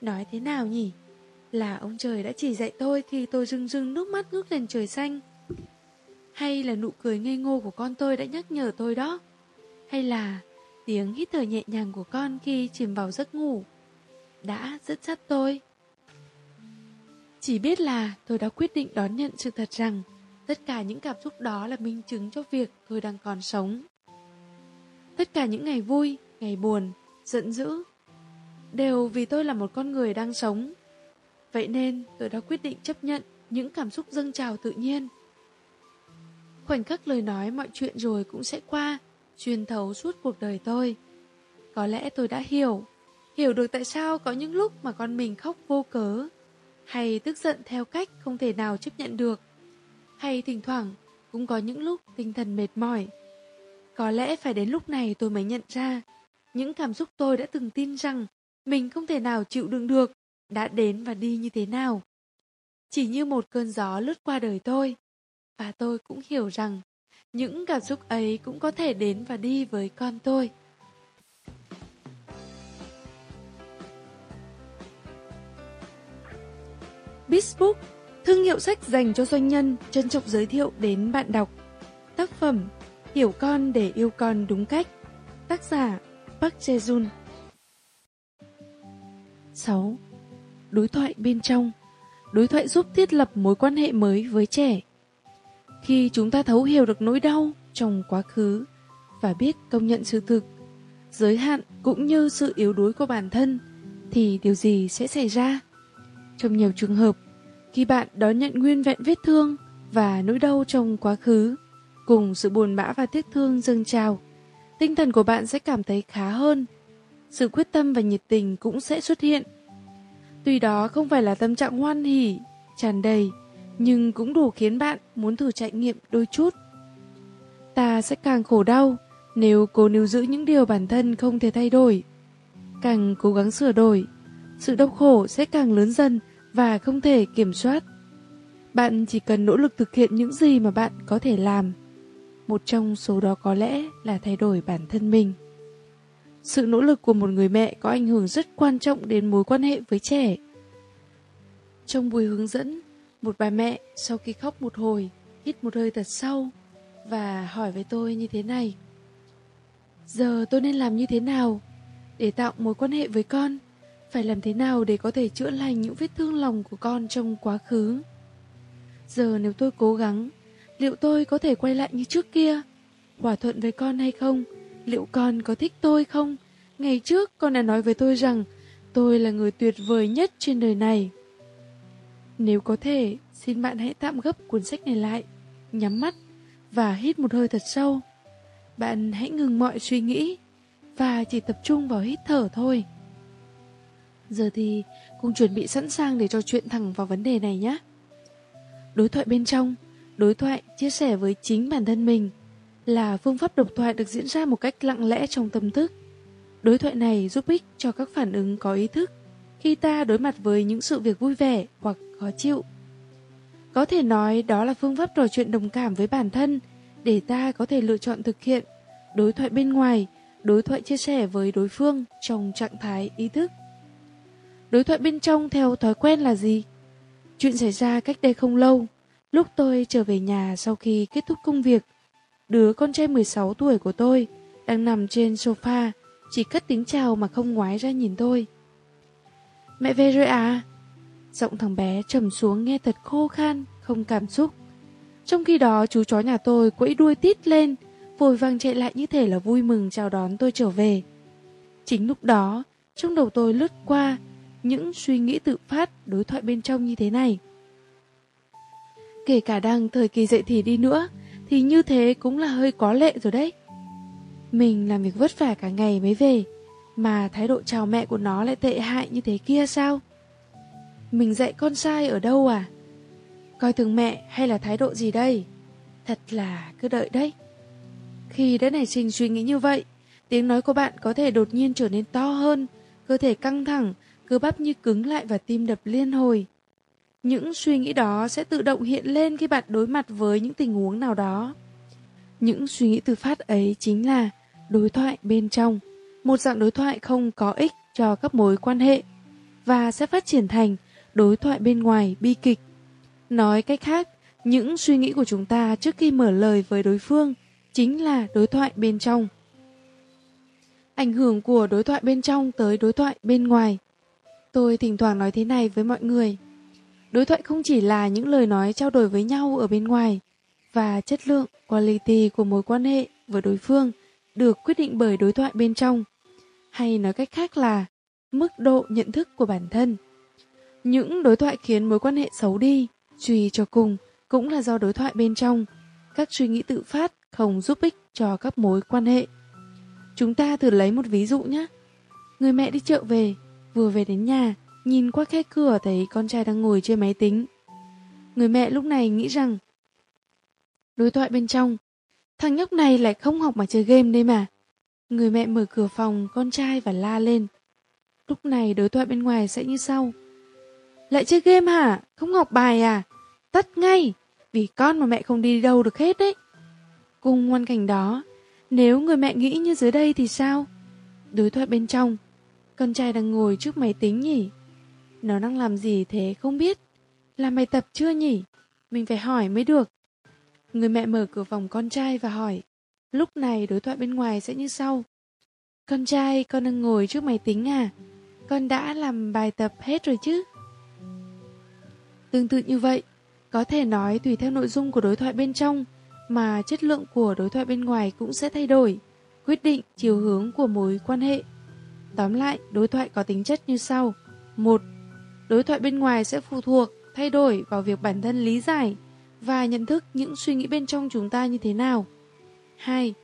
Nói thế nào nhỉ? Là ông trời đã chỉ dạy tôi khi tôi rưng rưng nước mắt ngước lên trời xanh. Hay là nụ cười ngây ngô của con tôi đã nhắc nhở tôi đó? Hay là tiếng hít thở nhẹ nhàng của con khi chìm vào giấc ngủ đã rất dắt tôi? Chỉ biết là tôi đã quyết định đón nhận sự thật rằng tất cả những cảm xúc đó là minh chứng cho việc tôi đang còn sống. Tất cả những ngày vui, ngày buồn, giận dữ đều vì tôi là một con người đang sống. Vậy nên tôi đã quyết định chấp nhận những cảm xúc dâng trào tự nhiên. Khoảnh khắc lời nói mọi chuyện rồi cũng sẽ qua, xuyên thấu suốt cuộc đời tôi. Có lẽ tôi đã hiểu, hiểu được tại sao có những lúc mà con mình khóc vô cớ, hay tức giận theo cách không thể nào chấp nhận được, hay thỉnh thoảng cũng có những lúc tinh thần mệt mỏi. Có lẽ phải đến lúc này tôi mới nhận ra, những cảm xúc tôi đã từng tin rằng mình không thể nào chịu đựng được, đã đến và đi như thế nào. Chỉ như một cơn gió lướt qua đời tôi, và tôi cũng hiểu rằng những cảm xúc ấy cũng có thể đến và đi với con tôi. Bizbook, thương hiệu sách dành cho doanh nhân, trân trọng giới thiệu đến bạn đọc. Tác phẩm Hiểu con để yêu con đúng cách. Tác giả Park Jae-jun 6. Đối thoại bên trong Đối thoại giúp thiết lập mối quan hệ mới với trẻ. Khi chúng ta thấu hiểu được nỗi đau trong quá khứ và biết công nhận sự thực, giới hạn cũng như sự yếu đuối của bản thân, thì điều gì sẽ xảy ra? Trong nhiều trường hợp, khi bạn đón nhận nguyên vẹn vết thương và nỗi đau trong quá khứ, cùng sự buồn bã và tiếc thương dâng trào, tinh thần của bạn sẽ cảm thấy khá hơn. Sự quyết tâm và nhiệt tình cũng sẽ xuất hiện. Tuy đó không phải là tâm trạng hoan hỉ, tràn đầy, nhưng cũng đủ khiến bạn muốn thử trải nghiệm đôi chút. Ta sẽ càng khổ đau nếu cố níu giữ những điều bản thân không thể thay đổi. Càng cố gắng sửa đổi, sự đau khổ sẽ càng lớn dần và không thể kiểm soát. Bạn chỉ cần nỗ lực thực hiện những gì mà bạn có thể làm. Một trong số đó có lẽ là thay đổi bản thân mình. Sự nỗ lực của một người mẹ có ảnh hưởng rất quan trọng đến mối quan hệ với trẻ. Trong buổi hướng dẫn, một bà mẹ sau khi khóc một hồi, hít một hơi thật sâu và hỏi với tôi như thế này. Giờ tôi nên làm như thế nào để tạo mối quan hệ với con? Phải làm thế nào để có thể chữa lành những vết thương lòng của con trong quá khứ? Giờ nếu tôi cố gắng, liệu tôi có thể quay lại như trước kia? Hòa thuận với con hay không? Liệu con có thích tôi không? Ngày trước con đã nói với tôi rằng tôi là người tuyệt vời nhất trên đời này. Nếu có thể, xin bạn hãy tạm gấp cuốn sách này lại, nhắm mắt và hít một hơi thật sâu. Bạn hãy ngừng mọi suy nghĩ và chỉ tập trung vào hít thở thôi. Giờ thì cùng chuẩn bị sẵn sàng để trò chuyện thẳng vào vấn đề này nhé. Đối thoại bên trong, đối thoại chia sẻ với chính bản thân mình là phương pháp độc thoại được diễn ra một cách lặng lẽ trong tâm thức. Đối thoại này giúp ích cho các phản ứng có ý thức khi ta đối mặt với những sự việc vui vẻ hoặc khó chịu. Có thể nói đó là phương pháp trò chuyện đồng cảm với bản thân để ta có thể lựa chọn thực hiện đối thoại bên ngoài, đối thoại chia sẻ với đối phương trong trạng thái ý thức. Đối thoại bên trong theo thói quen là gì? Chuyện xảy ra cách đây không lâu, lúc tôi trở về nhà sau khi kết thúc công việc. Đứa con trai 16 tuổi của tôi đang nằm trên sofa, chỉ cất tiếng chào mà không ngoái ra nhìn tôi. Mẹ về rồi à? Giọng thằng bé trầm xuống nghe thật khô khan, không cảm xúc. Trong khi đó chú chó nhà tôi quẫy đuôi tít lên, vội vàng chạy lại như thể là vui mừng chào đón tôi trở về. Chính lúc đó, trong đầu tôi lướt qua những suy nghĩ tự phát đối thoại bên trong như thế này. Kể cả đang thời kỳ dậy thì đi nữa, thì như thế cũng là hơi quá lệ rồi đấy. Mình làm việc vất vả cả ngày mới về, mà thái độ chào mẹ của nó lại tệ hại như thế kia sao? Mình dạy con sai ở đâu à? Coi thường mẹ hay là thái độ gì đây? Thật là cứ đợi đấy. Khi đã nảy sinh suy nghĩ như vậy, tiếng nói của bạn có thể đột nhiên trở nên to hơn, cơ thể căng thẳng, cơ bắp như cứng lại và tim đập liên hồi. Những suy nghĩ đó sẽ tự động hiện lên khi bạn đối mặt với những tình huống nào đó. Những suy nghĩ tự phát ấy chính là đối thoại bên trong, một dạng đối thoại không có ích cho các mối quan hệ và sẽ phát triển thành đối thoại bên ngoài bi kịch. Nói cách khác, những suy nghĩ của chúng ta trước khi mở lời với đối phương chính là đối thoại bên trong. Ảnh hưởng của đối thoại bên trong tới đối thoại bên ngoài. Tôi thỉnh thoảng nói thế này với mọi người. Đối thoại không chỉ là những lời nói trao đổi với nhau ở bên ngoài, và chất lượng, quality của mối quan hệ với đối phương được quyết định bởi đối thoại bên trong. Hay nói cách khác là mức độ nhận thức của bản thân. Những đối thoại khiến mối quan hệ xấu đi, suy cho cùng cũng là do đối thoại bên trong. Các suy nghĩ tự phát không giúp ích cho các mối quan hệ. Chúng ta thử lấy một ví dụ nhé. Người mẹ đi chợ về, vừa về đến nhà, nhìn qua khe cửa thấy con trai đang ngồi chơi máy tính. Người mẹ lúc này nghĩ rằng Đối thoại bên trong Thằng nhóc này lại không học mà chơi game đây mà Người mẹ mở cửa phòng con trai và la lên Lúc này đối thoại bên ngoài sẽ như sau Lại chơi game hả? Không học bài à? Tắt ngay Vì con mà mẹ không đi đâu được hết đấy Cùng hoàn cảnh đó, nếu người mẹ nghĩ như dưới đây thì sao? Đối thoại bên trong, con trai đang ngồi trước máy tính nhỉ? Nó đang làm gì thế không biết? Làm bài tập chưa nhỉ? Mình phải hỏi mới được. Người mẹ mở cửa phòng con trai và hỏi. Lúc này đối thoại bên ngoài sẽ như sau. Con trai, con đang ngồi trước máy tính à? Con đã làm bài tập hết rồi chứ? Tương tự như vậy, có thể nói tùy theo nội dung của đối thoại bên trong mà chất lượng của đối thoại bên ngoài cũng sẽ thay đổi, quyết định chiều hướng của mối quan hệ. Tóm lại, đối thoại có tính chất như sau. một Đối thoại bên ngoài sẽ phụ thuộc, thay đổi vào việc bản thân lý giải và nhận thức những suy nghĩ bên trong chúng ta như thế nào. 2.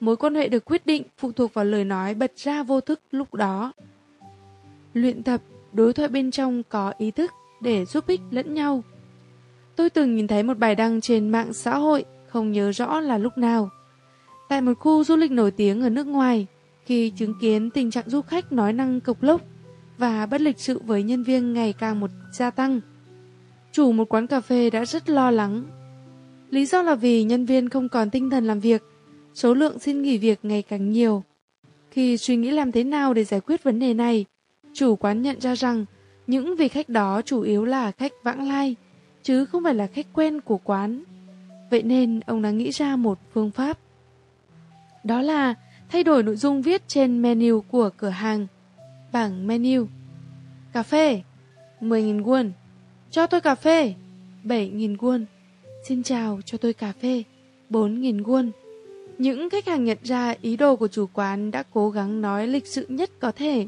Mối quan hệ được quyết định phụ thuộc vào lời nói bật ra vô thức lúc đó. Luyện tập đối thoại bên trong có ý thức để giúp ích lẫn nhau. Tôi từng nhìn thấy một bài đăng trên mạng xã hội, không nhớ rõ là lúc nào. Tại một khu du lịch nổi tiếng ở nước ngoài, khi chứng kiến tình trạng du khách nói năng cộc lốc và bất lịch sự với nhân viên ngày càng một gia tăng, chủ một quán cà phê đã rất lo lắng. Lý do là vì nhân viên không còn tinh thần làm việc, số lượng xin nghỉ việc ngày càng nhiều. Khi suy nghĩ làm thế nào để giải quyết vấn đề này, chủ quán nhận ra rằng những vị khách đó chủ yếu là khách vãng lai, chứ không phải là khách quen của quán. Vậy nên ông đã nghĩ ra một phương pháp. Đó là thay đổi nội dung viết trên menu của cửa hàng. Bảng menu. Cà phê, 10.000 won. Cho tôi cà phê, 7.000 won. Xin chào, cho tôi cà phê, 4.000 won. Những khách hàng nhận ra ý đồ của chủ quán đã cố gắng nói lịch sự nhất có thể.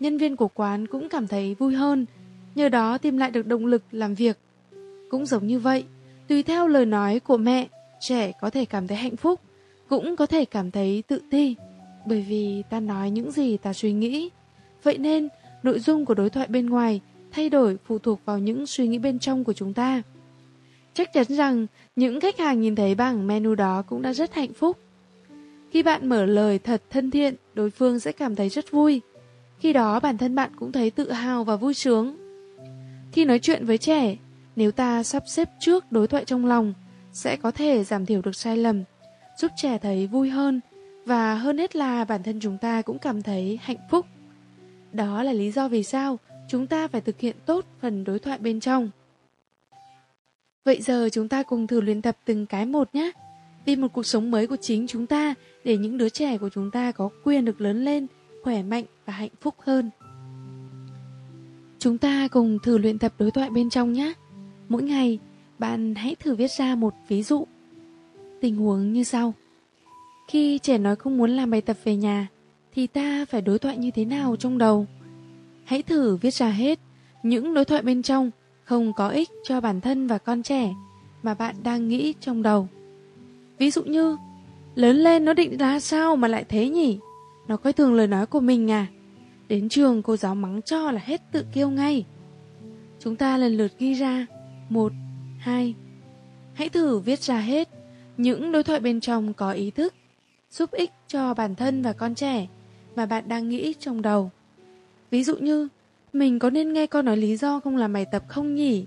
Nhân viên của quán cũng cảm thấy vui hơn, nhờ đó tìm lại được động lực làm việc. Cũng giống như vậy, tùy theo lời nói của mẹ, trẻ có thể cảm thấy hạnh phúc, cũng có thể cảm thấy tự ti, bởi vì ta nói những gì ta suy nghĩ. Vậy nên, nội dung của đối thoại bên ngoài thay đổi phụ thuộc vào những suy nghĩ bên trong của chúng ta. Chắc chắn rằng những khách hàng nhìn thấy bảng menu đó cũng đã rất hạnh phúc. Khi bạn mở lời thật thân thiện, đối phương sẽ cảm thấy rất vui. Khi đó bản thân bạn cũng thấy tự hào và vui sướng. Khi nói chuyện với trẻ, nếu ta sắp xếp trước đối thoại trong lòng, sẽ có thể giảm thiểu được sai lầm, giúp trẻ thấy vui hơn và hơn hết là bản thân chúng ta cũng cảm thấy hạnh phúc. Đó là lý do vì sao chúng ta phải thực hiện tốt phần đối thoại bên trong. Vậy giờ chúng ta cùng thử luyện tập từng cái một nhé. Vì một cuộc sống mới của chính chúng ta để những đứa trẻ của chúng ta có quyền được lớn lên, khỏe mạnh và hạnh phúc hơn. Chúng ta cùng thử luyện tập đối thoại bên trong nhé. Mỗi ngày, bạn hãy thử viết ra một ví dụ. Tình huống như sau. Khi trẻ nói không muốn làm bài tập về nhà, thì ta phải đối thoại như thế nào trong đầu? Hãy thử viết ra hết những đối thoại bên trong không có ích cho bản thân và con trẻ mà bạn đang nghĩ trong đầu. Ví dụ như, lớn lên nó định ra sao mà lại thế nhỉ? Nó coi thường lời nói của mình à? Đến trường cô giáo mắng cho là hết tự kêu ngay. Chúng ta lần lượt ghi ra một, hai. Hãy thử viết ra hết những đối thoại bên trong có ý thức, giúp ích cho bản thân và con trẻ mà bạn đang nghĩ trong đầu. Ví dụ như, mình có nên nghe con nói lý do không làm bài tập không nhỉ?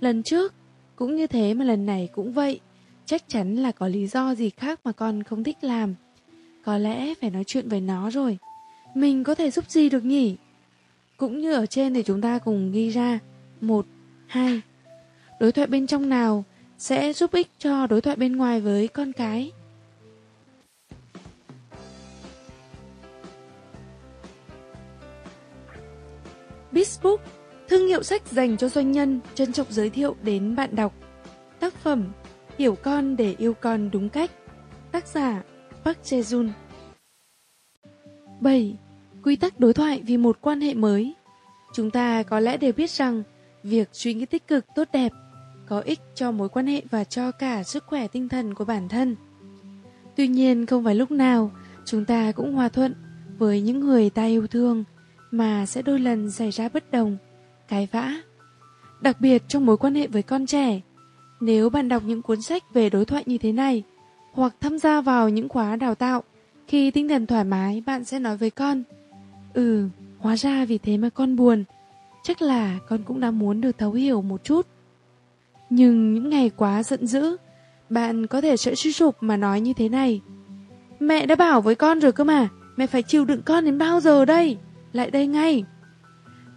Lần trước, cũng như thế mà lần này cũng vậy. Chắc chắn là có lý do gì khác mà con không thích làm. Có lẽ phải nói chuyện với nó rồi. Mình có thể giúp gì được nhỉ? Cũng như ở trên thì chúng ta cùng ghi ra. Một, hai. Đối thoại bên trong nào sẽ giúp ích cho đối thoại bên ngoài với con cái? Bizbook, thương hiệu sách dành cho doanh nhân, trân trọng giới thiệu đến bạn đọc. Tác phẩm Hiểu con để yêu con đúng cách. Tác giả Park Jae-jun 7. Quy tắc đối thoại vì một quan hệ mới Chúng ta có lẽ đều biết rằng việc suy nghĩ tích cực tốt đẹp có ích cho mối quan hệ và cho cả sức khỏe tinh thần của bản thân. Tuy nhiên không phải lúc nào chúng ta cũng hòa thuận với những người ta yêu thương mà sẽ đôi lần xảy ra bất đồng, cái vã. Đặc biệt trong mối quan hệ với con trẻ, nếu bạn đọc những cuốn sách về đối thoại như thế này, hoặc tham gia vào những khóa đào tạo, khi tinh thần thoải mái bạn sẽ nói với con, Ừ, hóa ra vì thế mà con buồn, chắc là con cũng đã muốn được thấu hiểu một chút. Nhưng những ngày quá giận dữ, Bạn có thể sẽ suy sụp mà nói như thế này. Mẹ đã bảo với con rồi cơ mà, mẹ phải chịu đựng con đến bao giờ đây? Lại đây ngay.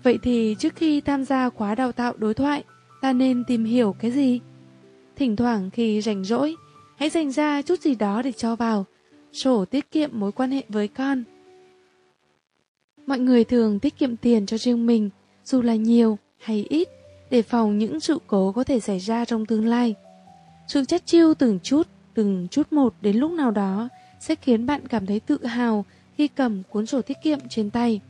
Vậy thì trước khi tham gia khóa đào tạo đối thoại, ta nên tìm hiểu cái gì? Thỉnh thoảng khi rảnh rỗi, hãy dành ra chút gì đó để cho vào, sổ tiết kiệm mối quan hệ với con. Mọi người thường tiết kiệm tiền cho riêng mình, dù là nhiều hay ít, để phòng những sự cố có thể xảy ra trong tương lai. Sự chất chiêu từng chút, từng chút một đến lúc nào đó sẽ khiến bạn cảm thấy tự hào khi cầm cuốn sổ tiết kiệm trên tay.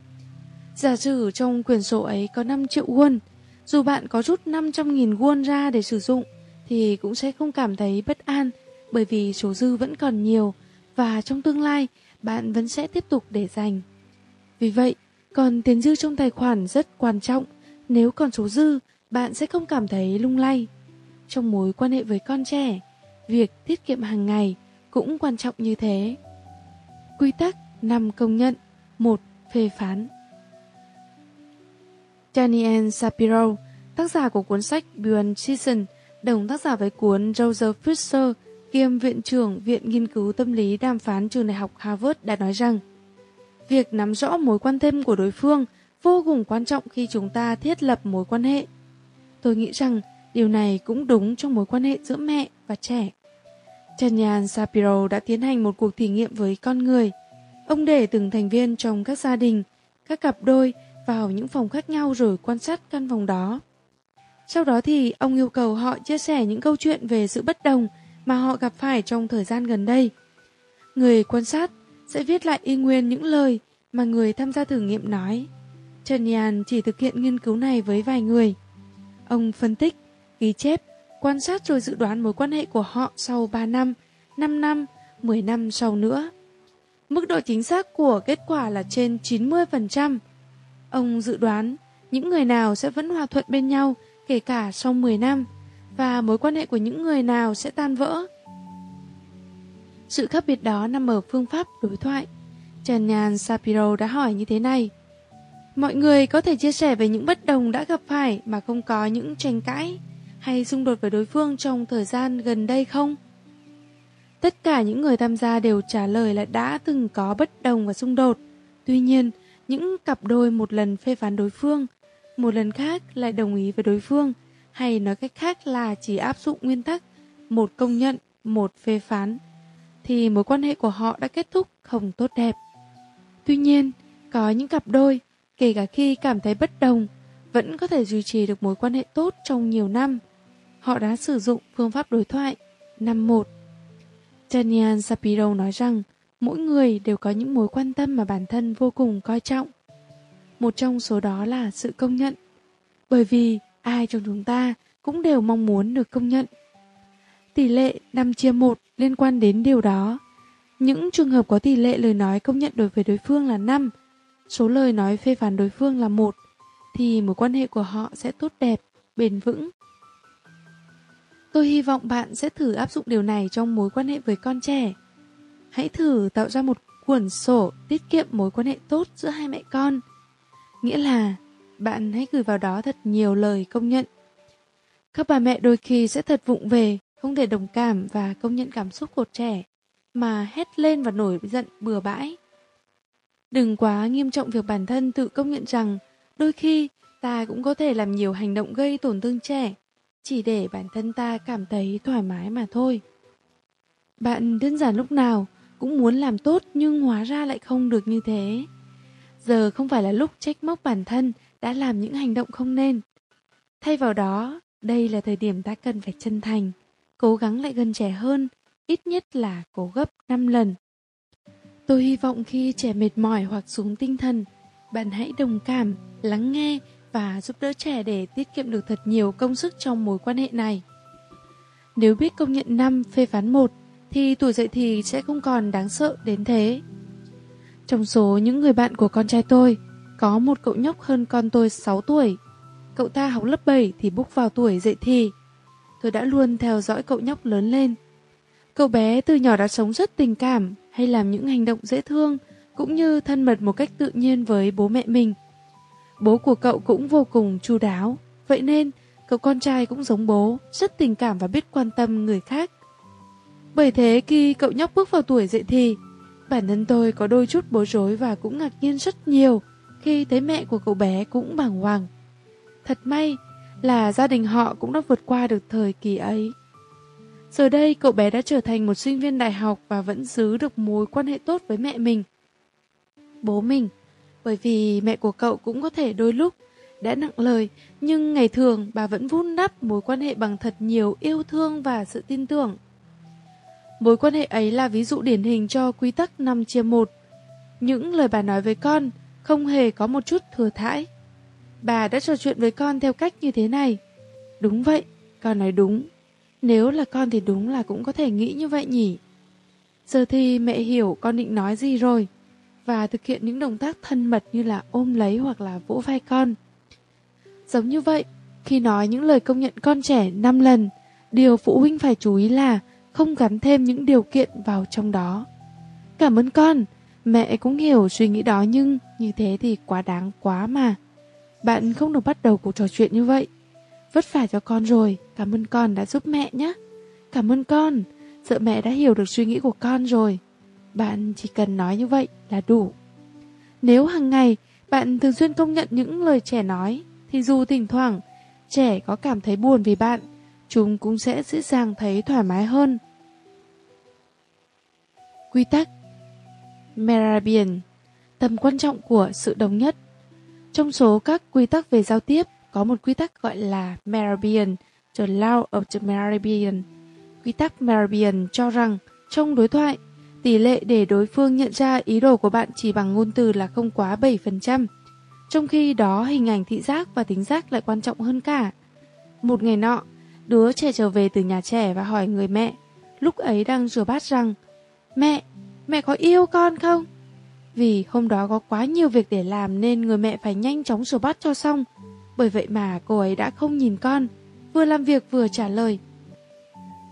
Giả sử trong quyển sổ ấy có 5 triệu won, dù bạn có rút 500.000 won ra để sử dụng, thì cũng sẽ không cảm thấy bất an bởi vì số dư vẫn còn nhiều và trong tương lai bạn vẫn sẽ tiếp tục để dành. Vì vậy, còn tiền dư trong tài khoản rất quan trọng. Nếu còn số dư, bạn sẽ không cảm thấy lung lay. Trong mối quan hệ với con trẻ, việc tiết kiệm hàng ngày cũng quan trọng như thế. Quy tắc 5 công nhận, 1 phê phán. Daniel Shapiro, tác giả của cuốn sách Beyond Season, đồng tác giả với cuốn Joseph Fisher, kiêm viện trưởng Viện Nghiên cứu Tâm lý Đàm phán trường đại học Harvard đã nói rằng Việc nắm rõ mối quan tâm của đối phương vô cùng quan trọng khi chúng ta thiết lập mối quan hệ. Tôi nghĩ rằng điều này cũng đúng trong mối quan hệ giữa mẹ và trẻ. Chanyan Sapiro đã tiến hành một cuộc thí nghiệm với con người. Ông để từng thành viên trong các gia đình, các cặp đôi vào những phòng khác nhau rồi quan sát căn phòng đó. Sau đó thì ông yêu cầu họ chia sẻ những câu chuyện về sự bất đồng mà họ gặp phải trong thời gian gần đây. Người quan sát sẽ viết lại y nguyên những lời mà người tham gia thử nghiệm nói. Trần Nhàn chỉ thực hiện nghiên cứu này với vài người. Ông phân tích, ghi chép, quan sát rồi dự đoán mối quan hệ của họ sau 3 năm, 5 năm, 10 năm sau nữa. Mức độ chính xác của kết quả là trên 90%. Ông dự đoán những người nào sẽ vẫn hòa thuận bên nhau kể cả sau 10 năm và mối quan hệ của những người nào sẽ tan vỡ. Sự khác biệt đó nằm ở phương pháp đối thoại. Trần Nhàn Sapiro đã hỏi như thế này. Mọi người có thể chia sẻ về những bất đồng đã gặp phải mà không có những tranh cãi hay xung đột với đối phương trong thời gian gần đây không? Tất cả những người tham gia đều trả lời là đã từng có bất đồng và xung đột. Tuy nhiên, những cặp đôi một lần phê phán đối phương, một lần khác lại đồng ý với đối phương, hay nói cách khác là chỉ áp dụng nguyên tắc một công nhận, một phê phán, thì mối quan hệ của họ đã kết thúc không tốt đẹp. Tuy nhiên, có những cặp đôi, kể cả khi cảm thấy bất đồng, vẫn có thể duy trì được mối quan hệ tốt trong nhiều năm. Họ đã sử dụng phương pháp đối thoại năm một. Daniel Sapiro nói rằng mỗi người đều có những mối quan tâm mà bản thân vô cùng coi trọng. Một trong số đó là sự công nhận. Bởi vì ai trong chúng ta cũng đều mong muốn được công nhận. Tỷ lệ 5 chia 1 liên quan đến điều đó. Những trường hợp có tỷ lệ lời nói công nhận đối với đối phương là 5, số lời nói phê phán đối phương là 1, thì mối quan hệ của họ sẽ tốt đẹp, bền vững. Tôi hy vọng bạn sẽ thử áp dụng điều này trong mối quan hệ với con trẻ. Hãy thử tạo ra một cuốn sổ tiết kiệm mối quan hệ tốt giữa hai mẹ con. Nghĩa là bạn hãy gửi vào đó thật nhiều lời công nhận. Các bà mẹ đôi khi sẽ thật vụng về, không thể đồng cảm và công nhận cảm xúc của trẻ, mà hét lên và nổi giận bừa bãi. Đừng quá nghiêm trọng việc bản thân tự công nhận rằng đôi khi ta cũng có thể làm nhiều hành động gây tổn thương trẻ, chỉ để bản thân ta cảm thấy thoải mái mà thôi. Bạn đơn giản lúc nào cũng muốn làm tốt nhưng hóa ra lại không được như thế. Giờ không phải là lúc trách móc bản thân đã làm những hành động không nên. Thay vào đó, đây là thời điểm ta cần phải chân thành, cố gắng lại gần trẻ hơn, ít nhất là cố gấp 5 lần. Tôi hy vọng khi trẻ mệt mỏi hoặc xuống tinh thần, bạn hãy đồng cảm, lắng nghe và giúp đỡ trẻ để tiết kiệm được thật nhiều công sức trong mối quan hệ này. Nếu biết công nhận 5 phê phán 1 thì tuổi dậy thì sẽ không còn đáng sợ đến thế. Trong số những người bạn của con trai tôi, có một cậu nhóc hơn con tôi 6 tuổi. Cậu ta học lớp 7 thì bước vào tuổi dậy thì. Tôi đã luôn theo dõi cậu nhóc lớn lên. Cậu bé từ nhỏ đã sống rất tình cảm hay làm những hành động dễ thương cũng như thân mật một cách tự nhiên với bố mẹ mình. Bố của cậu cũng vô cùng chu đáo, vậy nên cậu con trai cũng giống bố, rất tình cảm và biết quan tâm người khác. Bởi thế khi cậu nhóc bước vào tuổi dậy thì, bản thân tôi có đôi chút bối rối và cũng ngạc nhiên rất nhiều khi thấy mẹ của cậu bé cũng bàng hoàng. Thật may là gia đình họ cũng đã vượt qua được thời kỳ ấy. Giờ đây cậu bé đã trở thành một sinh viên đại học và vẫn giữ được mối quan hệ tốt với mẹ mình. Bố mình, bởi vì mẹ của cậu cũng có thể đôi lúc đã nặng lời, nhưng ngày thường bà vẫn vun đắp mối quan hệ bằng thật nhiều yêu thương và sự tin tưởng. Mối quan hệ ấy là ví dụ điển hình cho quy tắc 5 chia 1. Những lời bà nói với con không hề có một chút thừa thãi. Bà đã trò chuyện với con theo cách như thế này. Đúng vậy, con nói đúng. Nếu là con thì đúng là cũng có thể nghĩ như vậy nhỉ. Giờ thì mẹ hiểu con định nói gì rồi và thực hiện những động tác thân mật như là ôm lấy hoặc là vỗ vai con. Giống như vậy, khi nói những lời công nhận con trẻ 5 lần, điều phụ huynh phải chú ý là không gắn thêm những điều kiện vào trong đó. Cảm ơn con, mẹ cũng hiểu suy nghĩ đó nhưng như thế thì quá đáng quá mà. Bạn không được bắt đầu cuộc trò chuyện như vậy. Vất vả cho con rồi, cảm ơn con đã giúp mẹ nhé. Cảm ơn con, sợ mẹ đã hiểu được suy nghĩ của con rồi. Bạn chỉ cần nói như vậy là đủ. Nếu hàng ngày bạn thường xuyên công nhận những lời trẻ nói, thì dù thỉnh thoảng trẻ có cảm thấy buồn vì bạn, chúng cũng sẽ dễ dàng thấy thoải mái hơn. Quy tắc Merabian Tầm quan trọng của sự đồng nhất Trong số các quy tắc về giao tiếp, có một quy tắc gọi là Merabian, the law of the Merabian. Quy tắc Merabian cho rằng trong đối thoại, tỷ lệ để đối phương nhận ra ý đồ của bạn chỉ bằng ngôn từ là không quá 7%. Trong khi đó hình ảnh thị giác và tính giác lại quan trọng hơn cả. Một ngày nọ, đứa trẻ trở về từ nhà trẻ và hỏi người mẹ, lúc ấy đang rửa bát rằng Mẹ, mẹ có yêu con không? Vì hôm đó có quá nhiều việc để làm nên người mẹ phải nhanh chóng sổ bát cho xong. Bởi vậy mà cô ấy đã không nhìn con, vừa làm việc vừa trả lời.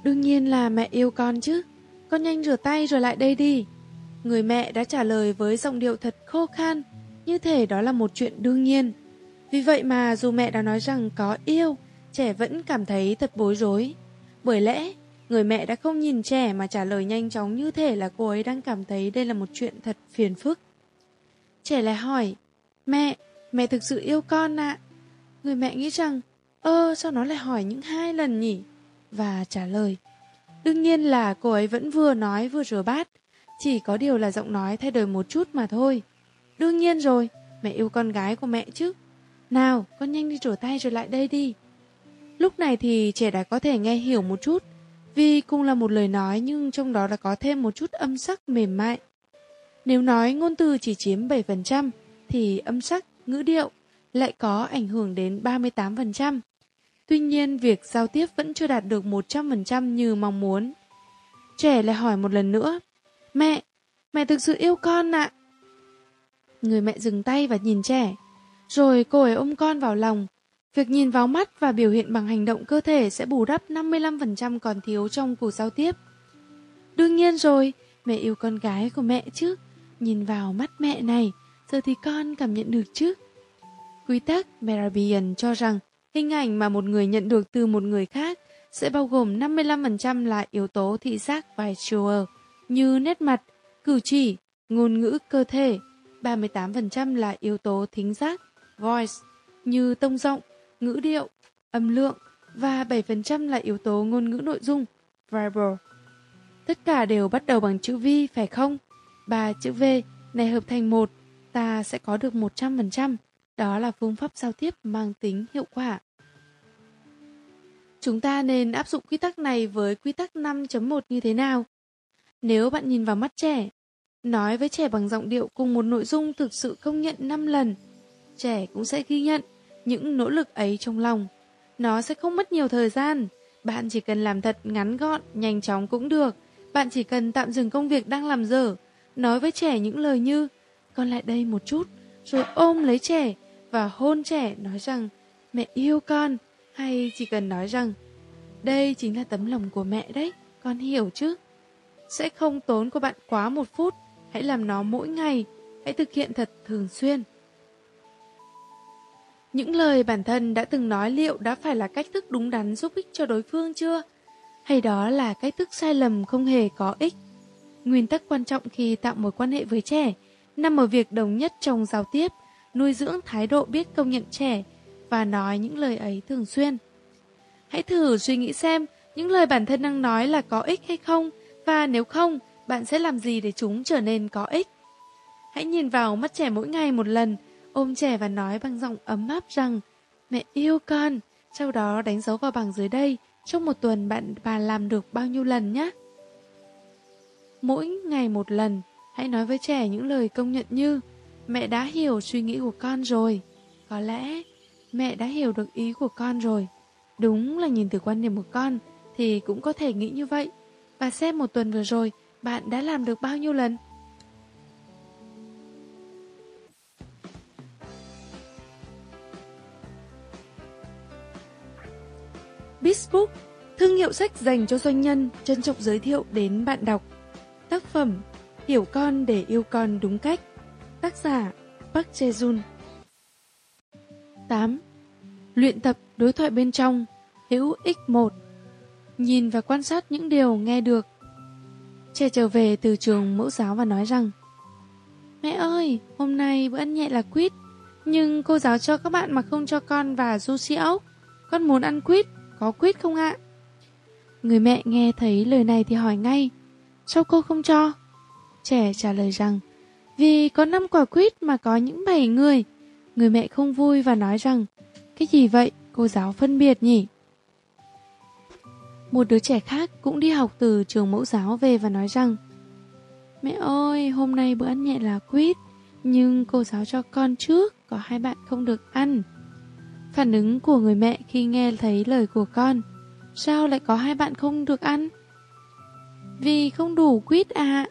Đương nhiên là mẹ yêu con chứ, con nhanh rửa tay rồi lại đây đi. Người mẹ đã trả lời với giọng điệu thật khô khan, như thể đó là một chuyện đương nhiên. Vì vậy mà dù mẹ đã nói rằng có yêu, trẻ vẫn cảm thấy thật bối rối. Bởi lẽ, người mẹ đã không nhìn trẻ mà trả lời nhanh chóng như thể là cô ấy đang cảm thấy đây là một chuyện thật phiền phức. Trẻ lại hỏi, mẹ, mẹ thực sự yêu con ạ. Người mẹ nghĩ rằng, ơ sao nó lại hỏi những hai lần nhỉ? Và trả lời, đương nhiên là cô ấy vẫn vừa nói vừa rửa bát, chỉ có điều là giọng nói thay đổi một chút mà thôi. Đương nhiên rồi, mẹ yêu con gái của mẹ chứ. Nào, con nhanh đi rửa tay rồi lại đây đi. Lúc này thì trẻ đã có thể nghe hiểu một chút, vì cùng là một lời nói nhưng trong đó đã có thêm một chút âm sắc mềm mại. Nếu nói ngôn từ chỉ chiếm 7%, thì âm sắc, ngữ điệu lại có ảnh hưởng đến 38%. Tuy nhiên, việc giao tiếp vẫn chưa đạt được 100% như mong muốn. Trẻ lại hỏi một lần nữa, Mẹ, mẹ thực sự yêu con ạ. Người mẹ dừng tay và nhìn trẻ. Rồi cô ấy ôm con vào lòng. Việc nhìn vào mắt và biểu hiện bằng hành động cơ thể sẽ bù đắp 55% còn thiếu trong cuộc giao tiếp. Đương nhiên rồi, mẹ yêu con gái của mẹ chứ. Nhìn vào mắt mẹ này, giờ thì con cảm nhận được chứ. Quy tắc Merabian cho rằng hình ảnh mà một người nhận được từ một người khác sẽ bao gồm 55% là yếu tố thị giác và visual, như nét mặt, cử chỉ, ngôn ngữ cơ thể, 38% là yếu tố thính giác, voice, như tông giọng, ngữ điệu, âm lượng và 7% là yếu tố ngôn ngữ nội dung, verbal. Tất cả đều bắt đầu bằng chữ V phải không? Ba chữ V này hợp thành một, ta sẽ có được 100%. Đó là phương pháp giao tiếp mang tính hiệu quả. Chúng ta nên áp dụng quy tắc này với quy tắc 5.1 như thế nào? Nếu bạn nhìn vào mắt trẻ, Nói với trẻ bằng giọng điệu cùng một nội dung thực sự công nhận 5 lần, trẻ cũng sẽ ghi nhận những nỗ lực ấy trong lòng. Nó sẽ không mất nhiều thời gian, bạn chỉ cần làm thật ngắn gọn, nhanh chóng cũng được. Bạn chỉ cần tạm dừng công việc đang làm dở, nói với trẻ những lời như Con lại đây một chút, rồi ôm lấy trẻ và hôn trẻ nói rằng mẹ yêu con, hay chỉ cần nói rằng đây chính là tấm lòng của mẹ đấy, con hiểu chứ? Sẽ không tốn của bạn quá một phút Hãy làm nó mỗi ngày, hãy thực hiện thật thường xuyên. Những lời bản thân đã từng nói liệu đã phải là cách thức đúng đắn giúp ích cho đối phương chưa? hay đó là cách thức sai lầm không hề có ích. Nguyên tắc quan trọng khi tạo mối quan hệ với trẻ nằm ở việc đồng nhất trong giao tiếp, nuôi dưỡng thái độ biết công nhận trẻ và nói những lời ấy thường xuyên. Hãy thử suy nghĩ xem những lời bản thân đang nói là có ích hay không và nếu không, bạn sẽ làm gì để chúng trở nên có ích. Hãy nhìn vào mắt trẻ mỗi ngày một lần, ôm trẻ và nói bằng giọng ấm áp rằng Mẹ yêu con, sau đó đánh dấu vào bảng dưới đây, trong một tuần bạn bà làm được bao nhiêu lần nhé. Mỗi ngày một lần, hãy nói với trẻ những lời công nhận như Mẹ đã hiểu suy nghĩ của con rồi. Có lẽ mẹ đã hiểu được ý của con rồi. Đúng là nhìn từ quan điểm của con thì cũng có thể nghĩ như vậy. Và xem một tuần vừa rồi bạn đã làm được bao nhiêu lần. Bizbook, thương hiệu sách dành cho doanh nhân, trân trọng giới thiệu đến bạn đọc. Tác phẩm Hiểu con để yêu con đúng cách. Tác giả Park Jae-jun 8. Luyện tập đối thoại bên trong Hữu ích 1 Nhìn và quan sát những điều nghe được Trẻ trở về từ trường mẫu giáo và nói rằng Mẹ ơi, hôm nay bữa ăn nhẹ là quýt Nhưng cô giáo cho các bạn mà không cho con và sushi ốc Con muốn ăn quýt, có quýt không ạ? Người mẹ nghe thấy lời này thì hỏi ngay, Sao cô không cho? Trẻ trả lời rằng, Vì có 5 quả quýt mà có những 7 người Người mẹ không vui và nói rằng, Cái gì vậy cô giáo phân biệt nhỉ Một đứa trẻ khác cũng đi học từ trường mẫu giáo về và nói rằng, Mẹ ơi, hôm nay bữa ăn nhẹ là quýt Nhưng cô giáo cho con trước, Có hai bạn không được ăn Phản ứng của người mẹ khi nghe thấy lời của con Sao lại có hai bạn không được ăn Vì không đủ quýt à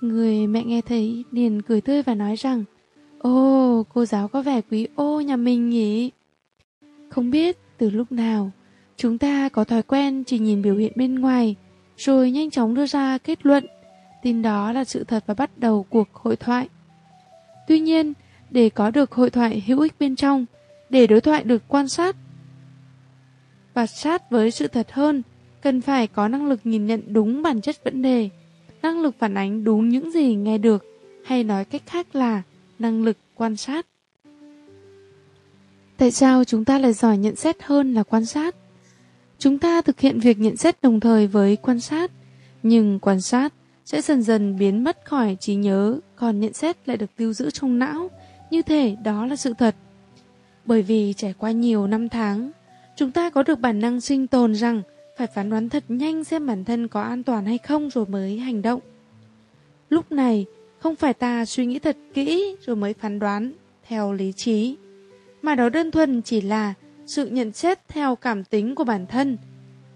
Người mẹ nghe thấy liền cười tươi và nói rằng Ồ, cô giáo có vẻ quý ô nhà mình nhỉ? Không biết từ lúc nào, chúng ta có thói quen chỉ nhìn biểu hiện bên ngoài, rồi nhanh chóng đưa ra kết luận, tin đó là sự thật và bắt đầu cuộc hội thoại. Tuy nhiên, để có được hội thoại hữu ích bên trong, để đối thoại được quan sát và sát với sự thật hơn, cần phải có năng lực nhìn nhận đúng bản chất vấn đề, năng lực phản ánh đúng những gì nghe được, hay nói cách khác là năng lực quan sát. Tại sao chúng ta lại giỏi nhận xét hơn là quan sát? Chúng ta thực hiện việc nhận xét đồng thời với quan sát, nhưng quan sát sẽ dần dần biến mất khỏi trí nhớ, còn nhận xét lại được lưu giữ trong não, như thể đó là sự thật. Bởi vì trải qua nhiều năm tháng, chúng ta có được bản năng sinh tồn rằng phải phán đoán thật nhanh xem bản thân có an toàn hay không rồi mới hành động. Lúc này, không phải ta suy nghĩ thật kỹ rồi mới phán đoán theo lý trí, mà đó đơn thuần chỉ là sự nhận xét theo cảm tính của bản thân.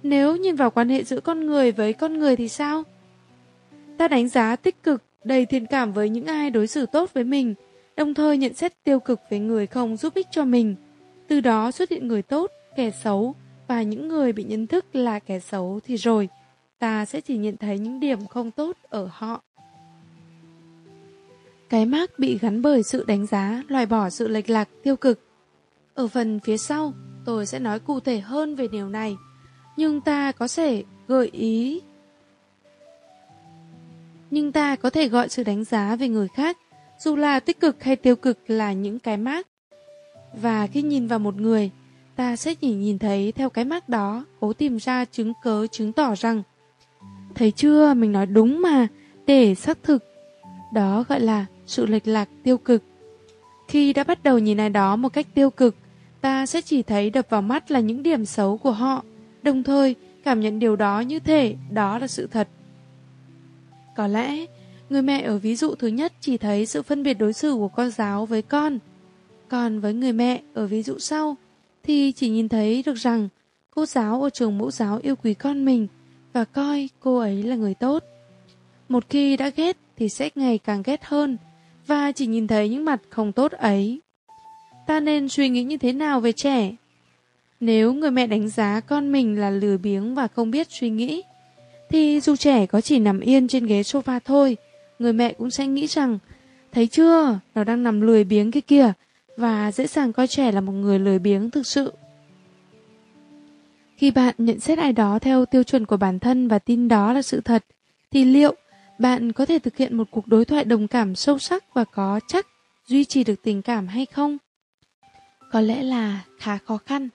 Nếu nhìn vào quan hệ giữa con người với con người thì sao? Ta đánh giá tích cực, đầy thiện cảm với những ai đối xử tốt với mình, đồng thời nhận xét tiêu cực với người không giúp ích cho mình. Từ đó xuất hiện người tốt, kẻ xấu và những người bị nhận thức là kẻ xấu thì rồi, ta sẽ chỉ nhận thấy những điểm không tốt ở họ. Cái mác bị gắn bởi sự đánh giá, loại bỏ sự lệch lạc tiêu cực. Ở phần phía sau, tôi sẽ nói cụ thể hơn về điều này, nhưng ta có thể gợi ý. Nhưng ta có thể gọi sự đánh giá về người khác, dù là tích cực hay tiêu cực là những cái mác. Và khi nhìn vào một người, ta sẽ chỉ nhìn thấy theo cái mác đó, cố tìm ra chứng cớ chứng tỏ rằng Thấy chưa, mình nói đúng mà, để xác thực. Đó gọi là sự lệch lạc tiêu cực. Khi đã bắt đầu nhìn ai đó một cách tiêu cực, ta sẽ chỉ thấy đập vào mắt là những điểm xấu của họ, đồng thời cảm nhận điều đó như thể đó là sự thật. Có lẽ, người mẹ ở ví dụ thứ nhất chỉ thấy sự phân biệt đối xử của con giáo với con. Còn với người mẹ ở ví dụ sau, thì chỉ nhìn thấy được rằng cô giáo ở trường mẫu giáo yêu quý con mình và coi cô ấy là người tốt. Một khi đã ghét thì sẽ ngày càng ghét hơn, và chỉ nhìn thấy những mặt không tốt ấy. Ta nên suy nghĩ như thế nào về trẻ? Nếu người mẹ đánh giá con mình là lười biếng và không biết suy nghĩ, thì dù trẻ có chỉ nằm yên trên ghế sofa thôi, người mẹ cũng sẽ nghĩ rằng, thấy chưa, nó đang nằm lười biếng kia kìa, và dễ dàng coi trẻ là một người lười biếng thực sự. Khi bạn nhận xét ai đó theo tiêu chuẩn của bản thân và tin đó là sự thật, thì liệu bạn có thể thực hiện một cuộc đối thoại đồng cảm sâu sắc và có chắc duy trì được tình cảm hay không? Có lẽ là khá khó khăn.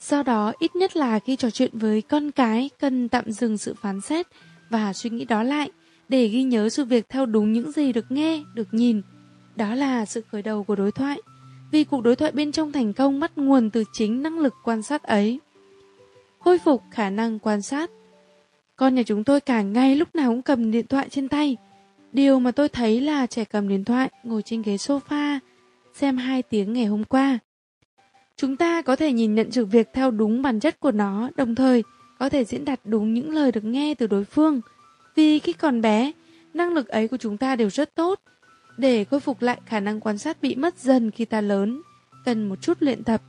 Do đó, ít nhất là khi trò chuyện với con cái, cần tạm dừng sự phán xét và suy nghĩ đó lại để ghi nhớ sự việc theo đúng những gì được nghe, được nhìn. Đó là sự khởi đầu của đối thoại, vì cuộc đối thoại bên trong thành công bắt nguồn từ chính năng lực quan sát ấy. Khôi phục khả năng quan sát Con nhà chúng tôi cả ngày lúc nào cũng cầm điện thoại trên tay. Điều mà tôi thấy là trẻ cầm điện thoại ngồi trên ghế sofa, xem hai tiếng ngày hôm qua. Chúng ta có thể nhìn nhận sự việc theo đúng bản chất của nó, đồng thời có thể diễn đạt đúng những lời được nghe từ đối phương. Vì khi còn bé, năng lực ấy của chúng ta đều rất tốt. Để khôi phục lại khả năng quan sát bị mất dần khi ta lớn, cần một chút luyện tập.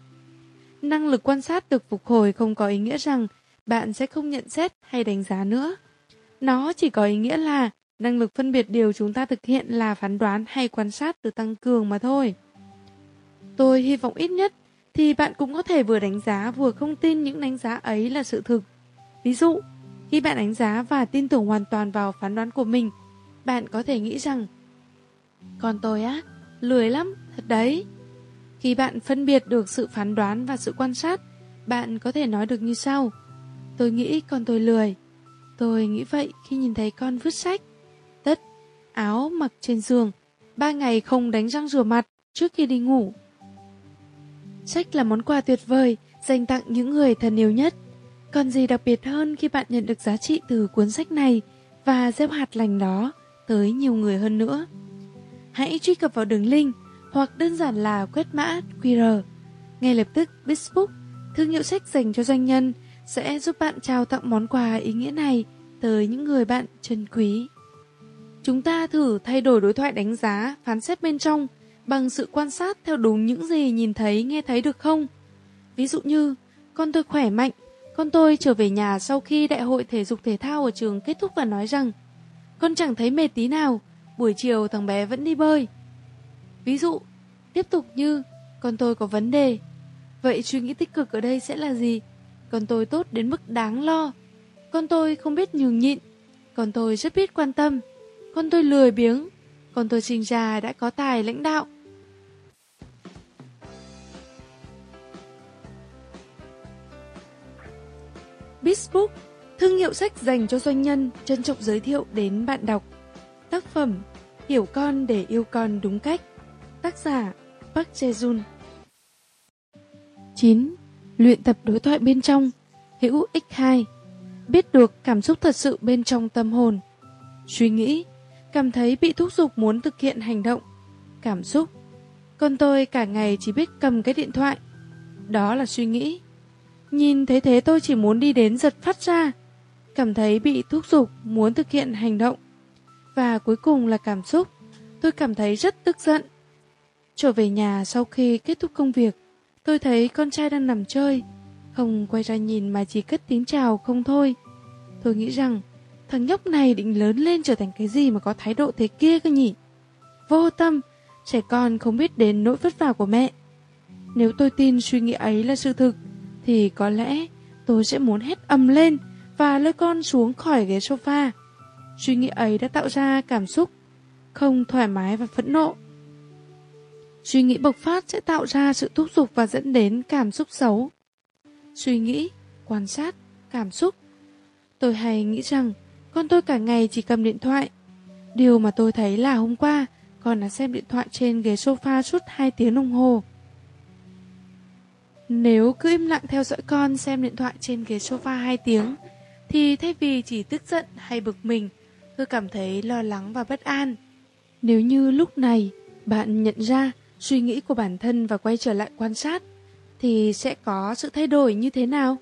Năng lực quan sát được phục hồi không có ý nghĩa rằng bạn sẽ không nhận xét hay đánh giá nữa. Nó chỉ có ý nghĩa là năng lực phân biệt điều chúng ta thực hiện là phán đoán hay quan sát được tăng cường mà thôi. Tôi hy vọng ít nhất thì bạn cũng có thể vừa đánh giá vừa không tin những đánh giá ấy là sự thực. Ví dụ, khi bạn đánh giá và tin tưởng hoàn toàn vào phán đoán của mình, bạn có thể nghĩ rằng Con tôi á, lười lắm, thật đấy. Khi bạn phân biệt được sự phán đoán và sự quan sát, bạn có thể nói được như sau. Tôi nghĩ con tôi lười. Tôi nghĩ vậy khi nhìn thấy con vứt sách, tất, áo mặc trên giường, ba ngày không đánh răng rửa mặt trước khi đi ngủ. Sách là món quà tuyệt vời dành tặng những người thân yêu nhất. Còn gì đặc biệt hơn khi bạn nhận được giá trị từ cuốn sách này và gieo hạt lành đó tới nhiều người hơn nữa. Hãy truy cập vào đường link hoặc đơn giản là quét mã QR. Ngay lập tức Facebook, thương hiệu sách dành cho doanh nhân, sẽ giúp bạn trao tặng món quà ý nghĩa này tới những người bạn trân quý. Chúng ta thử thay đổi đối thoại đánh giá, phán xét bên trong bằng sự quan sát theo đúng những gì nhìn thấy, nghe thấy được không? Ví dụ như, con tôi khỏe mạnh, con tôi trở về nhà sau khi đại hội thể dục thể thao ở trường kết thúc và nói rằng con chẳng thấy mệt tí nào, buổi chiều thằng bé vẫn đi bơi. Ví dụ, tiếp tục như con tôi có vấn đề. Vậy suy nghĩ tích cực ở đây sẽ là gì? Con tôi tốt đến mức đáng lo. Con tôi không biết nhường nhịn. Con tôi rất biết quan tâm. Con tôi lười biếng. Con tôi sinh ra đã có tài lãnh đạo. Bizbook, thương hiệu sách dành cho doanh nhân, trân trọng giới thiệu đến bạn đọc. Tác phẩm Hiểu con để yêu con đúng cách. Tác giả Park Jae-jun 9. Luyện tập đối thoại bên trong Hữu ích 2 Biết được cảm xúc thật sự bên trong tâm hồn Suy nghĩ Cảm thấy bị thúc giục muốn thực hiện hành động Cảm xúc Con tôi cả ngày chỉ biết cầm cái điện thoại Đó là suy nghĩ Nhìn thấy thế tôi chỉ muốn đi đến giật phát ra. Cảm thấy bị thúc giục, muốn thực hiện hành động. Và cuối cùng là cảm xúc. Tôi cảm thấy rất tức giận. Trở về nhà sau khi kết thúc công việc, Tôi thấy con trai đang nằm chơi. Không quay ra nhìn mà chỉ cất tiếng chào không thôi. Tôi nghĩ rằng, Thằng nhóc này định lớn lên trở thành cái gì mà có thái độ thế kia cơ nhỉ? Vô tâm, Trẻ con không biết đến nỗi vất vả của mẹ. Nếu tôi tin suy nghĩ ấy là sự thực thì có lẽ tôi sẽ muốn hét ầm lên Và lôi con xuống khỏi ghế sofa Suy nghĩ ấy đã tạo ra cảm xúc Không thoải mái và phẫn nộ Suy nghĩ bộc phát sẽ tạo ra sự thúc giục và dẫn đến cảm xúc xấu. Suy nghĩ, quan sát, cảm xúc. Tôi hay nghĩ rằng con tôi cả ngày chỉ cầm điện thoại. Điều mà tôi thấy là hôm qua con đã xem điện thoại trên ghế sofa suốt 2 tiếng đồng hồ. Nếu cứ im lặng theo dõi con xem điện thoại trên ghế sofa 2 tiếng, thì thay vì chỉ tức giận hay bực mình, tôi cảm thấy lo lắng và bất an. Nếu như lúc này bạn nhận ra suy nghĩ của bản thân và quay trở lại quan sát thì sẽ có sự thay đổi như thế nào?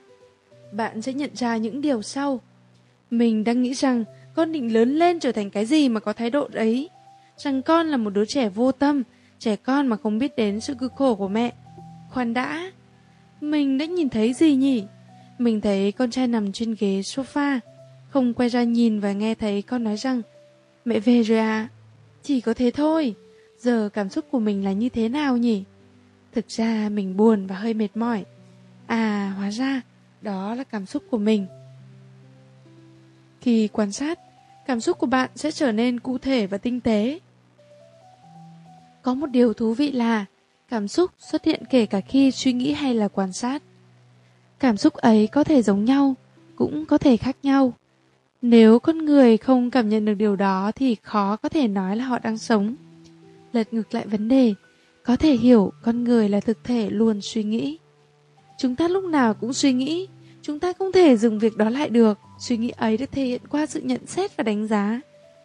Bạn sẽ nhận ra những điều sau. Mình đang nghĩ rằng con định lớn lên trở thành cái gì mà có thái độ ấy. Rằng con là một đứa trẻ vô tâm, trẻ con mà không biết đến sự cực khổ của mẹ. Khoan đã, mình đã nhìn thấy gì nhỉ? Mình thấy con trai nằm trên ghế sofa, không quay ra nhìn và nghe thấy con nói rằng Mẹ về rồi à? Chỉ có thế thôi. Giờ cảm xúc của mình là như thế nào nhỉ? Thực ra mình buồn và hơi mệt mỏi. À, hóa ra, đó là cảm xúc của mình. Khi quan sát, cảm xúc của bạn sẽ trở nên cụ thể và tinh tế. Có một điều thú vị là cảm xúc xuất hiện kể cả khi suy nghĩ hay là quan sát. Cảm xúc ấy có thể giống nhau, cũng có thể khác nhau. Nếu con người không cảm nhận được điều đó thì khó có thể nói là họ đang sống. Lật ngược lại vấn đề, có thể hiểu con người là thực thể luôn suy nghĩ. Chúng ta lúc nào cũng suy nghĩ, chúng ta không thể dừng việc đó lại được. Suy nghĩ ấy được thể hiện qua sự nhận xét và đánh giá.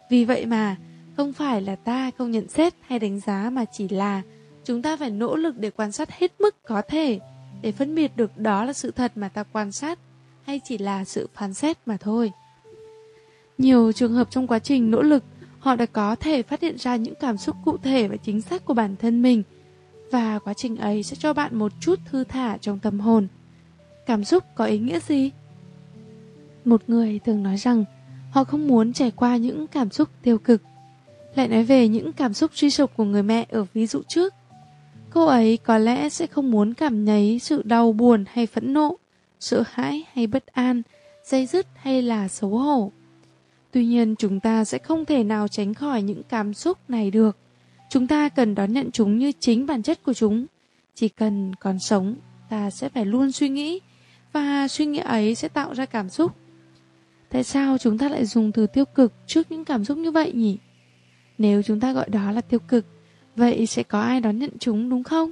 Vì vậy mà, không phải là ta không nhận xét hay đánh giá mà chỉ là chúng ta phải nỗ lực để quan sát hết mức có thể để phân biệt được đó là sự thật mà ta quan sát hay chỉ là sự phán xét mà thôi. Nhiều trường hợp trong quá trình nỗ lực, họ đã có thể phát hiện ra những cảm xúc cụ thể và chính xác của bản thân mình và quá trình ấy sẽ cho bạn một chút thư thả trong tâm hồn. Cảm xúc có ý nghĩa gì? Một người thường nói rằng họ không muốn trải qua những cảm xúc tiêu cực. Lại nói về những cảm xúc suy sụp của người mẹ ở ví dụ trước. Cô ấy có lẽ sẽ không muốn cảm thấy sự đau buồn hay phẫn nộ, sợ hãi hay bất an, dây dứt hay là xấu hổ. Tuy nhiên chúng ta sẽ không thể nào tránh khỏi những cảm xúc này được. Chúng ta cần đón nhận chúng như chính bản chất của chúng. Chỉ cần còn sống, ta sẽ phải luôn suy nghĩ, và suy nghĩ ấy sẽ tạo ra cảm xúc. Tại sao chúng ta lại dùng từ tiêu cực trước những cảm xúc như vậy nhỉ? Nếu chúng ta gọi đó là tiêu cực, vậy sẽ có ai đón nhận chúng đúng không?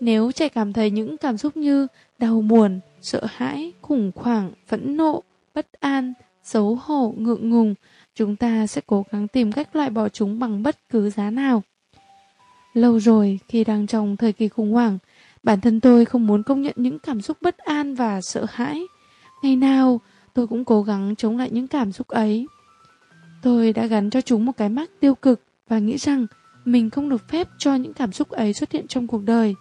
Nếu trẻ cảm thấy những cảm xúc như đau buồn, sợ hãi, khủng hoảng, phẫn nộ, bất an, xấu hổ, ngượng ngùng, chúng ta sẽ cố gắng tìm cách loại bỏ chúng bằng bất cứ giá nào. Lâu rồi, khi đang trong thời kỳ khủng hoảng, bản thân tôi không muốn công nhận những cảm xúc bất an và sợ hãi. Ngày nào, tôi cũng cố gắng chống lại những cảm xúc ấy. Tôi đã gắn cho chúng một cái mác tiêu cực và nghĩ rằng mình không được phép cho những cảm xúc ấy xuất hiện trong cuộc đời.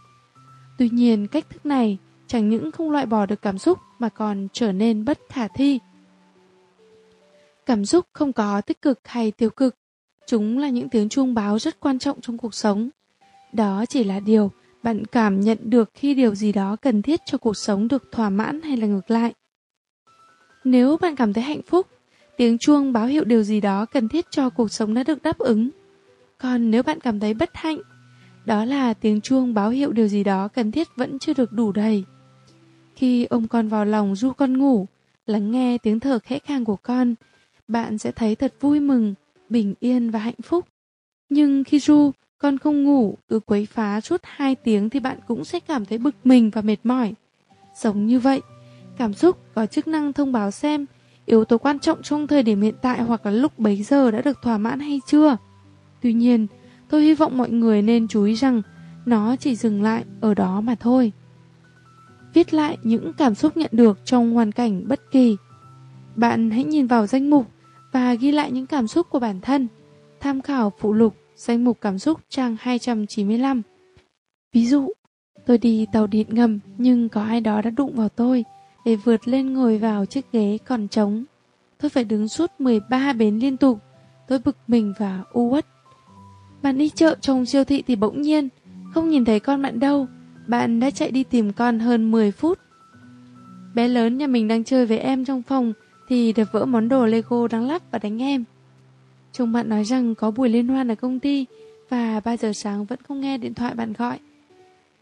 Tuy nhiên, cách thức này chẳng những không loại bỏ được cảm xúc mà còn trở nên bất khả thi. Cảm xúc không có tích cực hay tiêu cực. Chúng là những tiếng chuông báo rất quan trọng trong cuộc sống. Đó chỉ là điều bạn cảm nhận được khi điều gì đó cần thiết cho cuộc sống được thỏa mãn hay là ngược lại. Nếu bạn cảm thấy hạnh phúc, tiếng chuông báo hiệu điều gì đó cần thiết cho cuộc sống đã được đáp ứng. Còn nếu bạn cảm thấy bất hạnh, đó là tiếng chuông báo hiệu điều gì đó cần thiết vẫn chưa được đủ đầy. Khi ôm con vào lòng du con ngủ, lắng nghe tiếng thở khẽ khàng của con, bạn sẽ thấy thật vui mừng, bình yên và hạnh phúc. Nhưng khi ru, con không ngủ, cứ quấy phá suốt 2 tiếng thì bạn cũng sẽ cảm thấy bực mình và mệt mỏi. Giống như vậy, cảm xúc có chức năng thông báo xem yếu tố quan trọng trong thời điểm hiện tại hoặc là lúc bấy giờ đã được thỏa mãn hay chưa. Tuy nhiên, tôi hy vọng mọi người nên chú ý rằng nó chỉ dừng lại ở đó mà thôi. Viết lại những cảm xúc nhận được trong hoàn cảnh bất kỳ. Bạn hãy nhìn vào danh mục và ghi lại những cảm xúc của bản thân. Tham khảo phụ lục danh mục cảm xúc trang 295. Ví dụ, tôi đi tàu điện ngầm nhưng có ai đó đã đụng vào tôi để vượt lên ngồi vào chiếc ghế còn trống. Tôi phải đứng suốt 13 bến liên tục. Tôi bực mình và u uất. Bạn đi chợ trong siêu thị thì bỗng nhiên, không nhìn thấy con bạn đâu. Bạn đã chạy đi tìm con hơn 10 phút. Bé lớn nhà mình đang chơi với em trong phòng thì đập vỡ món đồ Lego đang lắp và đánh em. Chồng bạn nói rằng có buổi liên hoan ở công ty và 3 giờ sáng vẫn không nghe điện thoại bạn gọi.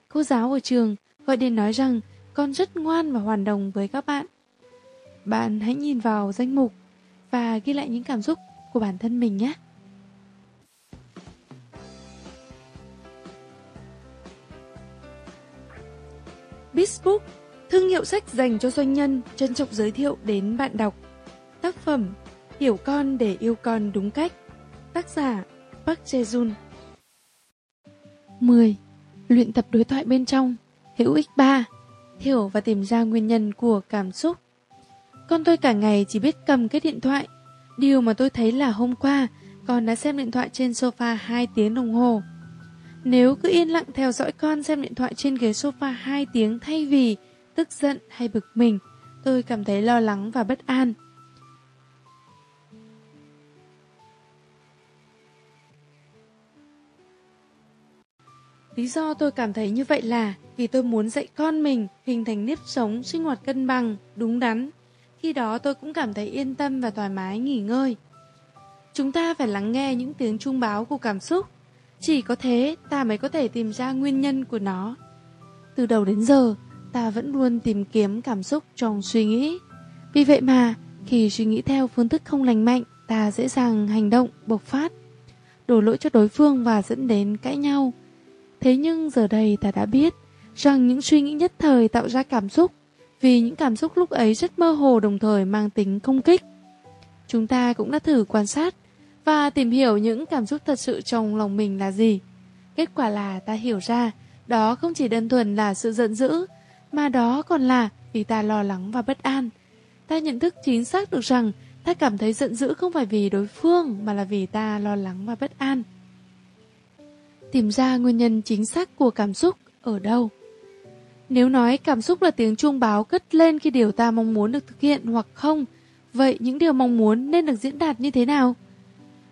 Cô giáo ở trường gọi điện nói rằng con rất ngoan và hoàn đồng với các bạn. Bạn hãy nhìn vào danh mục và ghi lại những cảm xúc của bản thân mình nhé. Bizbook, thương hiệu sách dành cho doanh nhân, trân trọng giới thiệu đến bạn đọc. Tác phẩm Hiểu con để yêu con đúng cách. Tác giả Park Jae-jun. 10. Luyện tập đối thoại bên trong Hữu ích 3 Hiểu và tìm ra nguyên nhân của cảm xúc. Con tôi cả ngày chỉ biết cầm cái điện thoại. Điều mà tôi thấy là hôm qua Con đã xem điện thoại trên sofa 2 tiếng đồng hồ. Nếu cứ yên lặng theo dõi con xem điện thoại trên ghế sofa 2 tiếng Thay vì tức giận hay bực mình Tôi cảm thấy lo lắng và bất an Lý do tôi cảm thấy như vậy là vì tôi muốn dạy con mình hình thành nếp sống, sinh hoạt cân bằng, đúng đắn. Khi đó tôi cũng cảm thấy yên tâm và thoải mái nghỉ ngơi. Chúng ta phải lắng nghe những tiếng chuông báo của cảm xúc. Chỉ có thế ta mới có thể tìm ra nguyên nhân của nó. Từ đầu đến giờ, ta vẫn luôn tìm kiếm cảm xúc trong suy nghĩ. Vì vậy mà, khi suy nghĩ theo phương thức không lành mạnh, ta dễ dàng hành động, bộc phát, đổ lỗi cho đối phương và dẫn đến cãi nhau. Thế nhưng giờ đây ta đã biết rằng những suy nghĩ nhất thời tạo ra cảm xúc, vì những cảm xúc lúc ấy rất mơ hồ đồng thời mang tính công kích. Chúng ta cũng đã thử quan sát và tìm hiểu những cảm xúc thật sự trong lòng mình là gì. Kết quả là ta hiểu ra đó không chỉ đơn thuần là sự giận dữ, mà đó còn là vì ta lo lắng và bất an. Ta nhận thức chính xác được rằng ta cảm thấy giận dữ không phải vì đối phương mà là vì ta lo lắng và bất an. Tìm ra nguyên nhân chính xác của cảm xúc ở đâu? Nếu nói cảm xúc là tiếng chuông báo cất lên khi điều ta mong muốn được thực hiện hoặc không, vậy những điều mong muốn nên được diễn đạt như thế nào?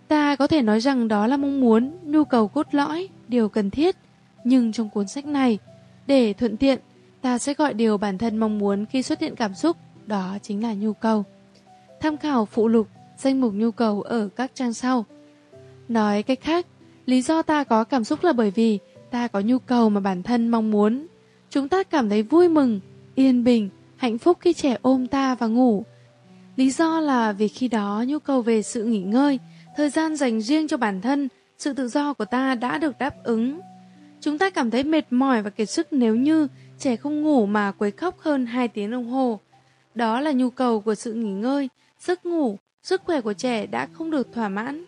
Ta có thể nói rằng đó là mong muốn, nhu cầu cốt lõi, điều cần thiết. Nhưng trong cuốn sách này, để thuận tiện, ta sẽ gọi điều bản thân mong muốn khi xuất hiện cảm xúc, đó chính là nhu cầu. Tham khảo phụ lục, danh mục nhu cầu ở các trang sau. Nói cách khác, lý do ta có cảm xúc là bởi vì ta có nhu cầu mà bản thân mong muốn. Chúng ta cảm thấy vui mừng, yên bình, hạnh phúc khi trẻ ôm ta và ngủ. Lý do là vì khi đó nhu cầu về sự nghỉ ngơi, thời gian dành riêng cho bản thân, sự tự do của ta đã được đáp ứng. Chúng ta cảm thấy mệt mỏi và kiệt sức nếu như trẻ không ngủ mà quấy khóc hơn 2 tiếng đồng hồ. Đó là nhu cầu của sự nghỉ ngơi, giấc ngủ, sức khỏe của trẻ đã không được thỏa mãn.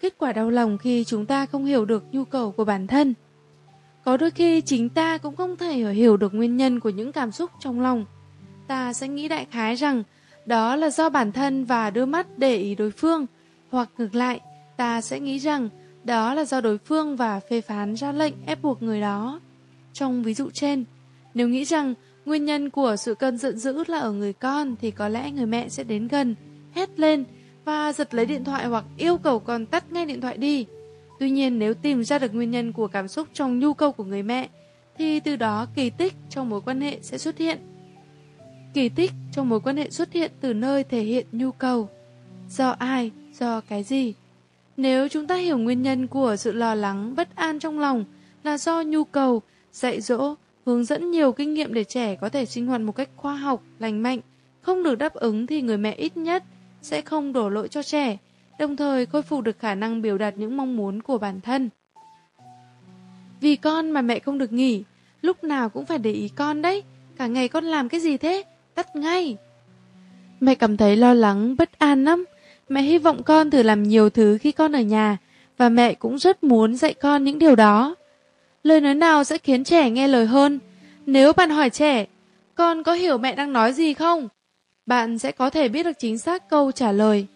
Kết quả đau lòng khi chúng ta không hiểu được nhu cầu của bản thân. Có đôi khi chính ta cũng không thể hiểu được nguyên nhân của những cảm xúc trong lòng. Ta sẽ nghĩ đại khái rằng đó là do bản thân và đưa mắt để ý đối phương, hoặc ngược lại, ta sẽ nghĩ rằng đó là do đối phương và phê phán ra lệnh ép buộc người đó. Trong ví dụ trên, nếu nghĩ rằng nguyên nhân của sự cơn giận dữ là ở người con thì có lẽ người mẹ sẽ đến gần, hét lên và giật lấy điện thoại hoặc yêu cầu con tắt ngay điện thoại đi. Tuy nhiên nếu tìm ra được nguyên nhân của cảm xúc trong nhu cầu của người mẹ thì từ đó kỳ tích trong mối quan hệ sẽ xuất hiện. Kỳ tích trong mối quan hệ xuất hiện từ nơi thể hiện nhu cầu. Do ai, do cái gì? Nếu chúng ta hiểu nguyên nhân của sự lo lắng, bất an trong lòng là do nhu cầu, dạy dỗ, hướng dẫn nhiều kinh nghiệm để trẻ có thể sinh hoạt một cách khoa học, lành mạnh, không được đáp ứng thì người mẹ ít nhất sẽ không đổ lỗi cho trẻ, đồng thời khôi phục được khả năng biểu đạt những mong muốn của bản thân. Vì con mà mẹ không được nghỉ, lúc nào cũng phải để ý con đấy, cả ngày con làm cái gì thế? Tắt ngay. Mẹ cảm thấy lo lắng, bất an lắm, Mẹ hy vọng con thử làm nhiều thứ khi con ở nhà và mẹ cũng rất muốn dạy con những điều đó. Lời nói nào sẽ khiến trẻ nghe lời hơn? Nếu bạn hỏi trẻ, con có hiểu mẹ đang nói gì không? Bạn sẽ có thể biết được chính xác câu trả lời.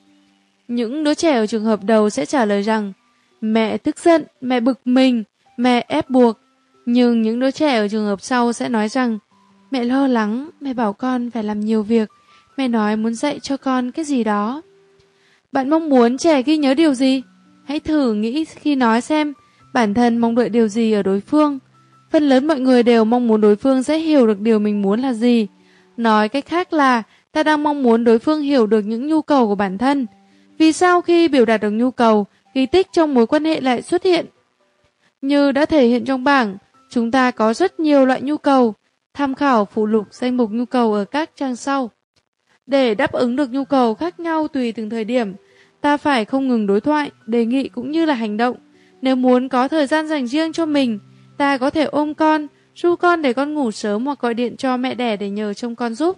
Những đứa trẻ ở trường hợp đầu sẽ trả lời rằng mẹ tức giận, mẹ bực mình, mẹ ép buộc. Nhưng những đứa trẻ ở trường hợp sau sẽ nói rằng mẹ lo lắng, mẹ bảo con phải làm nhiều việc, mẹ nói muốn dạy cho con cái gì đó. Bạn mong muốn trẻ ghi nhớ điều gì? Hãy thử nghĩ khi nói xem bản thân mong đợi điều gì ở đối phương. Phần lớn mọi người đều mong muốn đối phương sẽ hiểu được điều mình muốn là gì. Nói cách khác là ta đang mong muốn đối phương hiểu được những nhu cầu của bản thân. Vì sao khi biểu đạt được nhu cầu, kỳ tích trong mối quan hệ lại xuất hiện? Như đã thể hiện trong bảng, chúng ta có rất nhiều loại nhu cầu. Tham khảo phụ lục danh mục nhu cầu ở các trang sau. Để đáp ứng được nhu cầu khác nhau tùy từng thời điểm, ta phải không ngừng đối thoại, đề nghị cũng như là hành động. Nếu muốn có thời gian dành riêng cho mình, ta có thể ôm con, ru con để con ngủ sớm hoặc gọi điện cho mẹ đẻ để nhờ trông con giúp.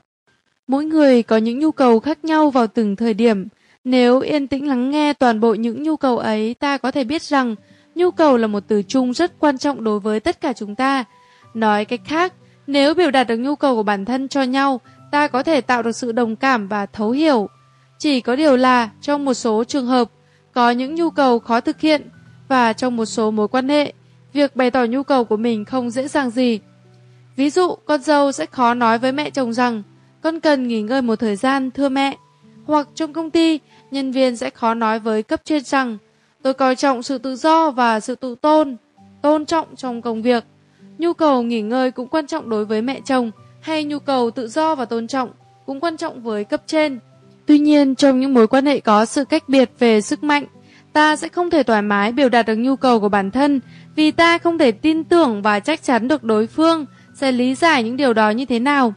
Mỗi người có những nhu cầu khác nhau vào từng thời điểm. Nếu yên tĩnh lắng nghe toàn bộ những nhu cầu ấy, ta có thể biết rằng nhu cầu là một từ chung rất quan trọng đối với tất cả chúng ta. Nói cách khác, nếu biểu đạt được nhu cầu của bản thân cho nhau, ta có thể tạo được sự đồng cảm và thấu hiểu. Chỉ có điều là trong một số trường hợp có những nhu cầu khó thực hiện và trong một số mối quan hệ, việc bày tỏ nhu cầu của mình không dễ dàng gì. Ví dụ, con dâu sẽ khó nói với mẹ chồng rằng con cần nghỉ ngơi một thời gian thưa mẹ. Hoặc trong công ty, nhân viên sẽ khó nói với cấp trên rằng tôi coi trọng sự tự do và sự tự tôn. tôn trọng trong công việc. Nhu cầu nghỉ ngơi cũng quan trọng đối với mẹ chồng, hay nhu cầu tự do và tôn trọng cũng quan trọng với cấp trên. Tuy nhiên, trong những mối quan hệ có sự cách biệt về sức mạnh, ta sẽ không thể thoải mái biểu đạt được nhu cầu của bản thân vì ta không thể tin tưởng và chắc chắn được đối phương sẽ lý giải những điều đó như thế nào.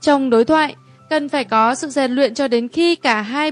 Trong đối thoại, cần phải có sự rèn luyện cho đến khi cả hai